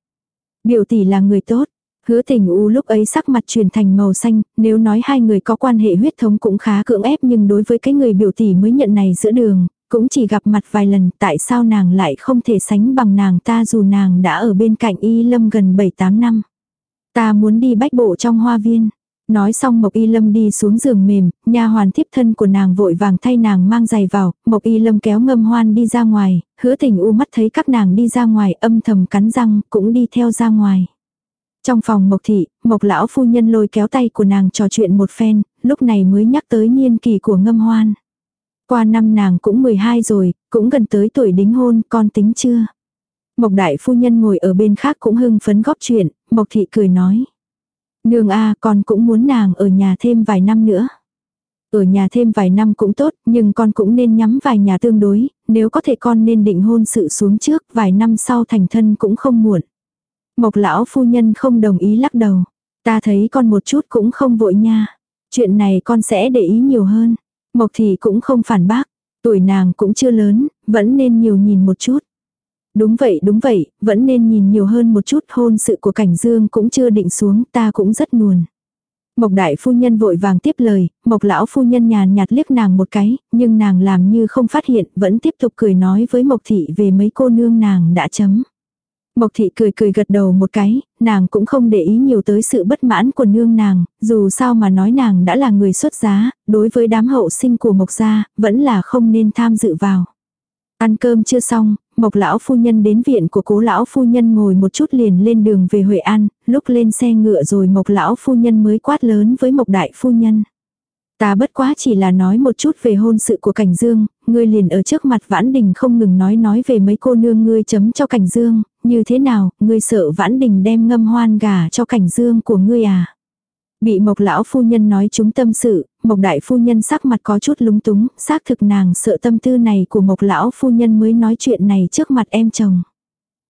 Biểu tỷ là người tốt, Hứa tình u lúc ấy sắc mặt chuyển thành màu xanh, nếu nói hai người có quan hệ huyết thống cũng khá cưỡng ép nhưng đối với cái người biểu tỷ mới nhận này giữa đường, cũng chỉ gặp mặt vài lần tại sao nàng lại không thể sánh bằng nàng ta dù nàng đã ở bên cạnh y lâm gần 7-8 năm. Ta muốn đi bách bộ trong hoa viên. Nói xong Mộc Y Lâm đi xuống giường mềm, nha hoàn tiếp thân của nàng vội vàng thay nàng mang giày vào, Mộc Y Lâm kéo ngâm hoan đi ra ngoài, hứa tình u mắt thấy các nàng đi ra ngoài âm thầm cắn răng, cũng đi theo ra ngoài. Trong phòng Mộc Thị, Mộc Lão Phu Nhân lôi kéo tay của nàng trò chuyện một phen, lúc này mới nhắc tới niên kỳ của ngâm hoan. Qua năm nàng cũng 12 rồi, cũng gần tới tuổi đính hôn, con tính chưa? Mộc Đại Phu Nhân ngồi ở bên khác cũng hưng phấn góp chuyện, Mộc Thị cười nói. Nương a con cũng muốn nàng ở nhà thêm vài năm nữa. Ở nhà thêm vài năm cũng tốt, nhưng con cũng nên nhắm vài nhà tương đối, nếu có thể con nên định hôn sự xuống trước, vài năm sau thành thân cũng không muộn. Mộc lão phu nhân không đồng ý lắc đầu. Ta thấy con một chút cũng không vội nha. Chuyện này con sẽ để ý nhiều hơn. Mộc thì cũng không phản bác. Tuổi nàng cũng chưa lớn, vẫn nên nhiều nhìn một chút. Đúng vậy đúng vậy, vẫn nên nhìn nhiều hơn một chút hôn sự của cảnh dương cũng chưa định xuống ta cũng rất nuồn. Mộc đại phu nhân vội vàng tiếp lời, mộc lão phu nhân nhàn nhạt liếc nàng một cái, nhưng nàng làm như không phát hiện, vẫn tiếp tục cười nói với mộc thị về mấy cô nương nàng đã chấm. Mộc thị cười cười gật đầu một cái, nàng cũng không để ý nhiều tới sự bất mãn của nương nàng, dù sao mà nói nàng đã là người xuất giá, đối với đám hậu sinh của Mộc gia, vẫn là không nên tham dự vào. Ăn cơm chưa xong, Mộc lão phu nhân đến viện của cố lão phu nhân ngồi một chút liền lên đường về Huệ An, lúc lên xe ngựa rồi Mộc lão phu nhân mới quát lớn với Mộc đại phu nhân. Ta bất quá chỉ là nói một chút về hôn sự của Cảnh Dương, ngươi liền ở trước mặt Vãn Đình không ngừng nói nói về mấy cô nương ngươi chấm cho Cảnh Dương, như thế nào, ngươi sợ Vãn Đình đem ngâm hoan gà cho Cảnh Dương của ngươi à? Bị Mộc lão phu nhân nói chúng tâm sự, Mộc đại phu nhân sắc mặt có chút lúng túng, xác thực nàng sợ tâm tư này của Mộc lão phu nhân mới nói chuyện này trước mặt em chồng.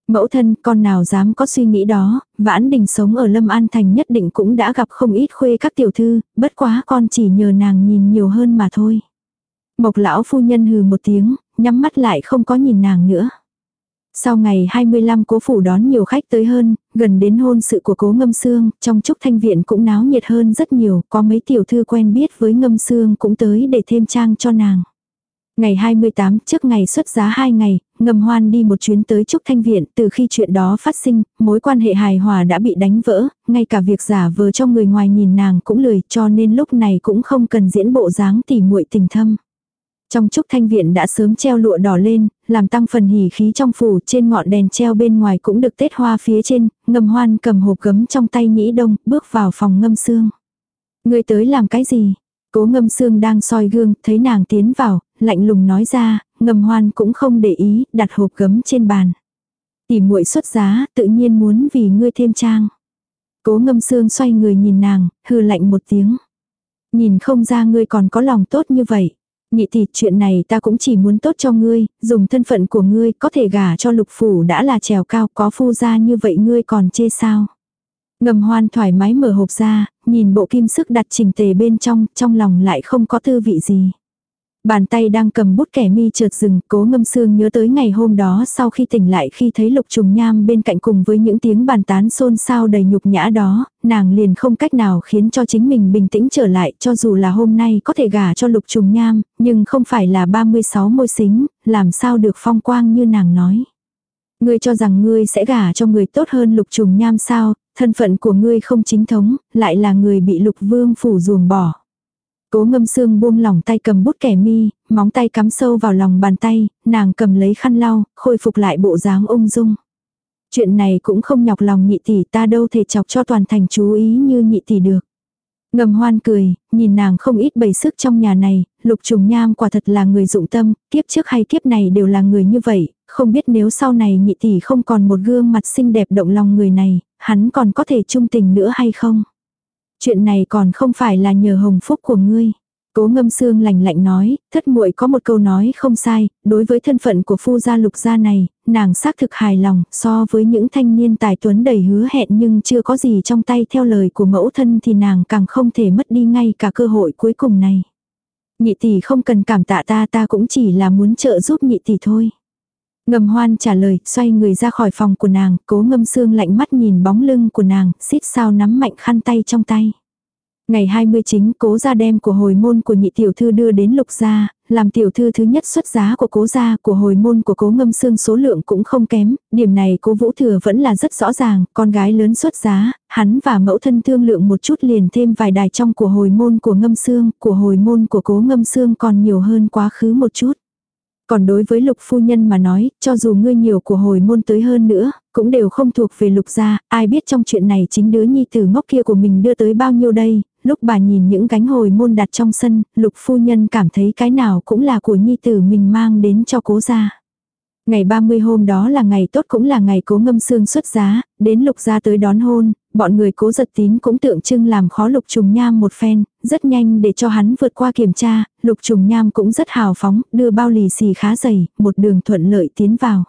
Mẫu thân con nào dám có suy nghĩ đó, vãn đình sống ở Lâm An Thành nhất định cũng đã gặp không ít khuê các tiểu thư, bất quá con chỉ nhờ nàng nhìn nhiều hơn mà thôi. Mộc lão phu nhân hừ một tiếng, nhắm mắt lại không có nhìn nàng nữa. Sau ngày 25 cố phủ đón nhiều khách tới hơn, gần đến hôn sự của cố ngâm xương, trong trúc thanh viện cũng náo nhiệt hơn rất nhiều, có mấy tiểu thư quen biết với ngâm xương cũng tới để thêm trang cho nàng. Ngày 28 trước ngày xuất giá 2 ngày, ngầm hoan đi một chuyến tới Trúc Thanh Viện, từ khi chuyện đó phát sinh, mối quan hệ hài hòa đã bị đánh vỡ, ngay cả việc giả vờ cho người ngoài nhìn nàng cũng lười, cho nên lúc này cũng không cần diễn bộ dáng tỉ muội tình thâm. Trong Trúc Thanh Viện đã sớm treo lụa đỏ lên, làm tăng phần hỉ khí trong phủ trên ngọn đèn treo bên ngoài cũng được tết hoa phía trên, ngầm hoan cầm hộp gấm trong tay nhĩ đông, bước vào phòng ngâm xương. Người tới làm cái gì? Cố ngâm xương đang soi gương, thấy nàng tiến vào, lạnh lùng nói ra, ngầm hoan cũng không để ý, đặt hộp gấm trên bàn. Tỉ muội xuất giá, tự nhiên muốn vì ngươi thêm trang. Cố ngâm xương xoay người nhìn nàng, hư lạnh một tiếng. Nhìn không ra ngươi còn có lòng tốt như vậy. Nhị tỷ chuyện này ta cũng chỉ muốn tốt cho ngươi, dùng thân phận của ngươi có thể gả cho lục phủ đã là trèo cao có phu gia như vậy ngươi còn chê sao. Ngầm hoan thoải mái mở hộp ra, nhìn bộ kim sức đặt chỉnh tề bên trong, trong lòng lại không có tư vị gì. Bàn tay đang cầm bút kẻ mi trượt dừng, cố ngâm xương nhớ tới ngày hôm đó sau khi tỉnh lại khi thấy lục trùng nham bên cạnh cùng với những tiếng bàn tán xôn xao đầy nhục nhã đó, nàng liền không cách nào khiến cho chính mình bình tĩnh trở lại cho dù là hôm nay có thể gả cho lục trùng nham, nhưng không phải là 36 môi xính, làm sao được phong quang như nàng nói. Ngươi cho rằng ngươi sẽ gả cho người tốt hơn lục trùng nham sao, thân phận của ngươi không chính thống, lại là người bị lục vương phủ ruồng bỏ. Cố ngâm xương buông lỏng tay cầm bút kẻ mi, móng tay cắm sâu vào lòng bàn tay, nàng cầm lấy khăn lau, khôi phục lại bộ dáng ung dung. Chuyện này cũng không nhọc lòng nhị tỷ ta đâu thể chọc cho toàn thành chú ý như nhị tỷ được. Ngầm hoan cười, nhìn nàng không ít bày sức trong nhà này, lục trùng nham quả thật là người dụng tâm, kiếp trước hay kiếp này đều là người như vậy, không biết nếu sau này nhị tỷ không còn một gương mặt xinh đẹp động lòng người này, hắn còn có thể trung tình nữa hay không? Chuyện này còn không phải là nhờ hồng phúc của ngươi. Cố ngâm xương lạnh lạnh nói, thất muội có một câu nói không sai, đối với thân phận của phu gia lục gia này, nàng xác thực hài lòng, so với những thanh niên tài tuấn đầy hứa hẹn nhưng chưa có gì trong tay theo lời của mẫu thân thì nàng càng không thể mất đi ngay cả cơ hội cuối cùng này. Nhị tỷ không cần cảm tạ ta ta cũng chỉ là muốn trợ giúp nhị tỷ thôi. Ngầm hoan trả lời, xoay người ra khỏi phòng của nàng, cố ngâm xương lạnh mắt nhìn bóng lưng của nàng, xít sao nắm mạnh khăn tay trong tay. Ngày 20 chính cố gia đem của hồi môn của nhị tiểu thư đưa đến lục gia, làm tiểu thư thứ nhất xuất giá của cố gia của hồi môn của cố ngâm xương số lượng cũng không kém, điểm này cố vũ thừa vẫn là rất rõ ràng, con gái lớn xuất giá, hắn và mẫu thân thương lượng một chút liền thêm vài đài trong của hồi môn của ngâm xương, của hồi môn của cố ngâm xương còn nhiều hơn quá khứ một chút. Còn đối với lục phu nhân mà nói, cho dù ngươi nhiều của hồi môn tới hơn nữa, cũng đều không thuộc về lục gia, ai biết trong chuyện này chính đứa nhi tử ngốc kia của mình đưa tới bao nhiêu đây, lúc bà nhìn những gánh hồi môn đặt trong sân, lục phu nhân cảm thấy cái nào cũng là của nhi tử mình mang đến cho cố gia. Ngày 30 hôm đó là ngày tốt cũng là ngày cố ngâm xương xuất giá, đến lục gia tới đón hôn, bọn người cố giật tín cũng tượng trưng làm khó lục trùng nham một phen, rất nhanh để cho hắn vượt qua kiểm tra, lục trùng nham cũng rất hào phóng, đưa bao lì xì khá dày, một đường thuận lợi tiến vào.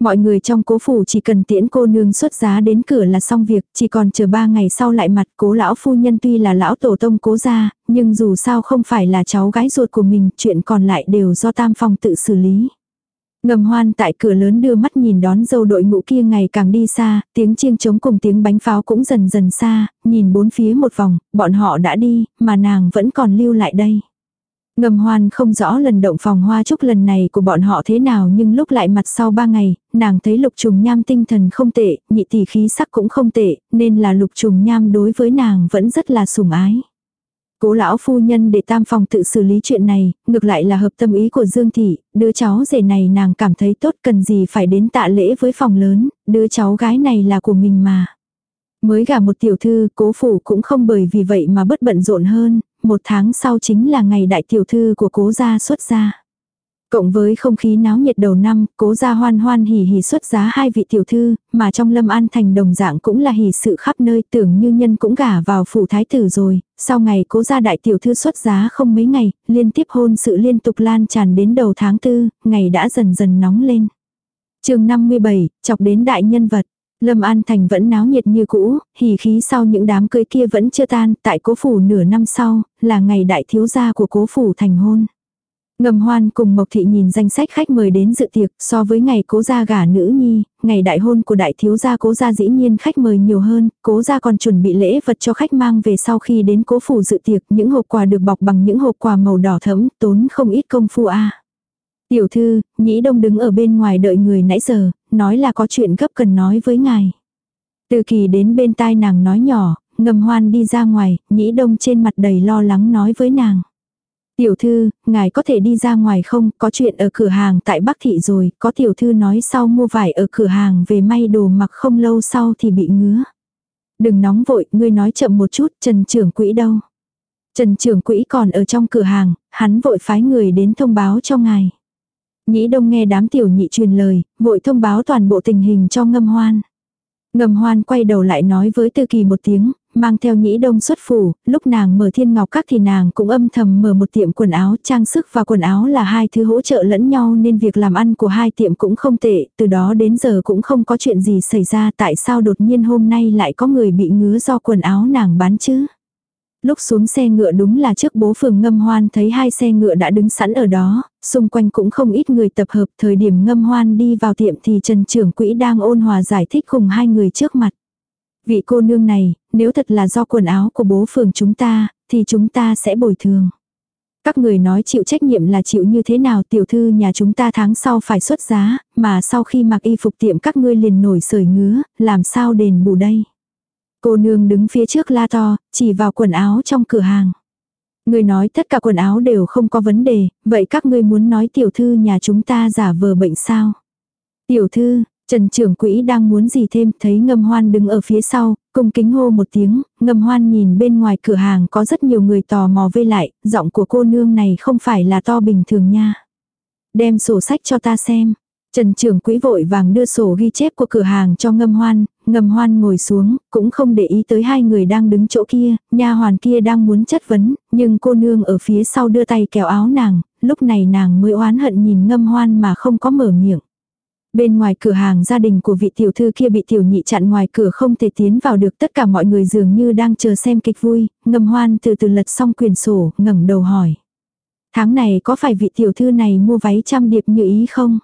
Mọi người trong cố phủ chỉ cần tiễn cô nương xuất giá đến cửa là xong việc, chỉ còn chờ ba ngày sau lại mặt cố lão phu nhân tuy là lão tổ tông cố gia, nhưng dù sao không phải là cháu gái ruột của mình, chuyện còn lại đều do tam phong tự xử lý. Ngầm hoan tại cửa lớn đưa mắt nhìn đón dâu đội ngũ kia ngày càng đi xa, tiếng chiêng trống cùng tiếng bánh pháo cũng dần dần xa, nhìn bốn phía một vòng, bọn họ đã đi, mà nàng vẫn còn lưu lại đây. Ngầm hoan không rõ lần động phòng hoa chúc lần này của bọn họ thế nào nhưng lúc lại mặt sau ba ngày, nàng thấy lục trùng nham tinh thần không tệ, nhị tỷ khí sắc cũng không tệ, nên là lục trùng nham đối với nàng vẫn rất là sủng ái. Cố lão phu nhân để tam phòng tự xử lý chuyện này, ngược lại là hợp tâm ý của Dương Thị, đứa cháu rể này nàng cảm thấy tốt cần gì phải đến tạ lễ với phòng lớn, đứa cháu gái này là của mình mà. Mới gả một tiểu thư, cố phủ cũng không bởi vì vậy mà bất bận rộn hơn, một tháng sau chính là ngày đại tiểu thư của cố gia xuất gia. Cộng với không khí náo nhiệt đầu năm, cố gia hoan hoan hỉ hỉ xuất giá hai vị tiểu thư, mà trong lâm an thành đồng dạng cũng là hỉ sự khắp nơi tưởng như nhân cũng gả vào phủ thái tử rồi, sau ngày cố gia đại tiểu thư xuất giá không mấy ngày, liên tiếp hôn sự liên tục lan tràn đến đầu tháng tư, ngày đã dần dần nóng lên. chương 57, chọc đến đại nhân vật. Lâm An Thành vẫn náo nhiệt như cũ, hỉ khí sau những đám cưới kia vẫn chưa tan, tại cố phủ nửa năm sau, là ngày đại thiếu gia của cố phủ thành hôn. Ngầm hoan cùng Mộc Thị nhìn danh sách khách mời đến dự tiệc, so với ngày cố gia gả nữ nhi, ngày đại hôn của đại thiếu gia cố gia dĩ nhiên khách mời nhiều hơn, cố gia còn chuẩn bị lễ vật cho khách mang về sau khi đến cố phủ dự tiệc, những hộp quà được bọc bằng những hộp quà màu đỏ thẫm, tốn không ít công phu a. Tiểu thư, nhĩ đông đứng ở bên ngoài đợi người nãy giờ, nói là có chuyện gấp cần nói với ngài. Từ kỳ đến bên tai nàng nói nhỏ, ngầm hoan đi ra ngoài, nhĩ đông trên mặt đầy lo lắng nói với nàng. Tiểu thư, ngài có thể đi ra ngoài không, có chuyện ở cửa hàng tại Bắc Thị rồi, có tiểu thư nói sau mua vải ở cửa hàng về may đồ mặc không lâu sau thì bị ngứa. Đừng nóng vội, ngươi nói chậm một chút, Trần trưởng quỹ đâu. Trần trưởng quỹ còn ở trong cửa hàng, hắn vội phái người đến thông báo cho ngài. Nhĩ đông nghe đám tiểu nhị truyền lời, vội thông báo toàn bộ tình hình cho ngâm hoan. Ngầm hoan quay đầu lại nói với tư kỳ một tiếng, mang theo nhĩ đông xuất phủ, lúc nàng mở thiên ngọc các thì nàng cũng âm thầm mở một tiệm quần áo, trang sức và quần áo là hai thứ hỗ trợ lẫn nhau nên việc làm ăn của hai tiệm cũng không tệ, từ đó đến giờ cũng không có chuyện gì xảy ra tại sao đột nhiên hôm nay lại có người bị ngứa do quần áo nàng bán chứ. Lúc xuống xe ngựa đúng là trước bố phường ngâm hoan thấy hai xe ngựa đã đứng sẵn ở đó, xung quanh cũng không ít người tập hợp thời điểm ngâm hoan đi vào tiệm thì Trần trưởng quỹ đang ôn hòa giải thích cùng hai người trước mặt. Vị cô nương này, nếu thật là do quần áo của bố phường chúng ta, thì chúng ta sẽ bồi thường. Các người nói chịu trách nhiệm là chịu như thế nào tiểu thư nhà chúng ta tháng sau phải xuất giá, mà sau khi mặc y phục tiệm các ngươi liền nổi sởi ngứa, làm sao đền bù đây. Cô nương đứng phía trước la to, chỉ vào quần áo trong cửa hàng. Người nói tất cả quần áo đều không có vấn đề, vậy các ngươi muốn nói tiểu thư nhà chúng ta giả vờ bệnh sao? Tiểu thư, Trần trưởng quỹ đang muốn gì thêm, thấy ngâm hoan đứng ở phía sau, cung kính hô một tiếng, ngâm hoan nhìn bên ngoài cửa hàng có rất nhiều người tò mò vây lại, giọng của cô nương này không phải là to bình thường nha. Đem sổ sách cho ta xem. Trần trưởng quỹ vội vàng đưa sổ ghi chép của cửa hàng cho ngâm hoan, ngâm hoan ngồi xuống, cũng không để ý tới hai người đang đứng chỗ kia, nha hoàn kia đang muốn chất vấn, nhưng cô nương ở phía sau đưa tay kéo áo nàng, lúc này nàng mới oán hận nhìn ngâm hoan mà không có mở miệng. Bên ngoài cửa hàng gia đình của vị tiểu thư kia bị tiểu nhị chặn ngoài cửa không thể tiến vào được tất cả mọi người dường như đang chờ xem kịch vui, ngầm hoan từ từ lật xong quyền sổ, ngẩng đầu hỏi. Tháng này có phải vị tiểu thư này mua váy trăm điệp như ý không?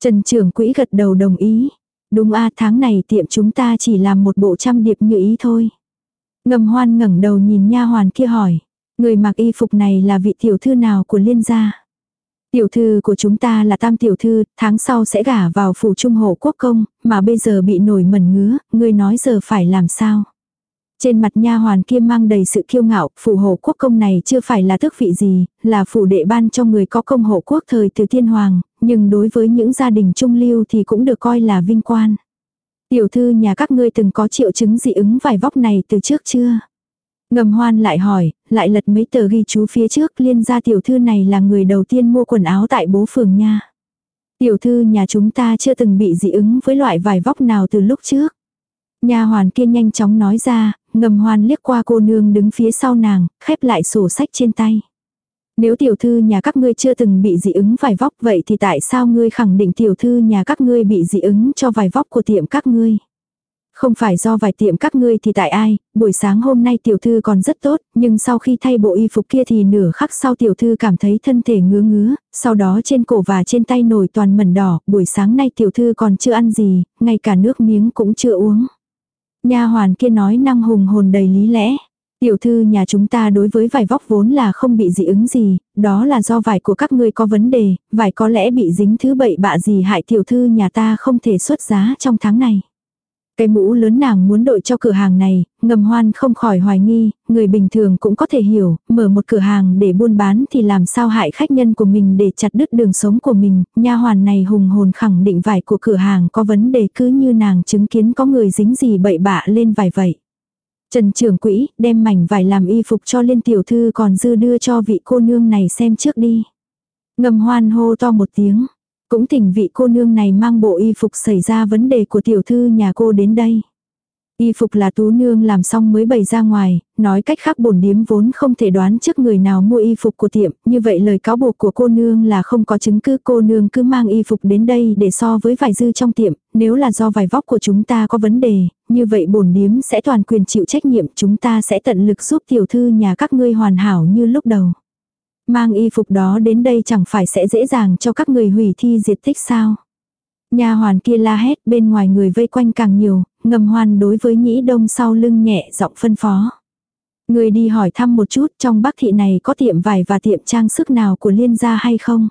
Trần trưởng quỹ gật đầu đồng ý. Đúng a tháng này tiệm chúng ta chỉ làm một bộ trăm điệp như ý thôi. Ngầm hoan ngẩng đầu nhìn nha hoàn kia hỏi. Người mặc y phục này là vị tiểu thư nào của liên gia? Tiểu thư của chúng ta là tam tiểu thư, tháng sau sẽ gả vào phủ trung hộ quốc công, mà bây giờ bị nổi mẩn ngứa, ngươi nói giờ phải làm sao? Trên mặt nha hoàn kia mang đầy sự kiêu ngạo, phủ hộ quốc công này chưa phải là tước vị gì, là phủ đệ ban cho người có công hộ quốc thời từ thiên hoàng, nhưng đối với những gia đình trung lưu thì cũng được coi là vinh quan. Tiểu thư nhà các ngươi từng có triệu chứng dị ứng vải vóc này từ trước chưa? Ngầm hoan lại hỏi, lại lật mấy tờ ghi chú phía trước liên gia tiểu thư này là người đầu tiên mua quần áo tại bố phường nha. Tiểu thư nhà chúng ta chưa từng bị dị ứng với loại vải vóc nào từ lúc trước. Nhà hoàn kia nhanh chóng nói ra, ngầm hoan liếc qua cô nương đứng phía sau nàng, khép lại sổ sách trên tay. Nếu tiểu thư nhà các ngươi chưa từng bị dị ứng vải vóc vậy thì tại sao ngươi khẳng định tiểu thư nhà các ngươi bị dị ứng cho vải vóc của tiệm các ngươi? Không phải do vài tiệm các ngươi thì tại ai, buổi sáng hôm nay tiểu thư còn rất tốt, nhưng sau khi thay bộ y phục kia thì nửa khắc sau tiểu thư cảm thấy thân thể ngứa ngứa, sau đó trên cổ và trên tay nổi toàn mẩn đỏ, buổi sáng nay tiểu thư còn chưa ăn gì, ngay cả nước miếng cũng chưa uống. Nha hoàn kia nói năng hùng hồn đầy lý lẽ. Tiểu thư nhà chúng ta đối với vải vóc vốn là không bị dị ứng gì, đó là do vải của các ngươi có vấn đề, vải có lẽ bị dính thứ bậy bạ gì hại tiểu thư nhà ta không thể xuất giá trong tháng này. Cái mũ lớn nàng muốn đội cho cửa hàng này, ngầm hoan không khỏi hoài nghi, người bình thường cũng có thể hiểu, mở một cửa hàng để buôn bán thì làm sao hại khách nhân của mình để chặt đứt đường sống của mình, nha hoàn này hùng hồn khẳng định vải của cửa hàng có vấn đề cứ như nàng chứng kiến có người dính gì bậy bạ lên vải vậy. Trần trưởng quỹ đem mảnh vải làm y phục cho liên tiểu thư còn dư đưa cho vị cô nương này xem trước đi. Ngầm hoan hô to một tiếng. Cũng thỉnh vị cô nương này mang bộ y phục xảy ra vấn đề của tiểu thư nhà cô đến đây. Y phục là tú nương làm xong mới bày ra ngoài, nói cách khác bổn điếm vốn không thể đoán trước người nào mua y phục của tiệm, như vậy lời cáo buộc của cô nương là không có chứng cứ cô nương cứ mang y phục đến đây để so với vài dư trong tiệm, nếu là do vài vóc của chúng ta có vấn đề, như vậy bổn điếm sẽ toàn quyền chịu trách nhiệm, chúng ta sẽ tận lực giúp tiểu thư nhà các ngươi hoàn hảo như lúc đầu. Mang y phục đó đến đây chẳng phải sẽ dễ dàng cho các người hủy thi diệt tích sao. Nhà hoàn kia la hét bên ngoài người vây quanh càng nhiều, ngầm hoan đối với nhĩ đông sau lưng nhẹ giọng phân phó. Người đi hỏi thăm một chút trong bác thị này có tiệm vải và tiệm trang sức nào của liên gia hay không.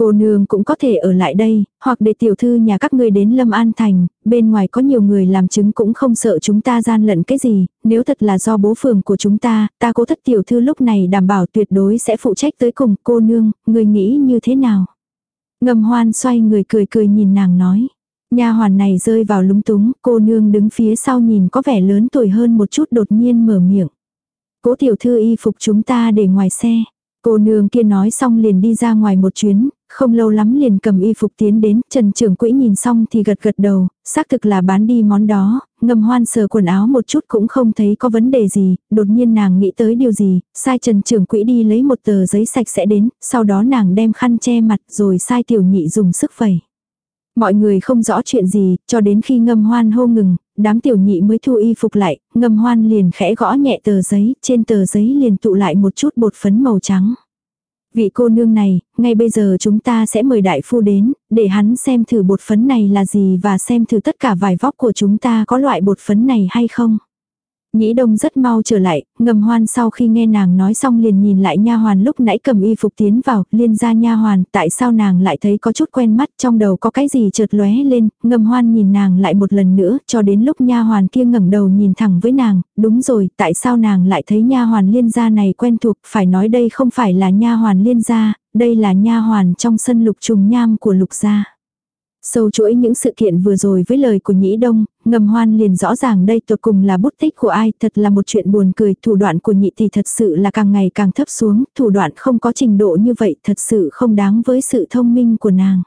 Cô nương cũng có thể ở lại đây, hoặc để tiểu thư nhà các ngươi đến Lâm An Thành, bên ngoài có nhiều người làm chứng cũng không sợ chúng ta gian lận cái gì, nếu thật là do bố phường của chúng ta, ta cố thất tiểu thư lúc này đảm bảo tuyệt đối sẽ phụ trách tới cùng cô nương, người nghĩ như thế nào. Ngầm hoan xoay người cười cười nhìn nàng nói. nhà hoàn này rơi vào lúng túng, cô nương đứng phía sau nhìn có vẻ lớn tuổi hơn một chút đột nhiên mở miệng. Cố tiểu thư y phục chúng ta để ngoài xe. Cô nương kia nói xong liền đi ra ngoài một chuyến, không lâu lắm liền cầm y phục tiến đến, Trần trưởng quỹ nhìn xong thì gật gật đầu, xác thực là bán đi món đó, ngầm hoan sờ quần áo một chút cũng không thấy có vấn đề gì, đột nhiên nàng nghĩ tới điều gì, sai Trần trưởng quỹ đi lấy một tờ giấy sạch sẽ đến, sau đó nàng đem khăn che mặt rồi sai tiểu nhị dùng sức vẩy. Mọi người không rõ chuyện gì, cho đến khi ngâm hoan hô ngừng, đám tiểu nhị mới thu y phục lại, ngâm hoan liền khẽ gõ nhẹ tờ giấy, trên tờ giấy liền tụ lại một chút bột phấn màu trắng. Vị cô nương này, ngay bây giờ chúng ta sẽ mời đại phu đến, để hắn xem thử bột phấn này là gì và xem thử tất cả vài vóc của chúng ta có loại bột phấn này hay không. Nhĩ Đông rất mau trở lại, ngầm hoan sau khi nghe nàng nói xong liền nhìn lại nha hoàn lúc nãy cầm y phục tiến vào, liên ra nha hoàn, tại sao nàng lại thấy có chút quen mắt, trong đầu có cái gì chợt lóe lên, ngầm hoan nhìn nàng lại một lần nữa, cho đến lúc nha hoàn kia ngẩng đầu nhìn thẳng với nàng, đúng rồi, tại sao nàng lại thấy nha hoàn liên gia này quen thuộc, phải nói đây không phải là nha hoàn liên gia, đây là nha hoàn trong sân lục trùng nham của lục gia. Sâu chuỗi những sự kiện vừa rồi với lời của Nhĩ Đông, ngầm hoan liền rõ ràng đây tột cùng là bút tích của ai, thật là một chuyện buồn cười, thủ đoạn của nhị thì thật sự là càng ngày càng thấp xuống, thủ đoạn không có trình độ như vậy thật sự không đáng với sự thông minh của nàng.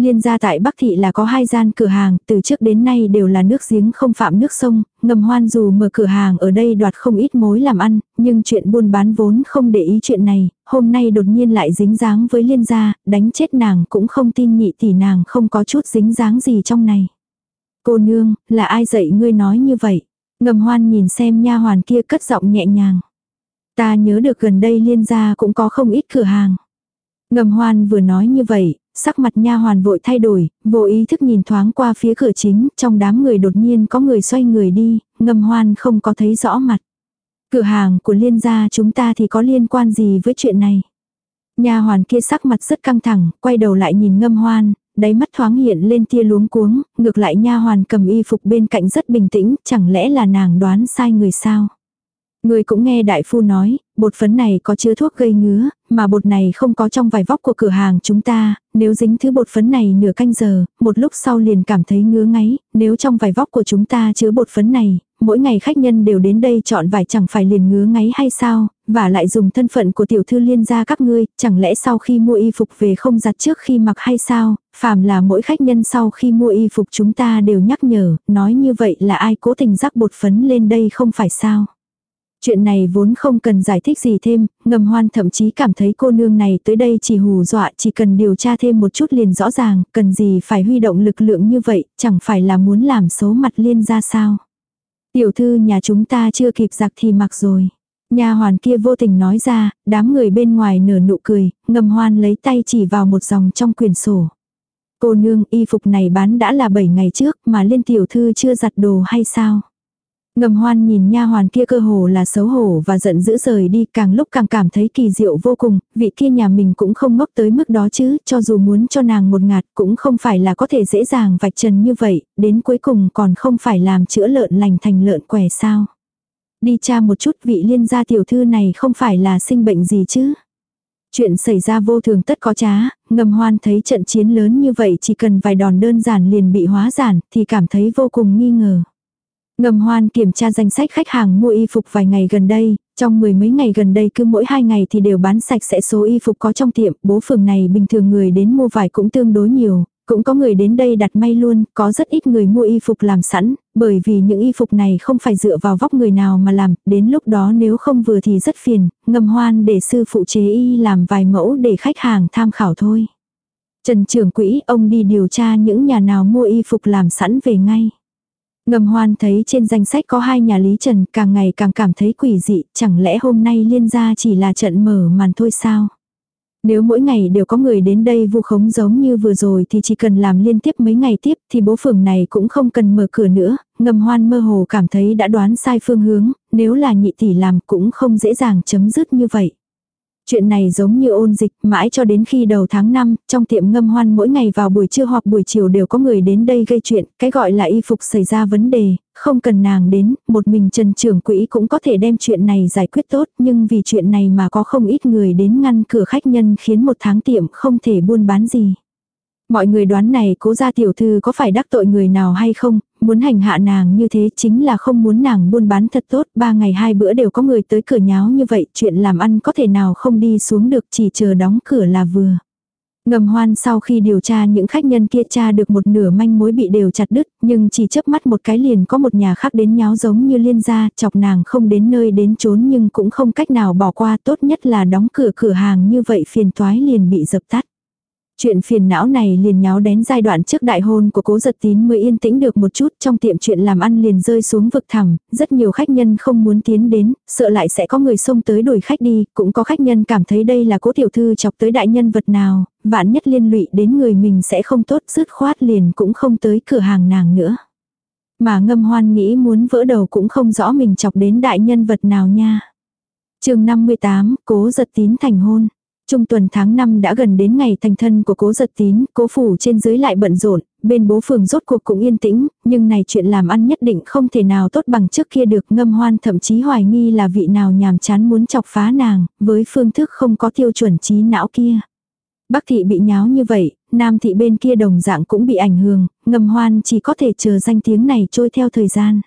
Liên gia tại Bắc Thị là có hai gian cửa hàng, từ trước đến nay đều là nước giếng không phạm nước sông, ngầm hoan dù mở cửa hàng ở đây đoạt không ít mối làm ăn, nhưng chuyện buôn bán vốn không để ý chuyện này, hôm nay đột nhiên lại dính dáng với liên gia, đánh chết nàng cũng không tin nhị tỷ nàng không có chút dính dáng gì trong này. Cô nương, là ai dạy ngươi nói như vậy? Ngầm hoan nhìn xem nha hoàn kia cất giọng nhẹ nhàng. Ta nhớ được gần đây liên gia cũng có không ít cửa hàng. Ngầm hoan vừa nói như vậy, sắc mặt nha hoàn vội thay đổi, vô ý thức nhìn thoáng qua phía cửa chính, trong đám người đột nhiên có người xoay người đi, ngầm hoan không có thấy rõ mặt. Cửa hàng của liên gia chúng ta thì có liên quan gì với chuyện này? Nha hoàn kia sắc mặt rất căng thẳng, quay đầu lại nhìn ngâm hoan, đáy mắt thoáng hiện lên tia luống cuống, ngược lại nha hoàn cầm y phục bên cạnh rất bình tĩnh, chẳng lẽ là nàng đoán sai người sao? Người cũng nghe đại phu nói, bột phấn này có chứa thuốc gây ngứa, mà bột này không có trong vài vóc của cửa hàng chúng ta, nếu dính thứ bột phấn này nửa canh giờ, một lúc sau liền cảm thấy ngứa ngáy, nếu trong vài vóc của chúng ta chứa bột phấn này, mỗi ngày khách nhân đều đến đây chọn vải chẳng phải liền ngứa ngáy hay sao, và lại dùng thân phận của tiểu thư liên gia các ngươi, chẳng lẽ sau khi mua y phục về không giặt trước khi mặc hay sao, phàm là mỗi khách nhân sau khi mua y phục chúng ta đều nhắc nhở, nói như vậy là ai cố tình rắc bột phấn lên đây không phải sao. Chuyện này vốn không cần giải thích gì thêm, ngầm hoan thậm chí cảm thấy cô nương này tới đây chỉ hù dọa chỉ cần điều tra thêm một chút liền rõ ràng, cần gì phải huy động lực lượng như vậy, chẳng phải là muốn làm xấu mặt liên ra sao. Tiểu thư nhà chúng ta chưa kịp giặc thì mặc rồi. Nhà hoàn kia vô tình nói ra, đám người bên ngoài nở nụ cười, ngầm hoan lấy tay chỉ vào một dòng trong quyển sổ. Cô nương y phục này bán đã là 7 ngày trước mà liên tiểu thư chưa giặt đồ hay sao? Ngầm hoan nhìn nha hoàn kia cơ hồ là xấu hổ và giận dữ rời đi càng lúc càng cảm thấy kỳ diệu vô cùng, vị kia nhà mình cũng không ngốc tới mức đó chứ, cho dù muốn cho nàng một ngạt cũng không phải là có thể dễ dàng vạch trần như vậy, đến cuối cùng còn không phải làm chữa lợn lành thành lợn què sao. Đi tra một chút vị liên gia tiểu thư này không phải là sinh bệnh gì chứ. Chuyện xảy ra vô thường tất có trá, ngầm hoan thấy trận chiến lớn như vậy chỉ cần vài đòn đơn giản liền bị hóa giản thì cảm thấy vô cùng nghi ngờ. Ngầm hoan kiểm tra danh sách khách hàng mua y phục vài ngày gần đây, trong mười mấy ngày gần đây cứ mỗi hai ngày thì đều bán sạch sẽ số y phục có trong tiệm, bố phường này bình thường người đến mua vải cũng tương đối nhiều, cũng có người đến đây đặt may luôn, có rất ít người mua y phục làm sẵn, bởi vì những y phục này không phải dựa vào vóc người nào mà làm, đến lúc đó nếu không vừa thì rất phiền, ngầm hoan để sư phụ chế y làm vài mẫu để khách hàng tham khảo thôi. Trần trưởng quỹ, ông đi điều tra những nhà nào mua y phục làm sẵn về ngay. Ngầm hoan thấy trên danh sách có hai nhà Lý Trần càng ngày càng cảm thấy quỷ dị, chẳng lẽ hôm nay liên gia chỉ là trận mở màn thôi sao? Nếu mỗi ngày đều có người đến đây vu khống giống như vừa rồi thì chỉ cần làm liên tiếp mấy ngày tiếp thì bố phường này cũng không cần mở cửa nữa, ngầm hoan mơ hồ cảm thấy đã đoán sai phương hướng, nếu là nhị tỷ làm cũng không dễ dàng chấm dứt như vậy. Chuyện này giống như ôn dịch, mãi cho đến khi đầu tháng 5, trong tiệm ngâm hoan mỗi ngày vào buổi trưa hoặc buổi chiều đều có người đến đây gây chuyện, cái gọi là y phục xảy ra vấn đề, không cần nàng đến, một mình Trần trưởng quỹ cũng có thể đem chuyện này giải quyết tốt, nhưng vì chuyện này mà có không ít người đến ngăn cửa khách nhân khiến một tháng tiệm không thể buôn bán gì. Mọi người đoán này cố gia tiểu thư có phải đắc tội người nào hay không, muốn hành hạ nàng như thế chính là không muốn nàng buôn bán thật tốt, ba ngày hai bữa đều có người tới cửa nháo như vậy, chuyện làm ăn có thể nào không đi xuống được chỉ chờ đóng cửa là vừa. Ngầm hoan sau khi điều tra những khách nhân kia tra được một nửa manh mối bị đều chặt đứt, nhưng chỉ chớp mắt một cái liền có một nhà khác đến nháo giống như liên gia, chọc nàng không đến nơi đến trốn nhưng cũng không cách nào bỏ qua tốt nhất là đóng cửa cửa hàng như vậy phiền toái liền bị dập tắt. Chuyện phiền não này liền nháo đến giai đoạn trước đại hôn của cố giật tín mới yên tĩnh được một chút trong tiệm chuyện làm ăn liền rơi xuống vực thẳm, rất nhiều khách nhân không muốn tiến đến, sợ lại sẽ có người xông tới đuổi khách đi, cũng có khách nhân cảm thấy đây là cố tiểu thư chọc tới đại nhân vật nào, vạn nhất liên lụy đến người mình sẽ không tốt, dứt khoát liền cũng không tới cửa hàng nàng nữa. Mà ngâm hoan nghĩ muốn vỡ đầu cũng không rõ mình chọc đến đại nhân vật nào nha. chương 58, cố giật tín thành hôn. Trung tuần tháng 5 đã gần đến ngày thành thân của cố giật tín, cố phủ trên dưới lại bận rộn, bên bố phường rốt cuộc cũng yên tĩnh, nhưng này chuyện làm ăn nhất định không thể nào tốt bằng trước kia được ngâm hoan thậm chí hoài nghi là vị nào nhàm chán muốn chọc phá nàng, với phương thức không có tiêu chuẩn trí não kia. Bắc thị bị nháo như vậy, nam thị bên kia đồng dạng cũng bị ảnh hưởng, ngâm hoan chỉ có thể chờ danh tiếng này trôi theo thời gian.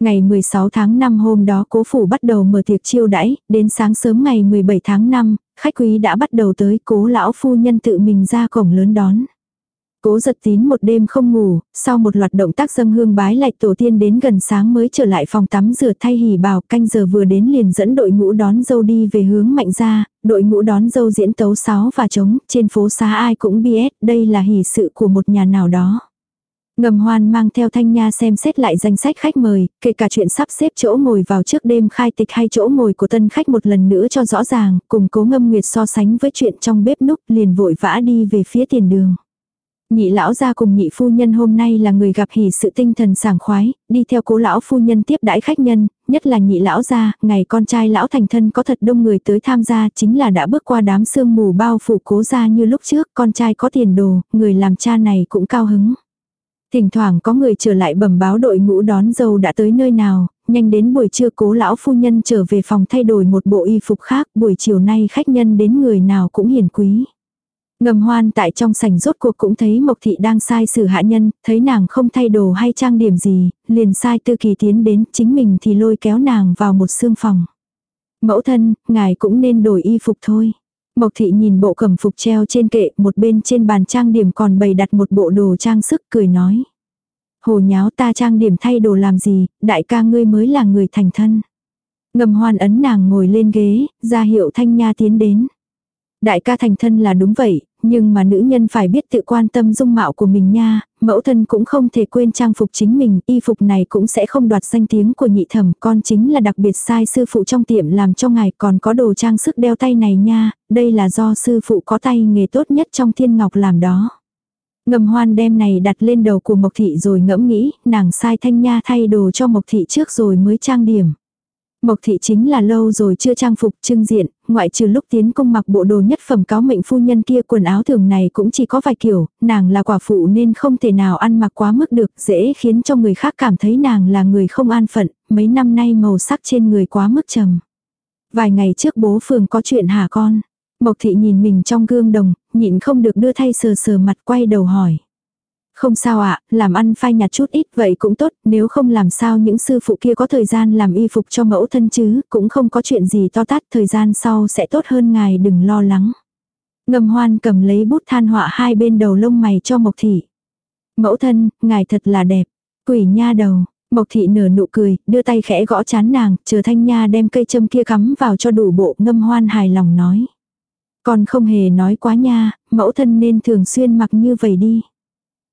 Ngày 16 tháng 5 hôm đó cố phủ bắt đầu mở tiệc chiêu đãi, đến sáng sớm ngày 17 tháng 5, khách quý đã bắt đầu tới cố lão phu nhân tự mình ra cổng lớn đón. Cố giật tín một đêm không ngủ, sau một loạt động tác dâng hương bái lạch tổ tiên đến gần sáng mới trở lại phòng tắm rửa thay hỉ bào canh giờ vừa đến liền dẫn đội ngũ đón dâu đi về hướng mạnh ra, đội ngũ đón dâu diễn tấu sáo và trống, trên phố xá ai cũng biết đây là hỉ sự của một nhà nào đó. Ngầm hoan mang theo thanh nha xem xét lại danh sách khách mời, kể cả chuyện sắp xếp chỗ ngồi vào trước đêm khai tịch hay chỗ ngồi của tân khách một lần nữa cho rõ ràng, cùng cố ngâm nguyệt so sánh với chuyện trong bếp núc liền vội vã đi về phía tiền đường. Nhị lão gia cùng nhị phu nhân hôm nay là người gặp hỉ sự tinh thần sảng khoái, đi theo cố lão phu nhân tiếp đãi khách nhân, nhất là nhị lão gia, ngày con trai lão thành thân có thật đông người tới tham gia chính là đã bước qua đám sương mù bao phủ cố gia như lúc trước, con trai có tiền đồ, người làm cha này cũng cao hứng. Thỉnh thoảng có người trở lại bẩm báo đội ngũ đón dâu đã tới nơi nào, nhanh đến buổi trưa cố lão phu nhân trở về phòng thay đổi một bộ y phục khác, buổi chiều nay khách nhân đến người nào cũng hiền quý. Ngầm hoan tại trong sảnh rốt cuộc cũng thấy Mộc Thị đang sai xử hạ nhân, thấy nàng không thay đồ hay trang điểm gì, liền sai tư kỳ tiến đến, chính mình thì lôi kéo nàng vào một xương phòng. Mẫu thân, ngài cũng nên đổi y phục thôi. Mộc thị nhìn bộ cẩm phục treo trên kệ, một bên trên bàn trang điểm còn bày đặt một bộ đồ trang sức, cười nói. Hồ nháo ta trang điểm thay đồ làm gì, đại ca ngươi mới là người thành thân. Ngầm hoan ấn nàng ngồi lên ghế, ra hiệu thanh nha tiến đến. Đại ca thành thân là đúng vậy, nhưng mà nữ nhân phải biết tự quan tâm dung mạo của mình nha, mẫu thân cũng không thể quên trang phục chính mình, y phục này cũng sẽ không đoạt danh tiếng của nhị thẩm, con chính là đặc biệt sai sư phụ trong tiệm làm cho ngài còn có đồ trang sức đeo tay này nha, đây là do sư phụ có tay nghề tốt nhất trong thiên ngọc làm đó. Ngầm hoan đem này đặt lên đầu của Mộc Thị rồi ngẫm nghĩ, nàng sai thanh nha thay đồ cho Mộc Thị trước rồi mới trang điểm. Mộc thị chính là lâu rồi chưa trang phục trưng diện, ngoại trừ lúc tiến công mặc bộ đồ nhất phẩm cáo mệnh phu nhân kia quần áo thường này cũng chỉ có vài kiểu, nàng là quả phụ nên không thể nào ăn mặc quá mức được, dễ khiến cho người khác cảm thấy nàng là người không an phận, mấy năm nay màu sắc trên người quá mức trầm. Vài ngày trước bố phường có chuyện hả con? Mộc thị nhìn mình trong gương đồng, nhịn không được đưa thay sờ sờ mặt quay đầu hỏi. Không sao ạ, làm ăn phai nhạt chút ít vậy cũng tốt, nếu không làm sao những sư phụ kia có thời gian làm y phục cho mẫu thân chứ, cũng không có chuyện gì to tát, thời gian sau sẽ tốt hơn ngài đừng lo lắng. Ngầm hoan cầm lấy bút than họa hai bên đầu lông mày cho Mộc Thị. Mẫu thân, ngài thật là đẹp, quỷ nha đầu. Mộc thị nở nụ cười, đưa tay khẽ gõ chán nàng, chờ thanh nha đem cây châm kia cắm vào cho đủ bộ ngâm hoan hài lòng nói. Còn không hề nói quá nha, mẫu thân nên thường xuyên mặc như vậy đi.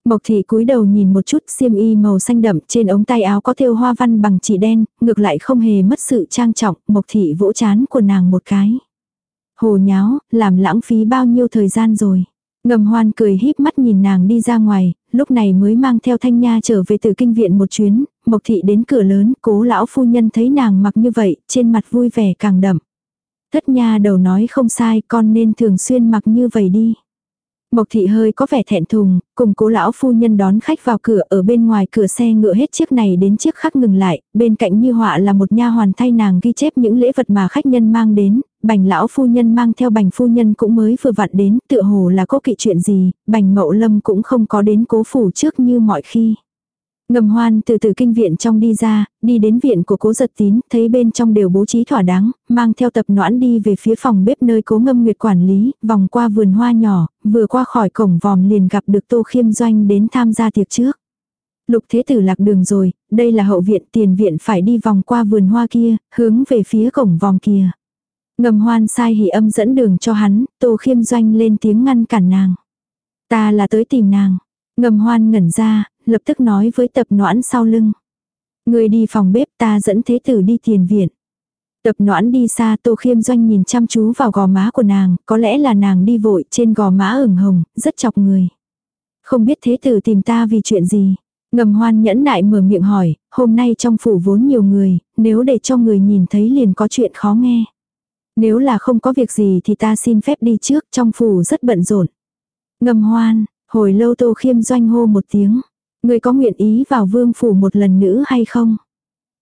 Mộc thị cúi đầu nhìn một chút xiêm y màu xanh đậm trên ống tay áo có thêu hoa văn bằng chỉ đen, ngược lại không hề mất sự trang trọng, mộc thị vỗ chán của nàng một cái. Hồ nháo, làm lãng phí bao nhiêu thời gian rồi. Ngầm hoan cười híp mắt nhìn nàng đi ra ngoài, lúc này mới mang theo thanh nha trở về từ kinh viện một chuyến, mộc thị đến cửa lớn, cố lão phu nhân thấy nàng mặc như vậy, trên mặt vui vẻ càng đậm. Thất nha đầu nói không sai, con nên thường xuyên mặc như vậy đi. Mộc thị hơi có vẻ thẹn thùng, cùng cố lão phu nhân đón khách vào cửa ở bên ngoài cửa xe ngựa hết chiếc này đến chiếc khác ngừng lại, bên cạnh như họa là một nha hoàn thay nàng ghi chép những lễ vật mà khách nhân mang đến, bành lão phu nhân mang theo bành phu nhân cũng mới vừa vặn đến, tựa hồ là có kỵ chuyện gì, bành mậu lâm cũng không có đến cố phủ trước như mọi khi. Ngầm hoan từ từ kinh viện trong đi ra, đi đến viện của cố giật tín, thấy bên trong đều bố trí thỏa đáng, mang theo tập noãn đi về phía phòng bếp nơi cố ngâm nguyệt quản lý, vòng qua vườn hoa nhỏ, vừa qua khỏi cổng vòm liền gặp được tô khiêm doanh đến tham gia tiệc trước. Lục thế tử lạc đường rồi, đây là hậu viện tiền viện phải đi vòng qua vườn hoa kia, hướng về phía cổng vòm kia. Ngầm hoan sai hỉ âm dẫn đường cho hắn, tô khiêm doanh lên tiếng ngăn cản nàng. Ta là tới tìm nàng. Ngầm hoan ngẩn ra, lập tức nói với tập noãn sau lưng. Người đi phòng bếp ta dẫn thế tử đi tiền viện. Tập noãn đi xa tô khiêm doanh nhìn chăm chú vào gò má của nàng, có lẽ là nàng đi vội trên gò má ửng hồng, rất chọc người. Không biết thế tử tìm ta vì chuyện gì. Ngầm hoan nhẫn nại mở miệng hỏi, hôm nay trong phủ vốn nhiều người, nếu để cho người nhìn thấy liền có chuyện khó nghe. Nếu là không có việc gì thì ta xin phép đi trước, trong phủ rất bận rộn. Ngầm hoan, hồi lâu tô khiêm doanh hô một tiếng. Người có nguyện ý vào vương phủ một lần nữa hay không?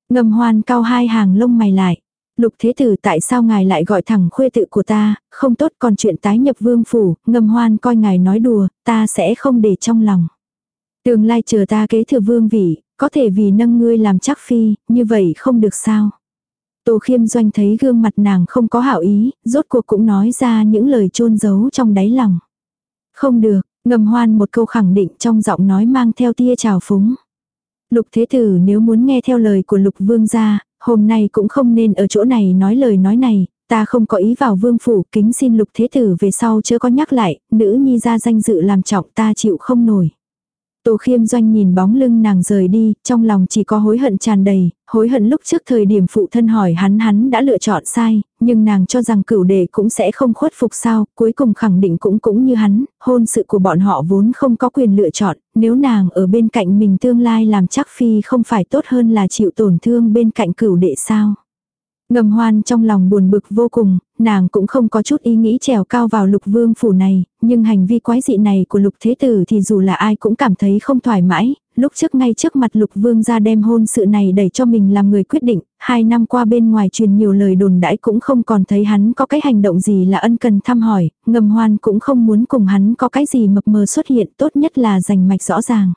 Ngầm hoan cao hai hàng lông mày lại. Lục thế tử tại sao ngài lại gọi thẳng khuê tự của ta, không tốt còn chuyện tái nhập vương phủ, ngầm hoan coi ngài nói đùa, ta sẽ không để trong lòng. Tương lai chờ ta kế thừa vương vị, có thể vì nâng ngươi làm chắc phi, như vậy không được sao. Tô khiêm doanh thấy gương mặt nàng không có hảo ý, rốt cuộc cũng nói ra những lời chôn giấu trong đáy lòng. Không được, Ngầm hoan một câu khẳng định trong giọng nói mang theo tia trào phúng. Lục thế tử nếu muốn nghe theo lời của lục vương gia, hôm nay cũng không nên ở chỗ này nói lời nói này, ta không có ý vào vương phủ, kính xin lục thế tử về sau chớ có nhắc lại, nữ nhi ra danh dự làm trọng ta chịu không nổi. Tô khiêm doanh nhìn bóng lưng nàng rời đi, trong lòng chỉ có hối hận tràn đầy, hối hận lúc trước thời điểm phụ thân hỏi hắn hắn đã lựa chọn sai, nhưng nàng cho rằng cửu đệ cũng sẽ không khuất phục sao, cuối cùng khẳng định cũng cũng như hắn, hôn sự của bọn họ vốn không có quyền lựa chọn, nếu nàng ở bên cạnh mình tương lai làm chắc phi không phải tốt hơn là chịu tổn thương bên cạnh cửu đệ sao. Ngầm hoan trong lòng buồn bực vô cùng, nàng cũng không có chút ý nghĩ trèo cao vào lục vương phủ này, nhưng hành vi quái dị này của lục thế tử thì dù là ai cũng cảm thấy không thoải mái, lúc trước ngay trước mặt lục vương ra đem hôn sự này đẩy cho mình làm người quyết định, hai năm qua bên ngoài truyền nhiều lời đồn đãi cũng không còn thấy hắn có cái hành động gì là ân cần thăm hỏi, ngầm hoan cũng không muốn cùng hắn có cái gì mập mờ xuất hiện tốt nhất là giành mạch rõ ràng.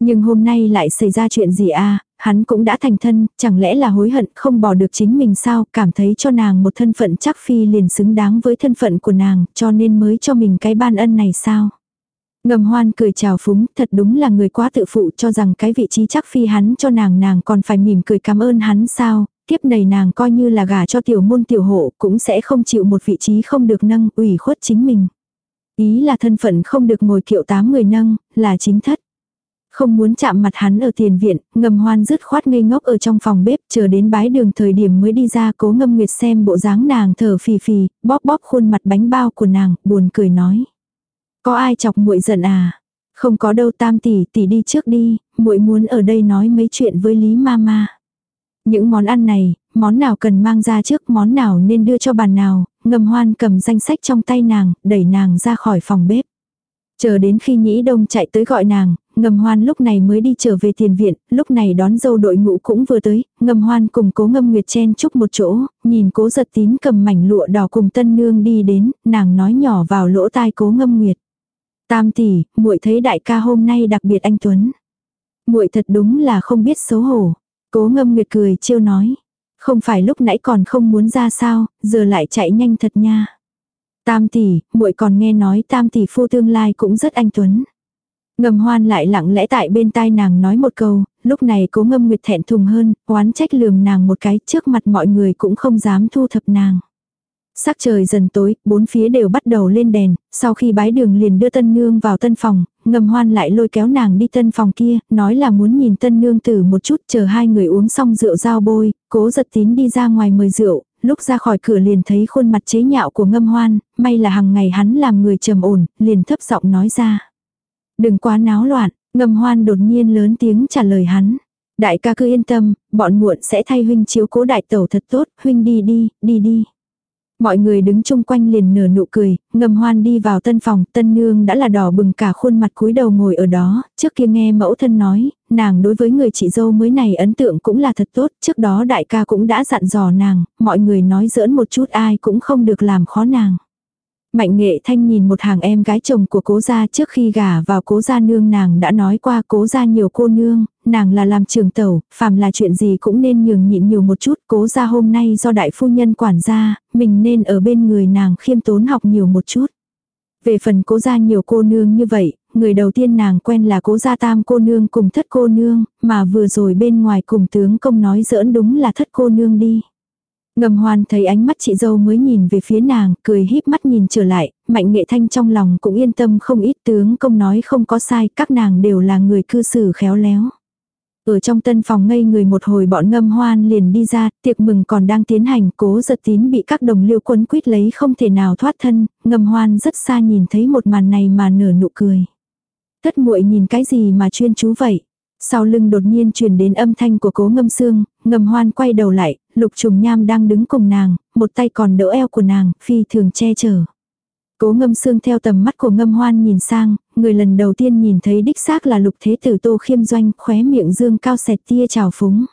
Nhưng hôm nay lại xảy ra chuyện gì a hắn cũng đã thành thân, chẳng lẽ là hối hận không bỏ được chính mình sao, cảm thấy cho nàng một thân phận chắc phi liền xứng đáng với thân phận của nàng, cho nên mới cho mình cái ban ân này sao. Ngầm hoan cười chào phúng, thật đúng là người quá tự phụ cho rằng cái vị trí chắc phi hắn cho nàng nàng còn phải mỉm cười cảm ơn hắn sao, tiếp này nàng coi như là gả cho tiểu môn tiểu hộ cũng sẽ không chịu một vị trí không được nâng ủy khuất chính mình. Ý là thân phận không được ngồi kiệu tám người nâng, là chính thất. Không muốn chạm mặt hắn ở tiền viện, ngầm hoan dứt khoát ngây ngốc ở trong phòng bếp, chờ đến bái đường thời điểm mới đi ra cố ngâm nguyệt xem bộ dáng nàng thở phì phì, bóp bóp khuôn mặt bánh bao của nàng, buồn cười nói. Có ai chọc muội giận à? Không có đâu tam tỷ, tỷ đi trước đi, muội muốn ở đây nói mấy chuyện với Lý Mama. Những món ăn này, món nào cần mang ra trước, món nào nên đưa cho bàn nào, ngầm hoan cầm danh sách trong tay nàng, đẩy nàng ra khỏi phòng bếp. Chờ đến khi nhĩ đông chạy tới gọi nàng, ngầm hoan lúc này mới đi trở về tiền viện, lúc này đón dâu đội ngũ cũng vừa tới, ngầm hoan cùng cố ngâm nguyệt chen chúc một chỗ, nhìn cố giật tín cầm mảnh lụa đỏ cùng tân nương đi đến, nàng nói nhỏ vào lỗ tai cố ngâm nguyệt. Tam tỷ, muội thấy đại ca hôm nay đặc biệt anh Tuấn. muội thật đúng là không biết xấu hổ. Cố ngâm nguyệt cười trêu nói. Không phải lúc nãy còn không muốn ra sao, giờ lại chạy nhanh thật nha. Tam tỷ, muội còn nghe nói tam tỷ phu tương lai cũng rất anh Tuấn. Ngầm hoan lại lặng lẽ tại bên tai nàng nói một câu, lúc này cố ngâm nguyệt thẹn thùng hơn, oán trách lườm nàng một cái trước mặt mọi người cũng không dám thu thập nàng. Sắc trời dần tối, bốn phía đều bắt đầu lên đèn, sau khi bái đường liền đưa tân nương vào tân phòng, ngầm hoan lại lôi kéo nàng đi tân phòng kia, nói là muốn nhìn tân nương tử một chút chờ hai người uống xong rượu giao bôi, cố giật tín đi ra ngoài mời rượu, lúc ra khỏi cửa liền thấy khuôn mặt chế nhạo của ngâm hoan, may là hàng ngày hắn làm người trầm ổn, liền thấp giọng nói ra. Đừng quá náo loạn, Ngầm hoan đột nhiên lớn tiếng trả lời hắn. Đại ca cứ yên tâm, bọn muộn sẽ thay huynh chiếu cố đại tẩu thật tốt, huynh đi đi, đi đi. Mọi người đứng chung quanh liền nở nụ cười, ngầm hoan đi vào tân phòng, tân nương đã là đỏ bừng cả khuôn mặt cúi đầu ngồi ở đó, trước kia nghe mẫu thân nói, nàng đối với người chị dâu mới này ấn tượng cũng là thật tốt, trước đó đại ca cũng đã dặn dò nàng, mọi người nói giỡn một chút ai cũng không được làm khó nàng. Mạnh nghệ thanh nhìn một hàng em gái chồng của cố gia trước khi gả vào cố gia nương nàng đã nói qua cố gia nhiều cô nương, nàng là làm trường tẩu, phàm là chuyện gì cũng nên nhường nhịn nhiều một chút, cố gia hôm nay do đại phu nhân quản gia, mình nên ở bên người nàng khiêm tốn học nhiều một chút. Về phần cố gia nhiều cô nương như vậy, người đầu tiên nàng quen là cố gia tam cô nương cùng thất cô nương, mà vừa rồi bên ngoài cùng tướng công nói giỡn đúng là thất cô nương đi. Ngầm hoan thấy ánh mắt chị dâu mới nhìn về phía nàng, cười híp mắt nhìn trở lại, mạnh nghệ thanh trong lòng cũng yên tâm không ít tướng công nói không có sai, các nàng đều là người cư xử khéo léo. Ở trong tân phòng ngây người một hồi bọn ngâm hoan liền đi ra, tiệc mừng còn đang tiến hành, cố giật tín bị các đồng liêu quấn quýt lấy không thể nào thoát thân, ngâm hoan rất xa nhìn thấy một màn này mà nở nụ cười. Tất muội nhìn cái gì mà chuyên chú vậy? Sau lưng đột nhiên truyền đến âm thanh của cố ngâm xương, ngầm hoan quay đầu lại, lục trùng nham đang đứng cùng nàng, một tay còn đỡ eo của nàng, phi thường che chở. Cố ngâm xương theo tầm mắt của ngâm hoan nhìn sang, người lần đầu tiên nhìn thấy đích xác là lục thế tử tô khiêm doanh khóe miệng dương cao sẹt tia trào phúng.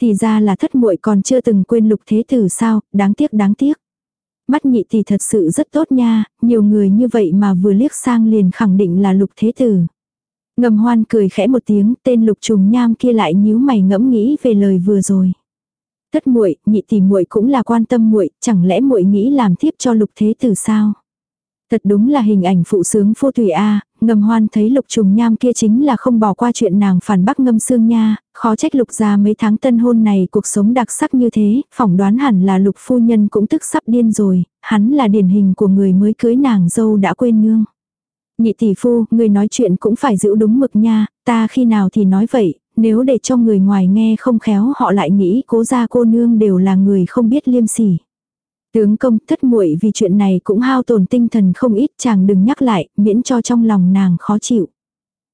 Thì ra là thất muội còn chưa từng quên lục thế tử sao, đáng tiếc đáng tiếc. Mắt nhị thì thật sự rất tốt nha, nhiều người như vậy mà vừa liếc sang liền khẳng định là lục thế tử. Ngầm hoan cười khẽ một tiếng, tên lục trùng nham kia lại nhíu mày ngẫm nghĩ về lời vừa rồi. Thất muội, nhị tỷ muội cũng là quan tâm muội, chẳng lẽ muội nghĩ làm thiếp cho lục thế tử sao? Thật đúng là hình ảnh phụ sướng phô tùy a, ngầm hoan thấy lục trùng nham kia chính là không bỏ qua chuyện nàng phản bác ngâm xương nha, khó trách lục ra mấy tháng tân hôn này cuộc sống đặc sắc như thế, phỏng đoán hẳn là lục phu nhân cũng tức sắp điên rồi, hắn là điển hình của người mới cưới nàng dâu đã quên nương. Nhị tỷ phu, người nói chuyện cũng phải giữ đúng mực nha, ta khi nào thì nói vậy, nếu để cho người ngoài nghe không khéo họ lại nghĩ cố gia cô nương đều là người không biết liêm sỉ. Tướng công thất muội vì chuyện này cũng hao tổn tinh thần không ít chàng đừng nhắc lại, miễn cho trong lòng nàng khó chịu.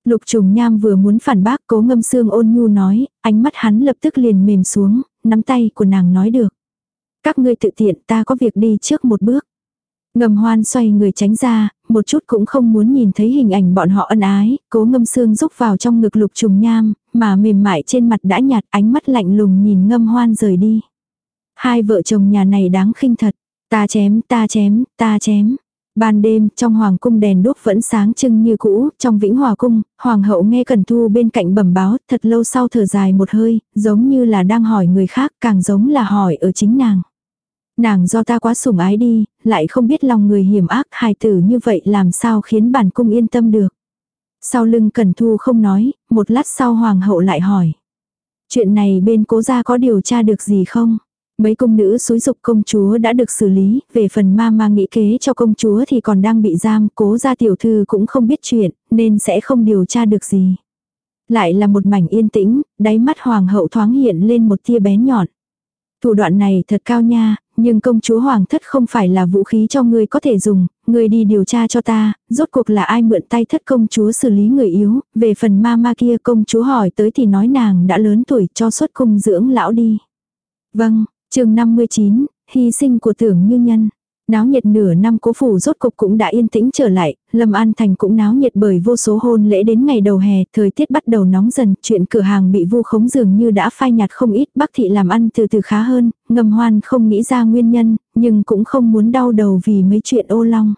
Lục trùng nham vừa muốn phản bác cố ngâm xương ôn nhu nói, ánh mắt hắn lập tức liền mềm xuống, nắm tay của nàng nói được. Các ngươi tự tiện ta có việc đi trước một bước. Ngầm hoan xoay người tránh ra, một chút cũng không muốn nhìn thấy hình ảnh bọn họ ân ái, cố ngâm xương rúc vào trong ngực lục trùng nham, mà mềm mại trên mặt đã nhạt ánh mắt lạnh lùng nhìn ngâm hoan rời đi. Hai vợ chồng nhà này đáng khinh thật, ta chém, ta chém, ta chém. Ban đêm, trong hoàng cung đèn đuốc vẫn sáng trưng như cũ, trong vĩnh hòa cung, hoàng hậu nghe cẩn Thu bên cạnh bẩm báo, thật lâu sau thở dài một hơi, giống như là đang hỏi người khác, càng giống là hỏi ở chính nàng. Nàng do ta quá sủng ái đi, lại không biết lòng người hiểm ác hài tử như vậy làm sao khiến bản cung yên tâm được. Sau lưng Cẩn Thu không nói, một lát sau hoàng hậu lại hỏi. Chuyện này bên cố gia có điều tra được gì không? Mấy công nữ xúi dục công chúa đã được xử lý, về phần ma ma nghĩ kế cho công chúa thì còn đang bị giam, cố gia tiểu thư cũng không biết chuyện, nên sẽ không điều tra được gì. Lại là một mảnh yên tĩnh, đáy mắt hoàng hậu thoáng hiện lên một tia bén nhọn. Thủ đoạn này thật cao nha, nhưng công chúa hoàng thất không phải là vũ khí cho ngươi có thể dùng, ngươi đi điều tra cho ta, rốt cuộc là ai mượn tay thất công chúa xử lý người yếu, về phần ma ma kia công chúa hỏi tới thì nói nàng đã lớn tuổi cho xuất cung dưỡng lão đi. Vâng, chương 59, hy sinh của tưởng như nhân. Náo nhiệt nửa năm cố phủ rốt cục cũng đã yên tĩnh trở lại, Lâm An Thành cũng náo nhiệt bởi vô số hôn lễ đến ngày đầu hè, thời tiết bắt đầu nóng dần, chuyện cửa hàng bị vu khống dường như đã phai nhạt không ít, Bắc thị làm ăn từ từ khá hơn, ngầm hoan không nghĩ ra nguyên nhân, nhưng cũng không muốn đau đầu vì mấy chuyện ô long.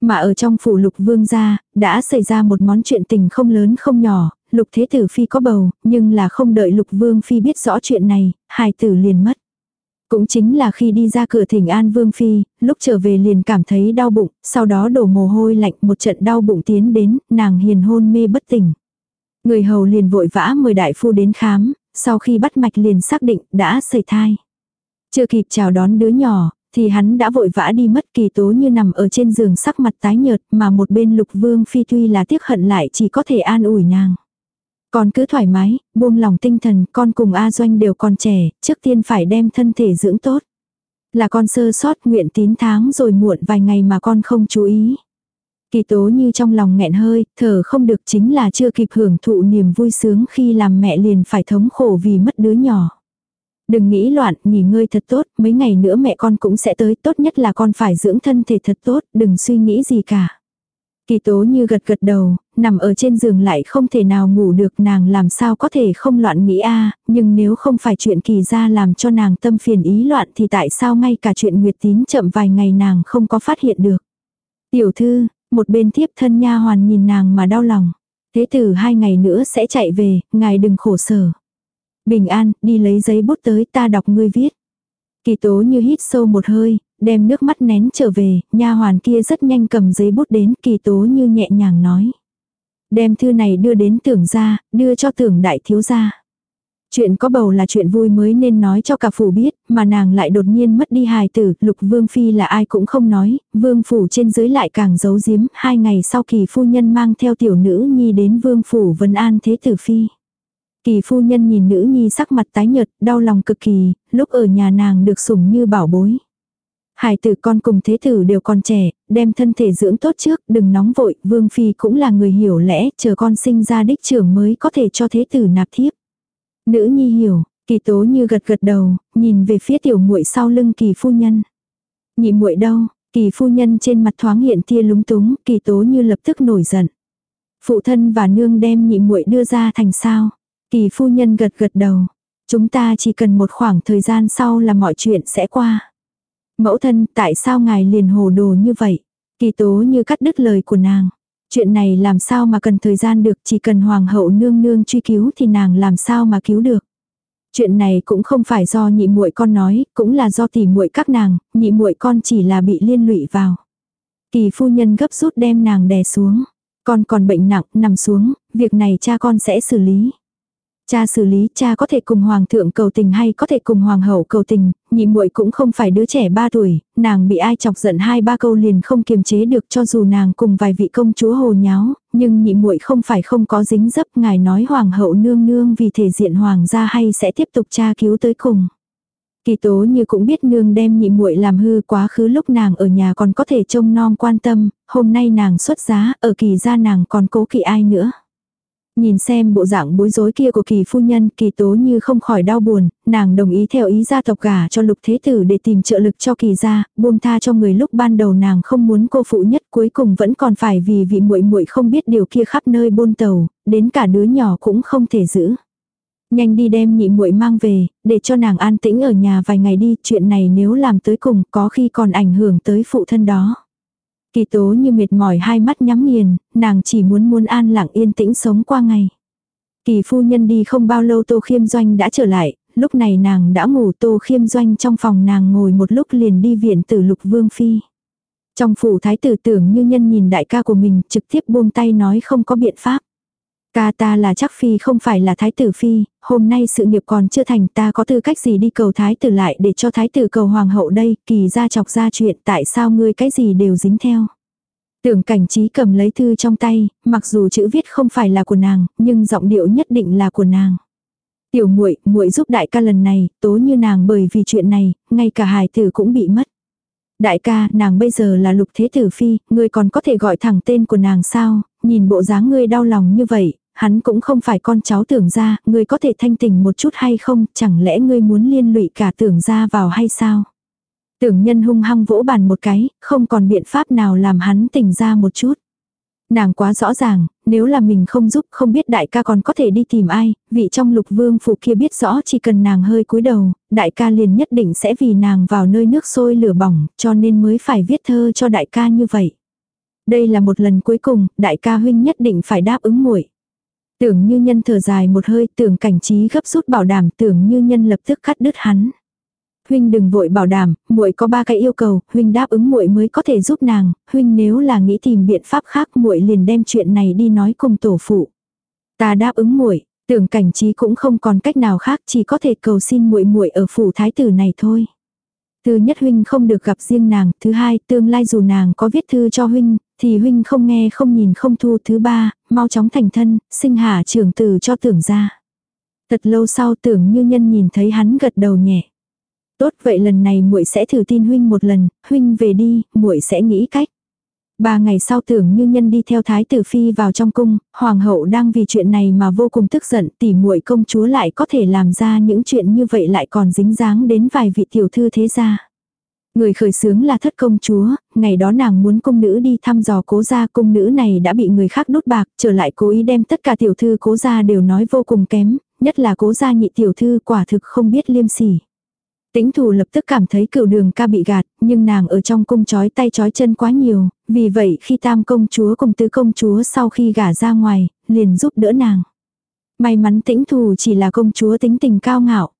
Mà ở trong phủ lục vương gia, đã xảy ra một món chuyện tình không lớn không nhỏ, lục thế tử phi có bầu, nhưng là không đợi lục vương phi biết rõ chuyện này, hài tử liền mất. Cũng chính là khi đi ra cửa thỉnh an vương phi, lúc trở về liền cảm thấy đau bụng, sau đó đổ mồ hôi lạnh một trận đau bụng tiến đến, nàng hiền hôn mê bất tỉnh. Người hầu liền vội vã mời đại phu đến khám, sau khi bắt mạch liền xác định đã xảy thai. Chưa kịp chào đón đứa nhỏ, thì hắn đã vội vã đi mất kỳ tố như nằm ở trên giường sắc mặt tái nhợt mà một bên lục vương phi tuy là tiếc hận lại chỉ có thể an ủi nàng. Con cứ thoải mái, buông lòng tinh thần, con cùng A Doanh đều còn trẻ, trước tiên phải đem thân thể dưỡng tốt. Là con sơ sót nguyện tín tháng rồi muộn vài ngày mà con không chú ý. Kỳ tố như trong lòng nghẹn hơi, thở không được chính là chưa kịp hưởng thụ niềm vui sướng khi làm mẹ liền phải thống khổ vì mất đứa nhỏ. Đừng nghĩ loạn, nghỉ ngơi thật tốt, mấy ngày nữa mẹ con cũng sẽ tới, tốt nhất là con phải dưỡng thân thể thật tốt, đừng suy nghĩ gì cả. Kỳ tố như gật gật đầu, nằm ở trên giường lại không thể nào ngủ được nàng làm sao có thể không loạn nghĩ a nhưng nếu không phải chuyện kỳ ra làm cho nàng tâm phiền ý loạn thì tại sao ngay cả chuyện Nguyệt Tín chậm vài ngày nàng không có phát hiện được. Tiểu thư, một bên tiếp thân nha hoàn nhìn nàng mà đau lòng. Thế tử hai ngày nữa sẽ chạy về, ngài đừng khổ sở. Bình an, đi lấy giấy bút tới ta đọc ngươi viết. Kỳ tố như hít sâu một hơi, đem nước mắt nén trở về, nha hoàn kia rất nhanh cầm giấy bút đến kỳ tố như nhẹ nhàng nói. Đem thư này đưa đến tưởng gia đưa cho tưởng đại thiếu gia. Chuyện có bầu là chuyện vui mới nên nói cho cả phủ biết, mà nàng lại đột nhiên mất đi hài tử, lục vương phi là ai cũng không nói, vương phủ trên dưới lại càng giấu giếm, hai ngày sau kỳ phu nhân mang theo tiểu nữ nhi đến vương phủ vân an thế tử phi. Kỳ phu nhân nhìn nữ nhi sắc mặt tái nhợt, đau lòng cực kỳ, lúc ở nhà nàng được sủng như bảo bối. Hải tử con cùng thế tử đều còn trẻ, đem thân thể dưỡng tốt trước, đừng nóng vội, vương phi cũng là người hiểu lẽ, chờ con sinh ra đích trưởng mới có thể cho thế tử nạp thiếp. Nữ nhi hiểu, kỳ tố như gật gật đầu, nhìn về phía tiểu muội sau lưng kỳ phu nhân. Nhị muội đâu, kỳ phu nhân trên mặt thoáng hiện tia lúng túng, kỳ tố như lập tức nổi giận. Phụ thân và nương đem nhị muội đưa ra thành sao. Kỳ phu nhân gật gật đầu. Chúng ta chỉ cần một khoảng thời gian sau là mọi chuyện sẽ qua. Mẫu thân, tại sao ngài liền hồ đồ như vậy? Kỳ tố như cắt đứt lời của nàng. Chuyện này làm sao mà cần thời gian được, chỉ cần hoàng hậu nương nương truy cứu thì nàng làm sao mà cứu được. Chuyện này cũng không phải do nhị muội con nói, cũng là do tỷ muội các nàng, nhị muội con chỉ là bị liên lụy vào. Kỳ phu nhân gấp rút đem nàng đè xuống. Con còn bệnh nặng, nằm xuống, việc này cha con sẽ xử lý. Cha xử lý, cha có thể cùng hoàng thượng cầu tình hay có thể cùng hoàng hậu cầu tình, nhị muội cũng không phải đứa trẻ 3 tuổi, nàng bị ai chọc giận hai ba câu liền không kiềm chế được cho dù nàng cùng vài vị công chúa hồ nháo, nhưng nhị muội không phải không có dính dấp, ngài nói hoàng hậu nương nương vì thể diện hoàng gia hay sẽ tiếp tục tra cứu tới cùng. Kỳ tố như cũng biết nương đem nhị muội làm hư quá khứ lúc nàng ở nhà còn có thể trông non quan tâm, hôm nay nàng xuất giá, ở kỳ gia nàng còn cố kỵ ai nữa. Nhìn xem bộ dạng bối rối kia của kỳ phu nhân, kỳ tố như không khỏi đau buồn, nàng đồng ý theo ý gia tộc gả cho lục thế tử để tìm trợ lực cho kỳ gia, buông tha cho người lúc ban đầu nàng không muốn cô phụ nhất cuối cùng vẫn còn phải vì vị muội muội không biết điều kia khắp nơi bôn tàu, đến cả đứa nhỏ cũng không thể giữ. Nhanh đi đem nhị muội mang về, để cho nàng an tĩnh ở nhà vài ngày đi, chuyện này nếu làm tới cùng có khi còn ảnh hưởng tới phụ thân đó. Kỳ tố như mệt mỏi hai mắt nhắm nghiền, nàng chỉ muốn muốn an lặng yên tĩnh sống qua ngày. Kỳ phu nhân đi không bao lâu Tô Khiêm Doanh đã trở lại, lúc này nàng đã ngủ Tô Khiêm Doanh trong phòng nàng ngồi một lúc liền đi viện tử lục vương phi. Trong phủ thái tử tưởng như nhân nhìn đại ca của mình trực tiếp buông tay nói không có biện pháp. Ca ta là chắc phi không phải là thái tử phi, hôm nay sự nghiệp còn chưa thành ta có tư cách gì đi cầu thái tử lại để cho thái tử cầu hoàng hậu đây, kỳ ra chọc ra chuyện tại sao ngươi cái gì đều dính theo. Tưởng cảnh trí cầm lấy thư trong tay, mặc dù chữ viết không phải là của nàng, nhưng giọng điệu nhất định là của nàng. Tiểu muội, muội giúp đại ca lần này, tố như nàng bởi vì chuyện này, ngay cả hài tử cũng bị mất. Đại ca, nàng bây giờ là lục thế tử phi, ngươi còn có thể gọi thẳng tên của nàng sao, nhìn bộ dáng ngươi đau lòng như vậy, hắn cũng không phải con cháu tưởng ra, ngươi có thể thanh tình một chút hay không, chẳng lẽ ngươi muốn liên lụy cả tưởng ra vào hay sao? Tưởng nhân hung hăng vỗ bàn một cái, không còn biện pháp nào làm hắn tỉnh ra một chút. Nàng quá rõ ràng, nếu là mình không giúp không biết đại ca còn có thể đi tìm ai, vị trong lục vương phụ kia biết rõ chỉ cần nàng hơi cúi đầu, đại ca liền nhất định sẽ vì nàng vào nơi nước sôi lửa bỏng, cho nên mới phải viết thơ cho đại ca như vậy. Đây là một lần cuối cùng, đại ca huynh nhất định phải đáp ứng muội. Tưởng như nhân thở dài một hơi, tưởng cảnh trí gấp rút bảo đảm, tưởng như nhân lập tức cắt đứt hắn. Huynh đừng vội bảo đảm, muội có ba cái yêu cầu, huynh đáp ứng muội mới có thể giúp nàng, huynh nếu là nghĩ tìm biện pháp khác muội liền đem chuyện này đi nói cùng tổ phụ. Ta đáp ứng muội, tưởng cảnh trí cũng không còn cách nào khác, chỉ có thể cầu xin muội muội ở phủ thái tử này thôi. Thứ nhất huynh không được gặp riêng nàng, thứ hai tương lai dù nàng có viết thư cho huynh, thì huynh không nghe không nhìn không thu, thứ ba, mau chóng thành thân, sinh hạ trưởng tử cho tưởng ra. Thật lâu sau tưởng như nhân nhìn thấy hắn gật đầu nhẹ. Tốt vậy lần này muội sẽ thử tin huynh một lần, huynh về đi, muội sẽ nghĩ cách. Ba ngày sau tưởng như nhân đi theo thái tử phi vào trong cung, hoàng hậu đang vì chuyện này mà vô cùng tức giận, tỉ muội công chúa lại có thể làm ra những chuyện như vậy lại còn dính dáng đến vài vị tiểu thư thế gia. Người khởi sướng là thất công chúa, ngày đó nàng muốn cung nữ đi thăm dò cố gia cung nữ này đã bị người khác đốt bạc, trở lại cố ý đem tất cả tiểu thư cố gia đều nói vô cùng kém, nhất là cố gia nhị tiểu thư quả thực không biết liêm sỉ. Tĩnh thủ lập tức cảm thấy cựu đường ca bị gạt, nhưng nàng ở trong cung chói tay chói chân quá nhiều, vì vậy khi tam công chúa cùng tứ công chúa sau khi gả ra ngoài, liền giúp đỡ nàng. May mắn tĩnh thù chỉ là công chúa tính tình cao ngạo.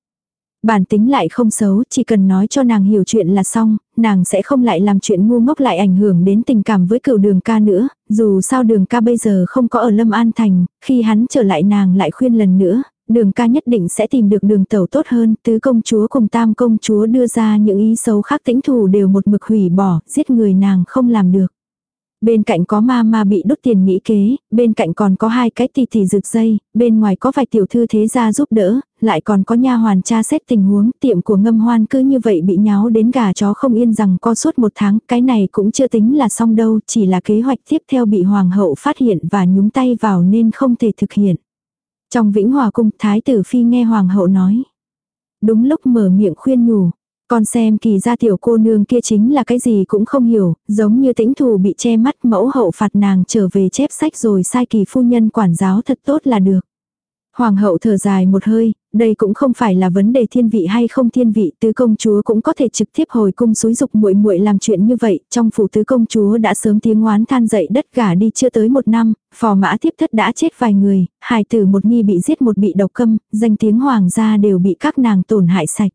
Bản tính lại không xấu, chỉ cần nói cho nàng hiểu chuyện là xong, nàng sẽ không lại làm chuyện ngu ngốc lại ảnh hưởng đến tình cảm với cựu đường ca nữa, dù sao đường ca bây giờ không có ở Lâm An Thành, khi hắn trở lại nàng lại khuyên lần nữa, đường ca nhất định sẽ tìm được đường tẩu tốt hơn, tứ công chúa cùng tam công chúa đưa ra những ý xấu khác tĩnh thủ đều một mực hủy bỏ, giết người nàng không làm được. Bên cạnh có ma ma bị đốt tiền nghĩ kế, bên cạnh còn có hai cái tì tì rực dây, bên ngoài có vài tiểu thư thế gia giúp đỡ, lại còn có nha hoàn tra xét tình huống, tiệm của ngâm hoan cứ như vậy bị nháo đến gà chó không yên rằng co suốt một tháng, cái này cũng chưa tính là xong đâu, chỉ là kế hoạch tiếp theo bị hoàng hậu phát hiện và nhúng tay vào nên không thể thực hiện. Trong vĩnh hòa cung, thái tử phi nghe hoàng hậu nói. Đúng lúc mở miệng khuyên nhủ, con xem kỳ ra tiểu cô nương kia chính là cái gì cũng không hiểu, giống như tĩnh thù bị che mắt mẫu hậu phạt nàng trở về chép sách rồi sai kỳ phu nhân quản giáo thật tốt là được. Hoàng hậu thở dài một hơi, đây cũng không phải là vấn đề thiên vị hay không thiên vị, tứ công chúa cũng có thể trực tiếp hồi cung xúi dục muội muội làm chuyện như vậy, trong phủ tứ công chúa đã sớm tiếng oán than dậy đất gả đi chưa tới một năm, phò mã tiếp thất đã chết vài người, hài tử một nghi bị giết một bị độc câm, danh tiếng hoàng gia đều bị các nàng tổn hại sạch.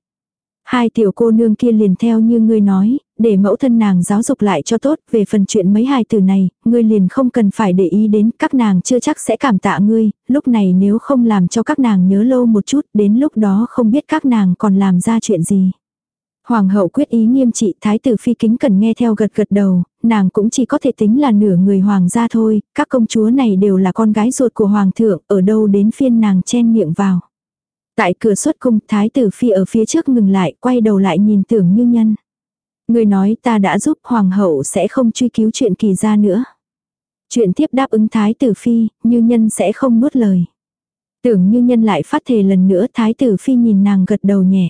Hai tiểu cô nương kia liền theo như ngươi nói, để mẫu thân nàng giáo dục lại cho tốt, về phần chuyện mấy hài tử này, ngươi liền không cần phải để ý đến, các nàng chưa chắc sẽ cảm tạ ngươi, lúc này nếu không làm cho các nàng nhớ lâu một chút, đến lúc đó không biết các nàng còn làm ra chuyện gì. Hoàng hậu quyết ý nghiêm trị thái tử phi kính cần nghe theo gật gật đầu, nàng cũng chỉ có thể tính là nửa người hoàng gia thôi, các công chúa này đều là con gái ruột của hoàng thượng, ở đâu đến phiên nàng chen miệng vào. Tại cửa xuất cung, thái tử phi ở phía trước ngừng lại, quay đầu lại nhìn tưởng như nhân. Người nói ta đã giúp hoàng hậu sẽ không truy cứu chuyện kỳ ra nữa. Chuyện tiếp đáp ứng thái tử phi, như nhân sẽ không nuốt lời. Tưởng như nhân lại phát thề lần nữa thái tử phi nhìn nàng gật đầu nhẹ.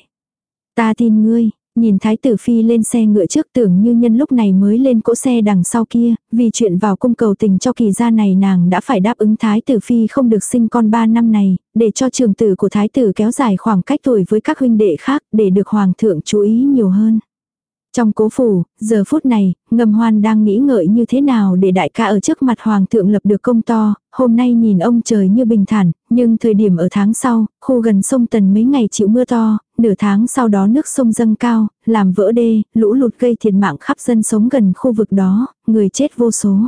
Ta tin ngươi, Nhìn thái tử phi lên xe ngựa trước tưởng như nhân lúc này mới lên cỗ xe đằng sau kia, vì chuyện vào cung cầu tình cho kỳ gia này nàng đã phải đáp ứng thái tử phi không được sinh con 3 năm này, để cho trường tử của thái tử kéo dài khoảng cách tuổi với các huynh đệ khác để được hoàng thượng chú ý nhiều hơn. Trong cố phủ, giờ phút này, ngầm hoan đang nghĩ ngợi như thế nào để đại ca ở trước mặt hoàng thượng lập được công to, hôm nay nhìn ông trời như bình thản, nhưng thời điểm ở tháng sau, khu gần sông Tần mấy ngày chịu mưa to, nửa tháng sau đó nước sông dâng cao, làm vỡ đê, lũ lụt gây thiệt mạng khắp dân sống gần khu vực đó, người chết vô số.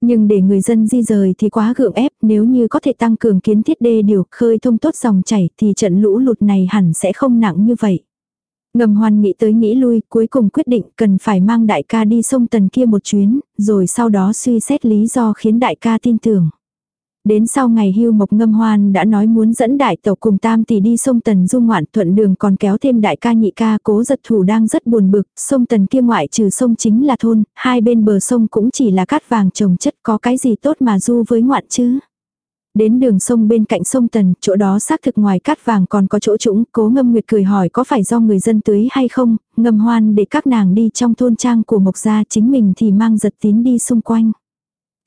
Nhưng để người dân di rời thì quá gượng ép, nếu như có thể tăng cường kiến thiết đê điều, khơi thông tốt dòng chảy thì trận lũ lụt này hẳn sẽ không nặng như vậy. Ngầm hoan nghĩ tới nghĩ lui, cuối cùng quyết định cần phải mang đại ca đi sông tần kia một chuyến, rồi sau đó suy xét lý do khiến đại ca tin tưởng. Đến sau ngày hưu mộc ngâm hoan đã nói muốn dẫn đại tộc cùng tam tỷ đi sông Tần du ngoạn thuận đường còn kéo thêm đại ca nhị ca cố giật thủ đang rất buồn bực, sông Tần kia ngoại trừ sông chính là thôn, hai bên bờ sông cũng chỉ là cát vàng trồng chất có cái gì tốt mà du với ngoạn chứ. Đến đường sông bên cạnh sông Tần, chỗ đó xác thực ngoài cát vàng còn có chỗ trũng, cố ngâm nguyệt cười hỏi có phải do người dân tưới hay không, ngâm hoan để các nàng đi trong thôn trang của mộc gia chính mình thì mang giật tín đi xung quanh.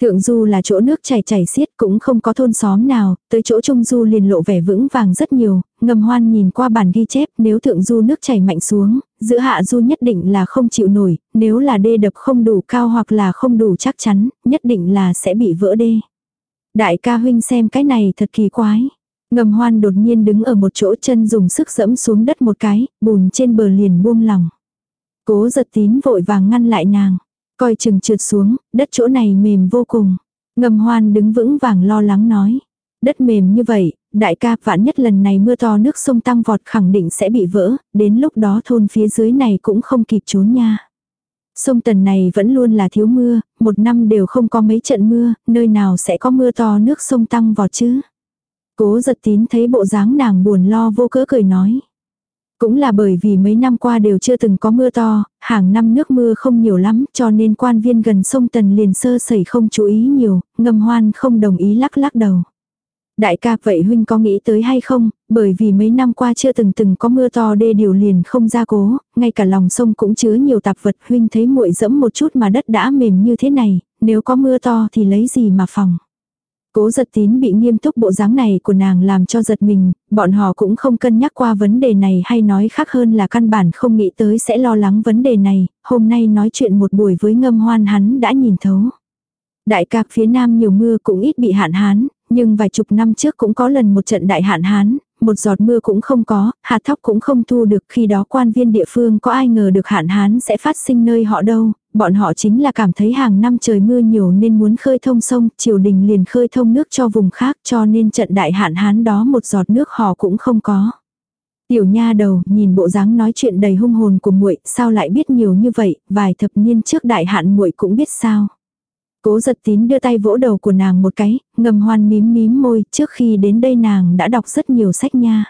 Thượng du là chỗ nước chảy chảy xiết cũng không có thôn xóm nào, tới chỗ trung du liền lộ vẻ vững vàng rất nhiều, ngầm hoan nhìn qua bản ghi chép nếu thượng du nước chảy mạnh xuống, giữa hạ du nhất định là không chịu nổi, nếu là đê đập không đủ cao hoặc là không đủ chắc chắn, nhất định là sẽ bị vỡ đê. Đại ca huynh xem cái này thật kỳ quái. Ngầm hoan đột nhiên đứng ở một chỗ chân dùng sức dẫm xuống đất một cái, bùn trên bờ liền buông lỏng. Cố giật tín vội vàng ngăn lại nàng. Coi chừng trượt xuống, đất chỗ này mềm vô cùng. Ngầm hoan đứng vững vàng lo lắng nói. Đất mềm như vậy, đại ca vạn nhất lần này mưa to nước sông tăng vọt khẳng định sẽ bị vỡ, đến lúc đó thôn phía dưới này cũng không kịp trốn nha. Sông Tần này vẫn luôn là thiếu mưa, một năm đều không có mấy trận mưa, nơi nào sẽ có mưa to nước sông tăng vọt chứ. Cố giật tín thấy bộ dáng nàng buồn lo vô cớ cười nói. Cũng là bởi vì mấy năm qua đều chưa từng có mưa to, hàng năm nước mưa không nhiều lắm cho nên quan viên gần sông Tần liền sơ sẩy không chú ý nhiều, ngâm hoan không đồng ý lắc lắc đầu. Đại ca vậy huynh có nghĩ tới hay không, bởi vì mấy năm qua chưa từng từng có mưa to đê điều liền không ra cố, ngay cả lòng sông cũng chứa nhiều tạp vật huynh thấy muội dẫm một chút mà đất đã mềm như thế này, nếu có mưa to thì lấy gì mà phòng. Cố giật tín bị nghiêm túc bộ dáng này của nàng làm cho giật mình, bọn họ cũng không cân nhắc qua vấn đề này hay nói khác hơn là căn bản không nghĩ tới sẽ lo lắng vấn đề này, hôm nay nói chuyện một buổi với ngâm hoan hắn đã nhìn thấu. Đại ca phía nam nhiều mưa cũng ít bị hạn hán, nhưng vài chục năm trước cũng có lần một trận đại hạn hán, một giọt mưa cũng không có, hạt thóc cũng không thu được khi đó quan viên địa phương có ai ngờ được hạn hán sẽ phát sinh nơi họ đâu, bọn họ chính là cảm thấy hàng năm trời mưa nhiều nên muốn khơi thông sông, triều đình liền khơi thông nước cho vùng khác cho nên trận đại hạn hán đó một giọt nước họ cũng không có. Tiểu nha đầu nhìn bộ dáng nói chuyện đầy hung hồn của muội sao lại biết nhiều như vậy, vài thập niên trước đại hạn muội cũng biết sao. Cố giật tín đưa tay vỗ đầu của nàng một cái, ngầm hoan mím mím môi, trước khi đến đây nàng đã đọc rất nhiều sách nha.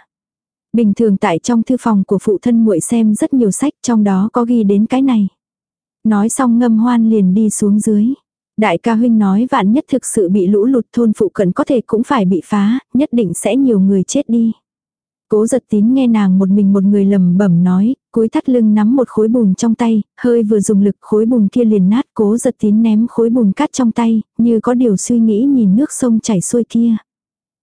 Bình thường tại trong thư phòng của phụ thân muội xem rất nhiều sách, trong đó có ghi đến cái này. Nói xong ngâm hoan liền đi xuống dưới. Đại ca huynh nói vạn nhất thực sự bị lũ lụt thôn phụ cận có thể cũng phải bị phá, nhất định sẽ nhiều người chết đi. Cố giật tín nghe nàng một mình một người lầm bẩm nói, cúi thắt lưng nắm một khối bùn trong tay, hơi vừa dùng lực khối bùn kia liền nát cố giật tín ném khối bùn cát trong tay, như có điều suy nghĩ nhìn nước sông chảy xuôi kia.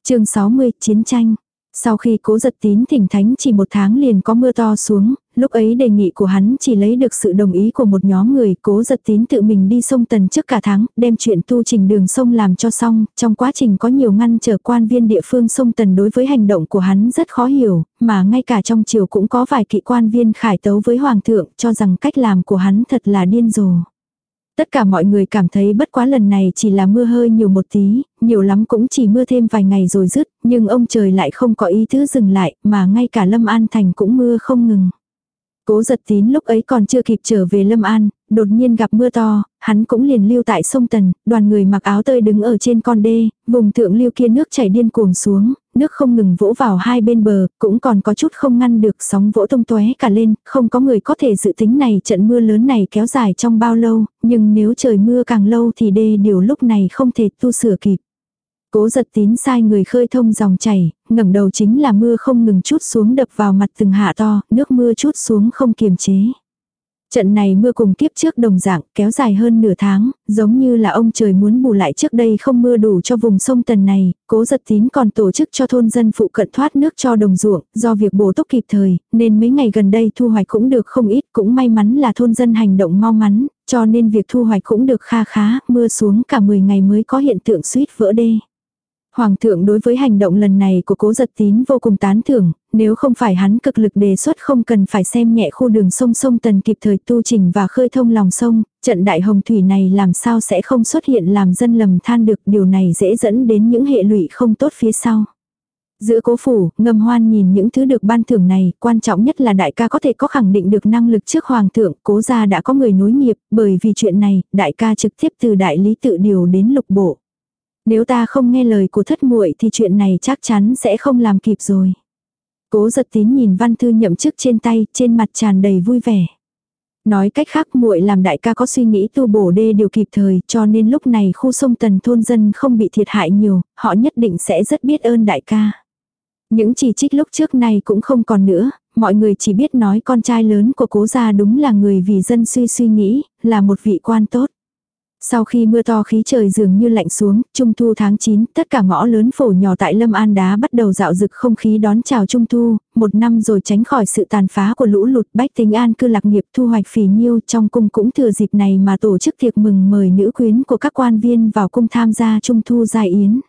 chương 60, Chiến tranh. Sau khi cố giật tín thỉnh thánh chỉ một tháng liền có mưa to xuống, lúc ấy đề nghị của hắn chỉ lấy được sự đồng ý của một nhóm người cố giật tín tự mình đi sông Tần trước cả tháng, đem chuyện tu trình đường sông làm cho xong, trong quá trình có nhiều ngăn trở quan viên địa phương sông Tần đối với hành động của hắn rất khó hiểu, mà ngay cả trong triều cũng có vài kỵ quan viên khải tấu với hoàng thượng cho rằng cách làm của hắn thật là điên rồ. Tất cả mọi người cảm thấy bất quá lần này chỉ là mưa hơi nhiều một tí, nhiều lắm cũng chỉ mưa thêm vài ngày rồi dứt, nhưng ông trời lại không có ý thứ dừng lại, mà ngay cả Lâm An Thành cũng mưa không ngừng. Cố giật tín lúc ấy còn chưa kịp trở về Lâm An, đột nhiên gặp mưa to, hắn cũng liền lưu tại sông Tần, đoàn người mặc áo tơi đứng ở trên con đê, vùng thượng lưu kia nước chảy điên cuồng xuống, nước không ngừng vỗ vào hai bên bờ, cũng còn có chút không ngăn được sóng vỗ tung tóe cả lên, không có người có thể dự tính này trận mưa lớn này kéo dài trong bao lâu, nhưng nếu trời mưa càng lâu thì đê điều lúc này không thể tu sửa kịp. Cố giật tín sai người khơi thông dòng chảy, ngẩng đầu chính là mưa không ngừng chút xuống đập vào mặt từng hạ to, nước mưa chút xuống không kiềm chế. Trận này mưa cùng kiếp trước đồng dạng kéo dài hơn nửa tháng, giống như là ông trời muốn bù lại trước đây không mưa đủ cho vùng sông Tần này, cố giật tín còn tổ chức cho thôn dân phụ cận thoát nước cho đồng ruộng, do việc bổ túc kịp thời, nên mấy ngày gần đây thu hoạch cũng được không ít, cũng may mắn là thôn dân hành động mau mắn, cho nên việc thu hoạch cũng được kha khá, mưa xuống cả 10 ngày mới có hiện tượng suýt vỡ đê. Hoàng thượng đối với hành động lần này của cố giật tín vô cùng tán thưởng, nếu không phải hắn cực lực đề xuất không cần phải xem nhẹ khu đường sông sông tần kịp thời tu trình và khơi thông lòng sông, trận đại hồng thủy này làm sao sẽ không xuất hiện làm dân lầm than được điều này dễ dẫn đến những hệ lụy không tốt phía sau. Giữa cố phủ, ngâm hoan nhìn những thứ được ban thưởng này, quan trọng nhất là đại ca có thể có khẳng định được năng lực trước hoàng thượng, cố gia đã có người nối nghiệp, bởi vì chuyện này, đại ca trực tiếp từ đại lý tự điều đến lục bộ. Nếu ta không nghe lời của thất muội thì chuyện này chắc chắn sẽ không làm kịp rồi. Cố giật tín nhìn văn thư nhậm chức trên tay, trên mặt tràn đầy vui vẻ. Nói cách khác muội làm đại ca có suy nghĩ tu bổ đê điều kịp thời cho nên lúc này khu sông tần thôn dân không bị thiệt hại nhiều, họ nhất định sẽ rất biết ơn đại ca. Những chỉ trích lúc trước này cũng không còn nữa, mọi người chỉ biết nói con trai lớn của cố gia đúng là người vì dân suy suy nghĩ, là một vị quan tốt. Sau khi mưa to khí trời dường như lạnh xuống, trung thu tháng 9, tất cả ngõ lớn phổ nhỏ tại Lâm An Đá bắt đầu dạo dực không khí đón chào trung thu, một năm rồi tránh khỏi sự tàn phá của lũ lụt bách tính an cư lạc nghiệp thu hoạch phì nhiêu trong cung cũng thừa dịp này mà tổ chức tiệc mừng mời nữ quyến của các quan viên vào cung tham gia trung thu giai yến.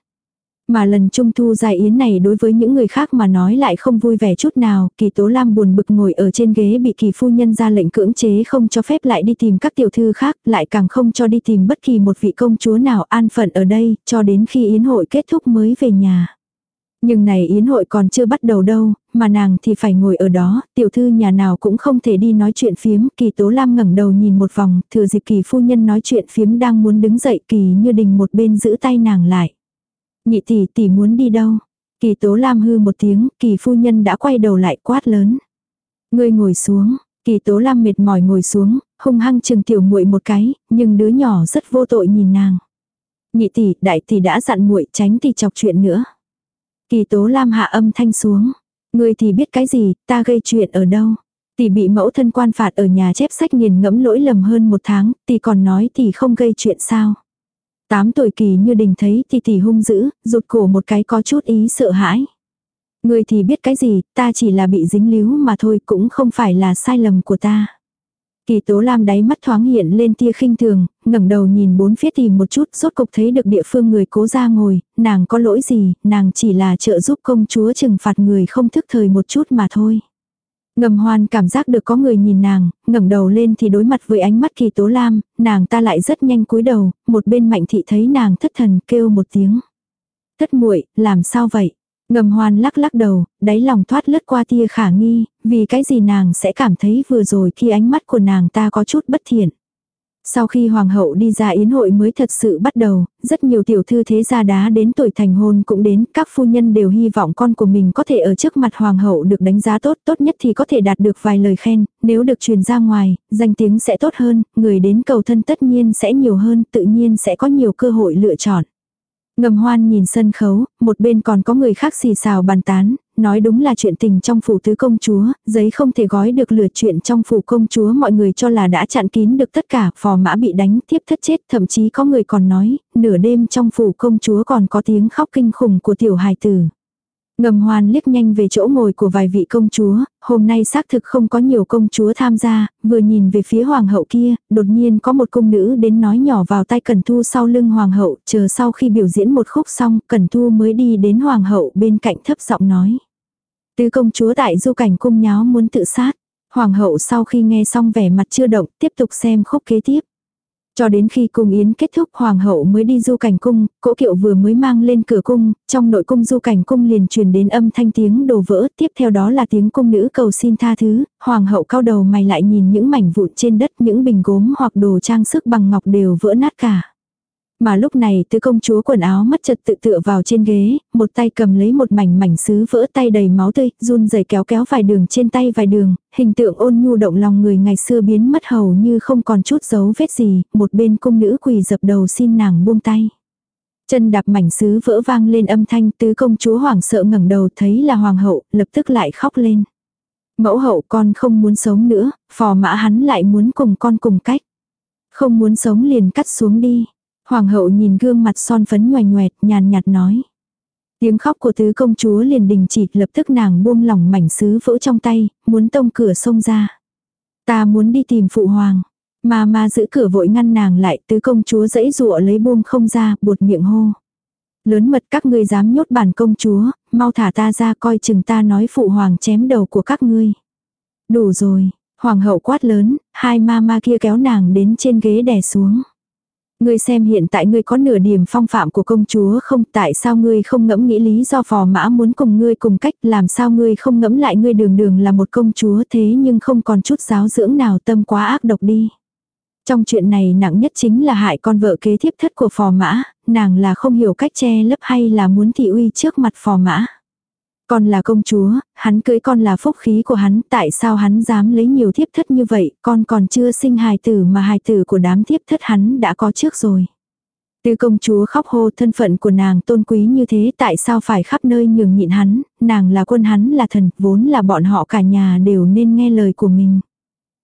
Mà lần trung thu dài yến này đối với những người khác mà nói lại không vui vẻ chút nào, kỳ tố lam buồn bực ngồi ở trên ghế bị kỳ phu nhân ra lệnh cưỡng chế không cho phép lại đi tìm các tiểu thư khác, lại càng không cho đi tìm bất kỳ một vị công chúa nào an phận ở đây, cho đến khi yến hội kết thúc mới về nhà. Nhưng này yến hội còn chưa bắt đầu đâu, mà nàng thì phải ngồi ở đó, tiểu thư nhà nào cũng không thể đi nói chuyện phiếm, kỳ tố lam ngẩng đầu nhìn một vòng, thừa dịp kỳ phu nhân nói chuyện phiếm đang muốn đứng dậy kỳ như đình một bên giữ tay nàng lại. Nhị tỷ tỷ muốn đi đâu? Kỳ tố lam hư một tiếng, kỳ phu nhân đã quay đầu lại quát lớn. Ngươi ngồi xuống, kỳ tố lam mệt mỏi ngồi xuống, hung hăng chừng tiểu muội một cái, nhưng đứa nhỏ rất vô tội nhìn nàng. Nhị tỷ, đại tỷ đã dặn muội tránh tỷ chọc chuyện nữa. Kỳ tố lam hạ âm thanh xuống. Ngươi thì biết cái gì, ta gây chuyện ở đâu. Tỷ bị mẫu thân quan phạt ở nhà chép sách nghiền ngẫm lỗi lầm hơn một tháng, tỷ còn nói tỷ không gây chuyện sao. Tám tuổi kỳ như đình thấy thì tỷ hung dữ, rụt cổ một cái có chút ý sợ hãi. Người thì biết cái gì, ta chỉ là bị dính líu mà thôi cũng không phải là sai lầm của ta. Kỳ tố lam đáy mắt thoáng hiện lên tia khinh thường, ngẩng đầu nhìn bốn phía tìm một chút, rốt cục thấy được địa phương người cố ra ngồi, nàng có lỗi gì, nàng chỉ là trợ giúp công chúa trừng phạt người không thức thời một chút mà thôi. Ngầm hoan cảm giác được có người nhìn nàng, ngẩng đầu lên thì đối mặt với ánh mắt kỳ tố lam, nàng ta lại rất nhanh cúi đầu, một bên mạnh thị thấy nàng thất thần kêu một tiếng. Thất muội làm sao vậy? Ngầm hoan lắc lắc đầu, đáy lòng thoát lướt qua tia khả nghi, vì cái gì nàng sẽ cảm thấy vừa rồi khi ánh mắt của nàng ta có chút bất thiện. Sau khi hoàng hậu đi ra yến hội mới thật sự bắt đầu, rất nhiều tiểu thư thế gia đá đến tuổi thành hôn cũng đến, các phu nhân đều hy vọng con của mình có thể ở trước mặt hoàng hậu được đánh giá tốt, tốt nhất thì có thể đạt được vài lời khen, nếu được truyền ra ngoài, danh tiếng sẽ tốt hơn, người đến cầu thân tất nhiên sẽ nhiều hơn, tự nhiên sẽ có nhiều cơ hội lựa chọn. Ngầm hoan nhìn sân khấu, một bên còn có người khác xì xào bàn tán, nói đúng là chuyện tình trong phủ tứ công chúa, giấy không thể gói được lửa chuyện trong phủ công chúa mọi người cho là đã chặn kín được tất cả, phò mã bị đánh tiếp thất chết, thậm chí có người còn nói, nửa đêm trong phủ công chúa còn có tiếng khóc kinh khủng của tiểu hài tử. Ngầm hoan liếc nhanh về chỗ ngồi của vài vị công chúa, hôm nay xác thực không có nhiều công chúa tham gia, vừa nhìn về phía hoàng hậu kia, đột nhiên có một công nữ đến nói nhỏ vào tay Cẩn Thu sau lưng hoàng hậu, chờ sau khi biểu diễn một khúc xong, Cẩn Thu mới đi đến hoàng hậu bên cạnh thấp giọng nói. Tứ công chúa tại du cảnh cung nháo muốn tự sát. Hoàng hậu sau khi nghe xong vẻ mặt chưa động, tiếp tục xem khúc kế tiếp. Cho đến khi cung yến kết thúc hoàng hậu mới đi du cảnh cung, cỗ kiệu vừa mới mang lên cửa cung, trong nội cung du cảnh cung liền truyền đến âm thanh tiếng đồ vỡ, tiếp theo đó là tiếng cung nữ cầu xin tha thứ, hoàng hậu cao đầu mày lại nhìn những mảnh vụn trên đất, những bình gốm hoặc đồ trang sức bằng ngọc đều vỡ nát cả. Mà lúc này tứ công chúa quần áo mất trật tự tựa vào trên ghế, một tay cầm lấy một mảnh mảnh sứ vỡ tay đầy máu tươi, run rẩy kéo kéo vài đường trên tay vài đường, hình tượng ôn nhu động lòng người ngày xưa biến mất hầu như không còn chút dấu vết gì, một bên cung nữ quỳ dập đầu xin nàng buông tay. Chân đạp mảnh sứ vỡ vang lên âm thanh tứ công chúa hoảng sợ ngẩng đầu thấy là hoàng hậu, lập tức lại khóc lên. Mẫu hậu con không muốn sống nữa, phò mã hắn lại muốn cùng con cùng cách. Không muốn sống liền cắt xuống đi. Hoàng hậu nhìn gương mặt son phấn nhoài ngoẹt nhàn nhạt nói. Tiếng khóc của tứ công chúa liền đình chỉ lập tức nàng buông lỏng mảnh sứ vỡ trong tay, muốn tông cửa sông ra. Ta muốn đi tìm phụ hoàng. Mà ma giữ cửa vội ngăn nàng lại tứ công chúa dãy dụa lấy buông không ra, buột miệng hô. Lớn mật các ngươi dám nhốt bản công chúa, mau thả ta ra coi chừng ta nói phụ hoàng chém đầu của các ngươi. Đủ rồi, hoàng hậu quát lớn, hai ma ma kia kéo nàng đến trên ghế đè xuống. Ngươi xem hiện tại ngươi có nửa điểm phong phạm của công chúa không, tại sao ngươi không ngẫm nghĩ lý do phò mã muốn cùng ngươi cùng cách, làm sao ngươi không ngẫm lại ngươi đường đường là một công chúa thế nhưng không còn chút giáo dưỡng nào tâm quá ác độc đi. Trong chuyện này nặng nhất chính là hại con vợ kế thiếp thất của phò mã, nàng là không hiểu cách che lấp hay là muốn thị uy trước mặt phò mã. Con là công chúa, hắn cưới con là phúc khí của hắn, tại sao hắn dám lấy nhiều thiếp thất như vậy, con còn chưa sinh hài tử mà hài tử của đám thiếp thất hắn đã có trước rồi. Tư công chúa khóc hô thân phận của nàng tôn quý như thế tại sao phải khắp nơi nhường nhịn hắn, nàng là quân hắn là thần, vốn là bọn họ cả nhà đều nên nghe lời của mình.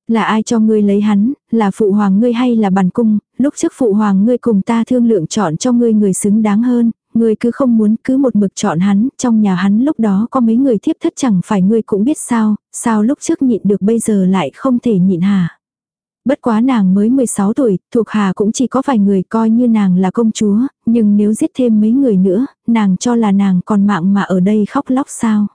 Là ai cho ngươi lấy hắn, là phụ hoàng ngươi hay là bản cung, lúc trước phụ hoàng ngươi cùng ta thương lượng chọn cho ngươi người xứng đáng hơn, ngươi cứ không muốn cứ một mực chọn hắn, trong nhà hắn lúc đó có mấy người thiếp thất chẳng phải ngươi cũng biết sao, sao lúc trước nhịn được bây giờ lại không thể nhịn hả. Bất quá nàng mới 16 tuổi, thuộc hà cũng chỉ có vài người coi như nàng là công chúa, nhưng nếu giết thêm mấy người nữa, nàng cho là nàng còn mạng mà ở đây khóc lóc sao.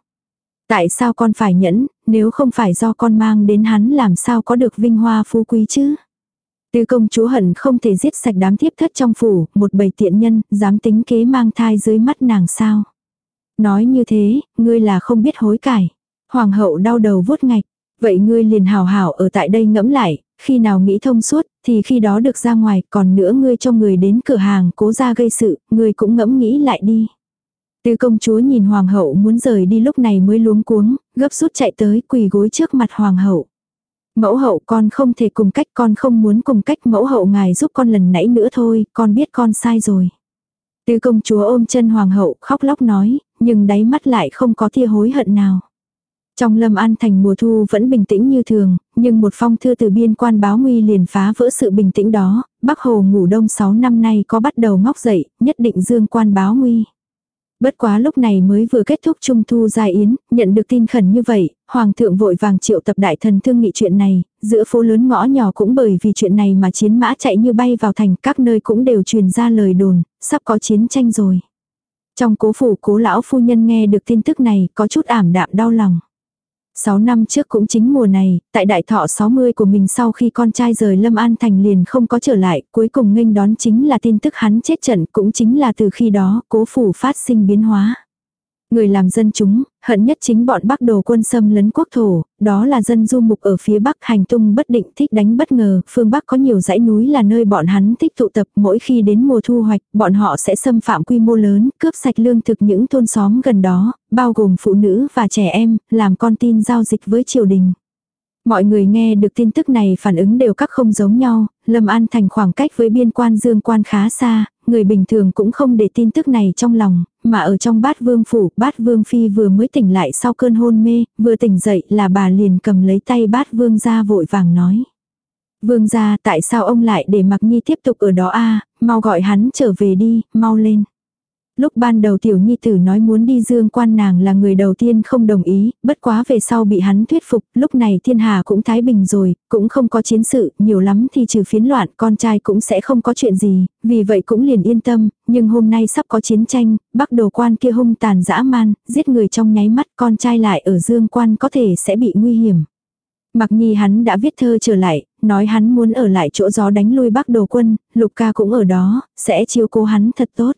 Tại sao con phải nhẫn, nếu không phải do con mang đến hắn làm sao có được vinh hoa phú quý chứ? Tư công chúa hận không thể giết sạch đám thiếp thất trong phủ, một bầy tiện nhân, dám tính kế mang thai dưới mắt nàng sao. Nói như thế, ngươi là không biết hối cải. Hoàng hậu đau đầu vuốt ngạch. Vậy ngươi liền hào hảo ở tại đây ngẫm lại, khi nào nghĩ thông suốt, thì khi đó được ra ngoài, còn nữa ngươi cho người đến cửa hàng cố ra gây sự, ngươi cũng ngẫm nghĩ lại đi. Tư công chúa nhìn hoàng hậu muốn rời đi lúc này mới luống cuống, gấp rút chạy tới quỳ gối trước mặt hoàng hậu. Mẫu hậu con không thể cùng cách con không muốn cùng cách mẫu hậu ngài giúp con lần nãy nữa thôi, con biết con sai rồi. Tư công chúa ôm chân hoàng hậu khóc lóc nói, nhưng đáy mắt lại không có tia hối hận nào. Trong lâm an thành mùa thu vẫn bình tĩnh như thường, nhưng một phong thư từ biên quan báo nguy liền phá vỡ sự bình tĩnh đó, Bắc Hồ ngủ đông 6 năm nay có bắt đầu ngóc dậy, nhất định dương quan báo nguy. Bất quá lúc này mới vừa kết thúc trung thu gia yến, nhận được tin khẩn như vậy, hoàng thượng vội vàng triệu tập đại thần thương nghị chuyện này, giữa phố lớn ngõ nhỏ cũng bởi vì chuyện này mà chiến mã chạy như bay vào thành, các nơi cũng đều truyền ra lời đồn, sắp có chiến tranh rồi. Trong cố phủ cố lão phu nhân nghe được tin tức này có chút ảm đạm đau lòng. 6 năm trước cũng chính mùa này, tại đại thọ 60 của mình sau khi con trai rời Lâm An Thành liền không có trở lại, cuối cùng nghênh đón chính là tin tức hắn chết trận, cũng chính là từ khi đó, cố phủ phát sinh biến hóa. Người làm dân chúng, hận nhất chính bọn Bắc đồ quân xâm lấn quốc thổ, đó là dân du mục ở phía Bắc hành tung bất định thích đánh bất ngờ, phương Bắc có nhiều dãy núi là nơi bọn hắn thích tụ tập, mỗi khi đến mùa thu hoạch, bọn họ sẽ xâm phạm quy mô lớn, cướp sạch lương thực những thôn xóm gần đó, bao gồm phụ nữ và trẻ em, làm con tin giao dịch với triều đình. Mọi người nghe được tin tức này phản ứng đều các không giống nhau, Lâm An thành khoảng cách với biên quan dương quan khá xa, người bình thường cũng không để tin tức này trong lòng, mà ở trong bát vương phủ, bát vương phi vừa mới tỉnh lại sau cơn hôn mê, vừa tỉnh dậy là bà liền cầm lấy tay bát vương ra vội vàng nói. Vương gia tại sao ông lại để mặc nhi tiếp tục ở đó a mau gọi hắn trở về đi, mau lên. Lúc ban đầu tiểu nhi tử nói muốn đi dương quan nàng là người đầu tiên không đồng ý, bất quá về sau bị hắn thuyết phục, lúc này thiên hà cũng thái bình rồi, cũng không có chiến sự, nhiều lắm thì trừ phiến loạn, con trai cũng sẽ không có chuyện gì, vì vậy cũng liền yên tâm, nhưng hôm nay sắp có chiến tranh, bắc đồ quan kia hung tàn dã man, giết người trong nháy mắt, con trai lại ở dương quan có thể sẽ bị nguy hiểm. Mặc nhi hắn đã viết thơ trở lại, nói hắn muốn ở lại chỗ gió đánh lui bắc đồ quân, lục ca cũng ở đó, sẽ chiếu cố hắn thật tốt.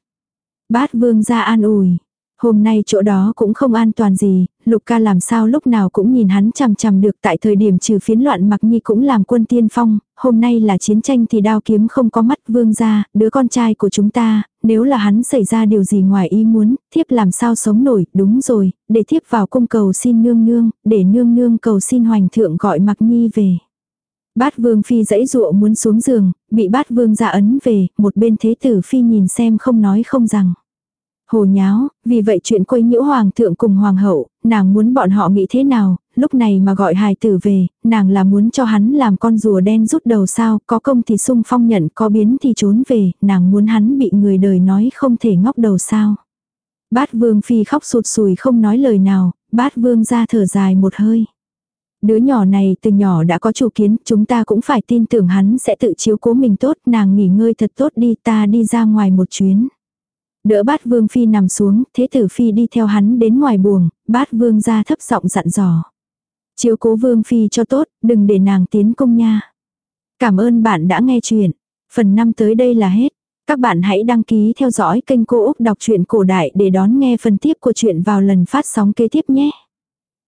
Bát vương ra an ủi. Hôm nay chỗ đó cũng không an toàn gì, lục ca làm sao lúc nào cũng nhìn hắn chằm chằm được tại thời điểm trừ phiến loạn mặc nhi cũng làm quân tiên phong, hôm nay là chiến tranh thì đao kiếm không có mắt vương ra, đứa con trai của chúng ta, nếu là hắn xảy ra điều gì ngoài ý muốn, thiếp làm sao sống nổi, đúng rồi, để thiếp vào cung cầu xin nương nương, để nương nương cầu xin hoành thượng gọi mặc nhi về. Bát vương phi dãy dụa muốn xuống giường, bị bát vương ra ấn về, một bên thế tử phi nhìn xem không nói không rằng. Hồ nháo, vì vậy chuyện quấy nhiễu hoàng thượng cùng hoàng hậu, nàng muốn bọn họ nghĩ thế nào, lúc này mà gọi hài tử về, nàng là muốn cho hắn làm con rùa đen rút đầu sao, có công thì sung phong nhận, có biến thì trốn về, nàng muốn hắn bị người đời nói không thể ngóc đầu sao. Bát vương phi khóc sụt sùi không nói lời nào, bát vương ra thở dài một hơi. Đứa nhỏ này từ nhỏ đã có chủ kiến, chúng ta cũng phải tin tưởng hắn sẽ tự chiếu cố mình tốt, nàng nghỉ ngơi thật tốt đi, ta đi ra ngoài một chuyến. Đỡ bát vương phi nằm xuống, thế tử phi đi theo hắn đến ngoài buồng, bát vương ra thấp giọng dặn dò. Chiếu cố vương phi cho tốt, đừng để nàng tiến công nha. Cảm ơn bạn đã nghe chuyện. Phần 5 tới đây là hết. Các bạn hãy đăng ký theo dõi kênh Cô Úc Đọc truyện Cổ Đại để đón nghe phần tiếp của chuyện vào lần phát sóng kế tiếp nhé.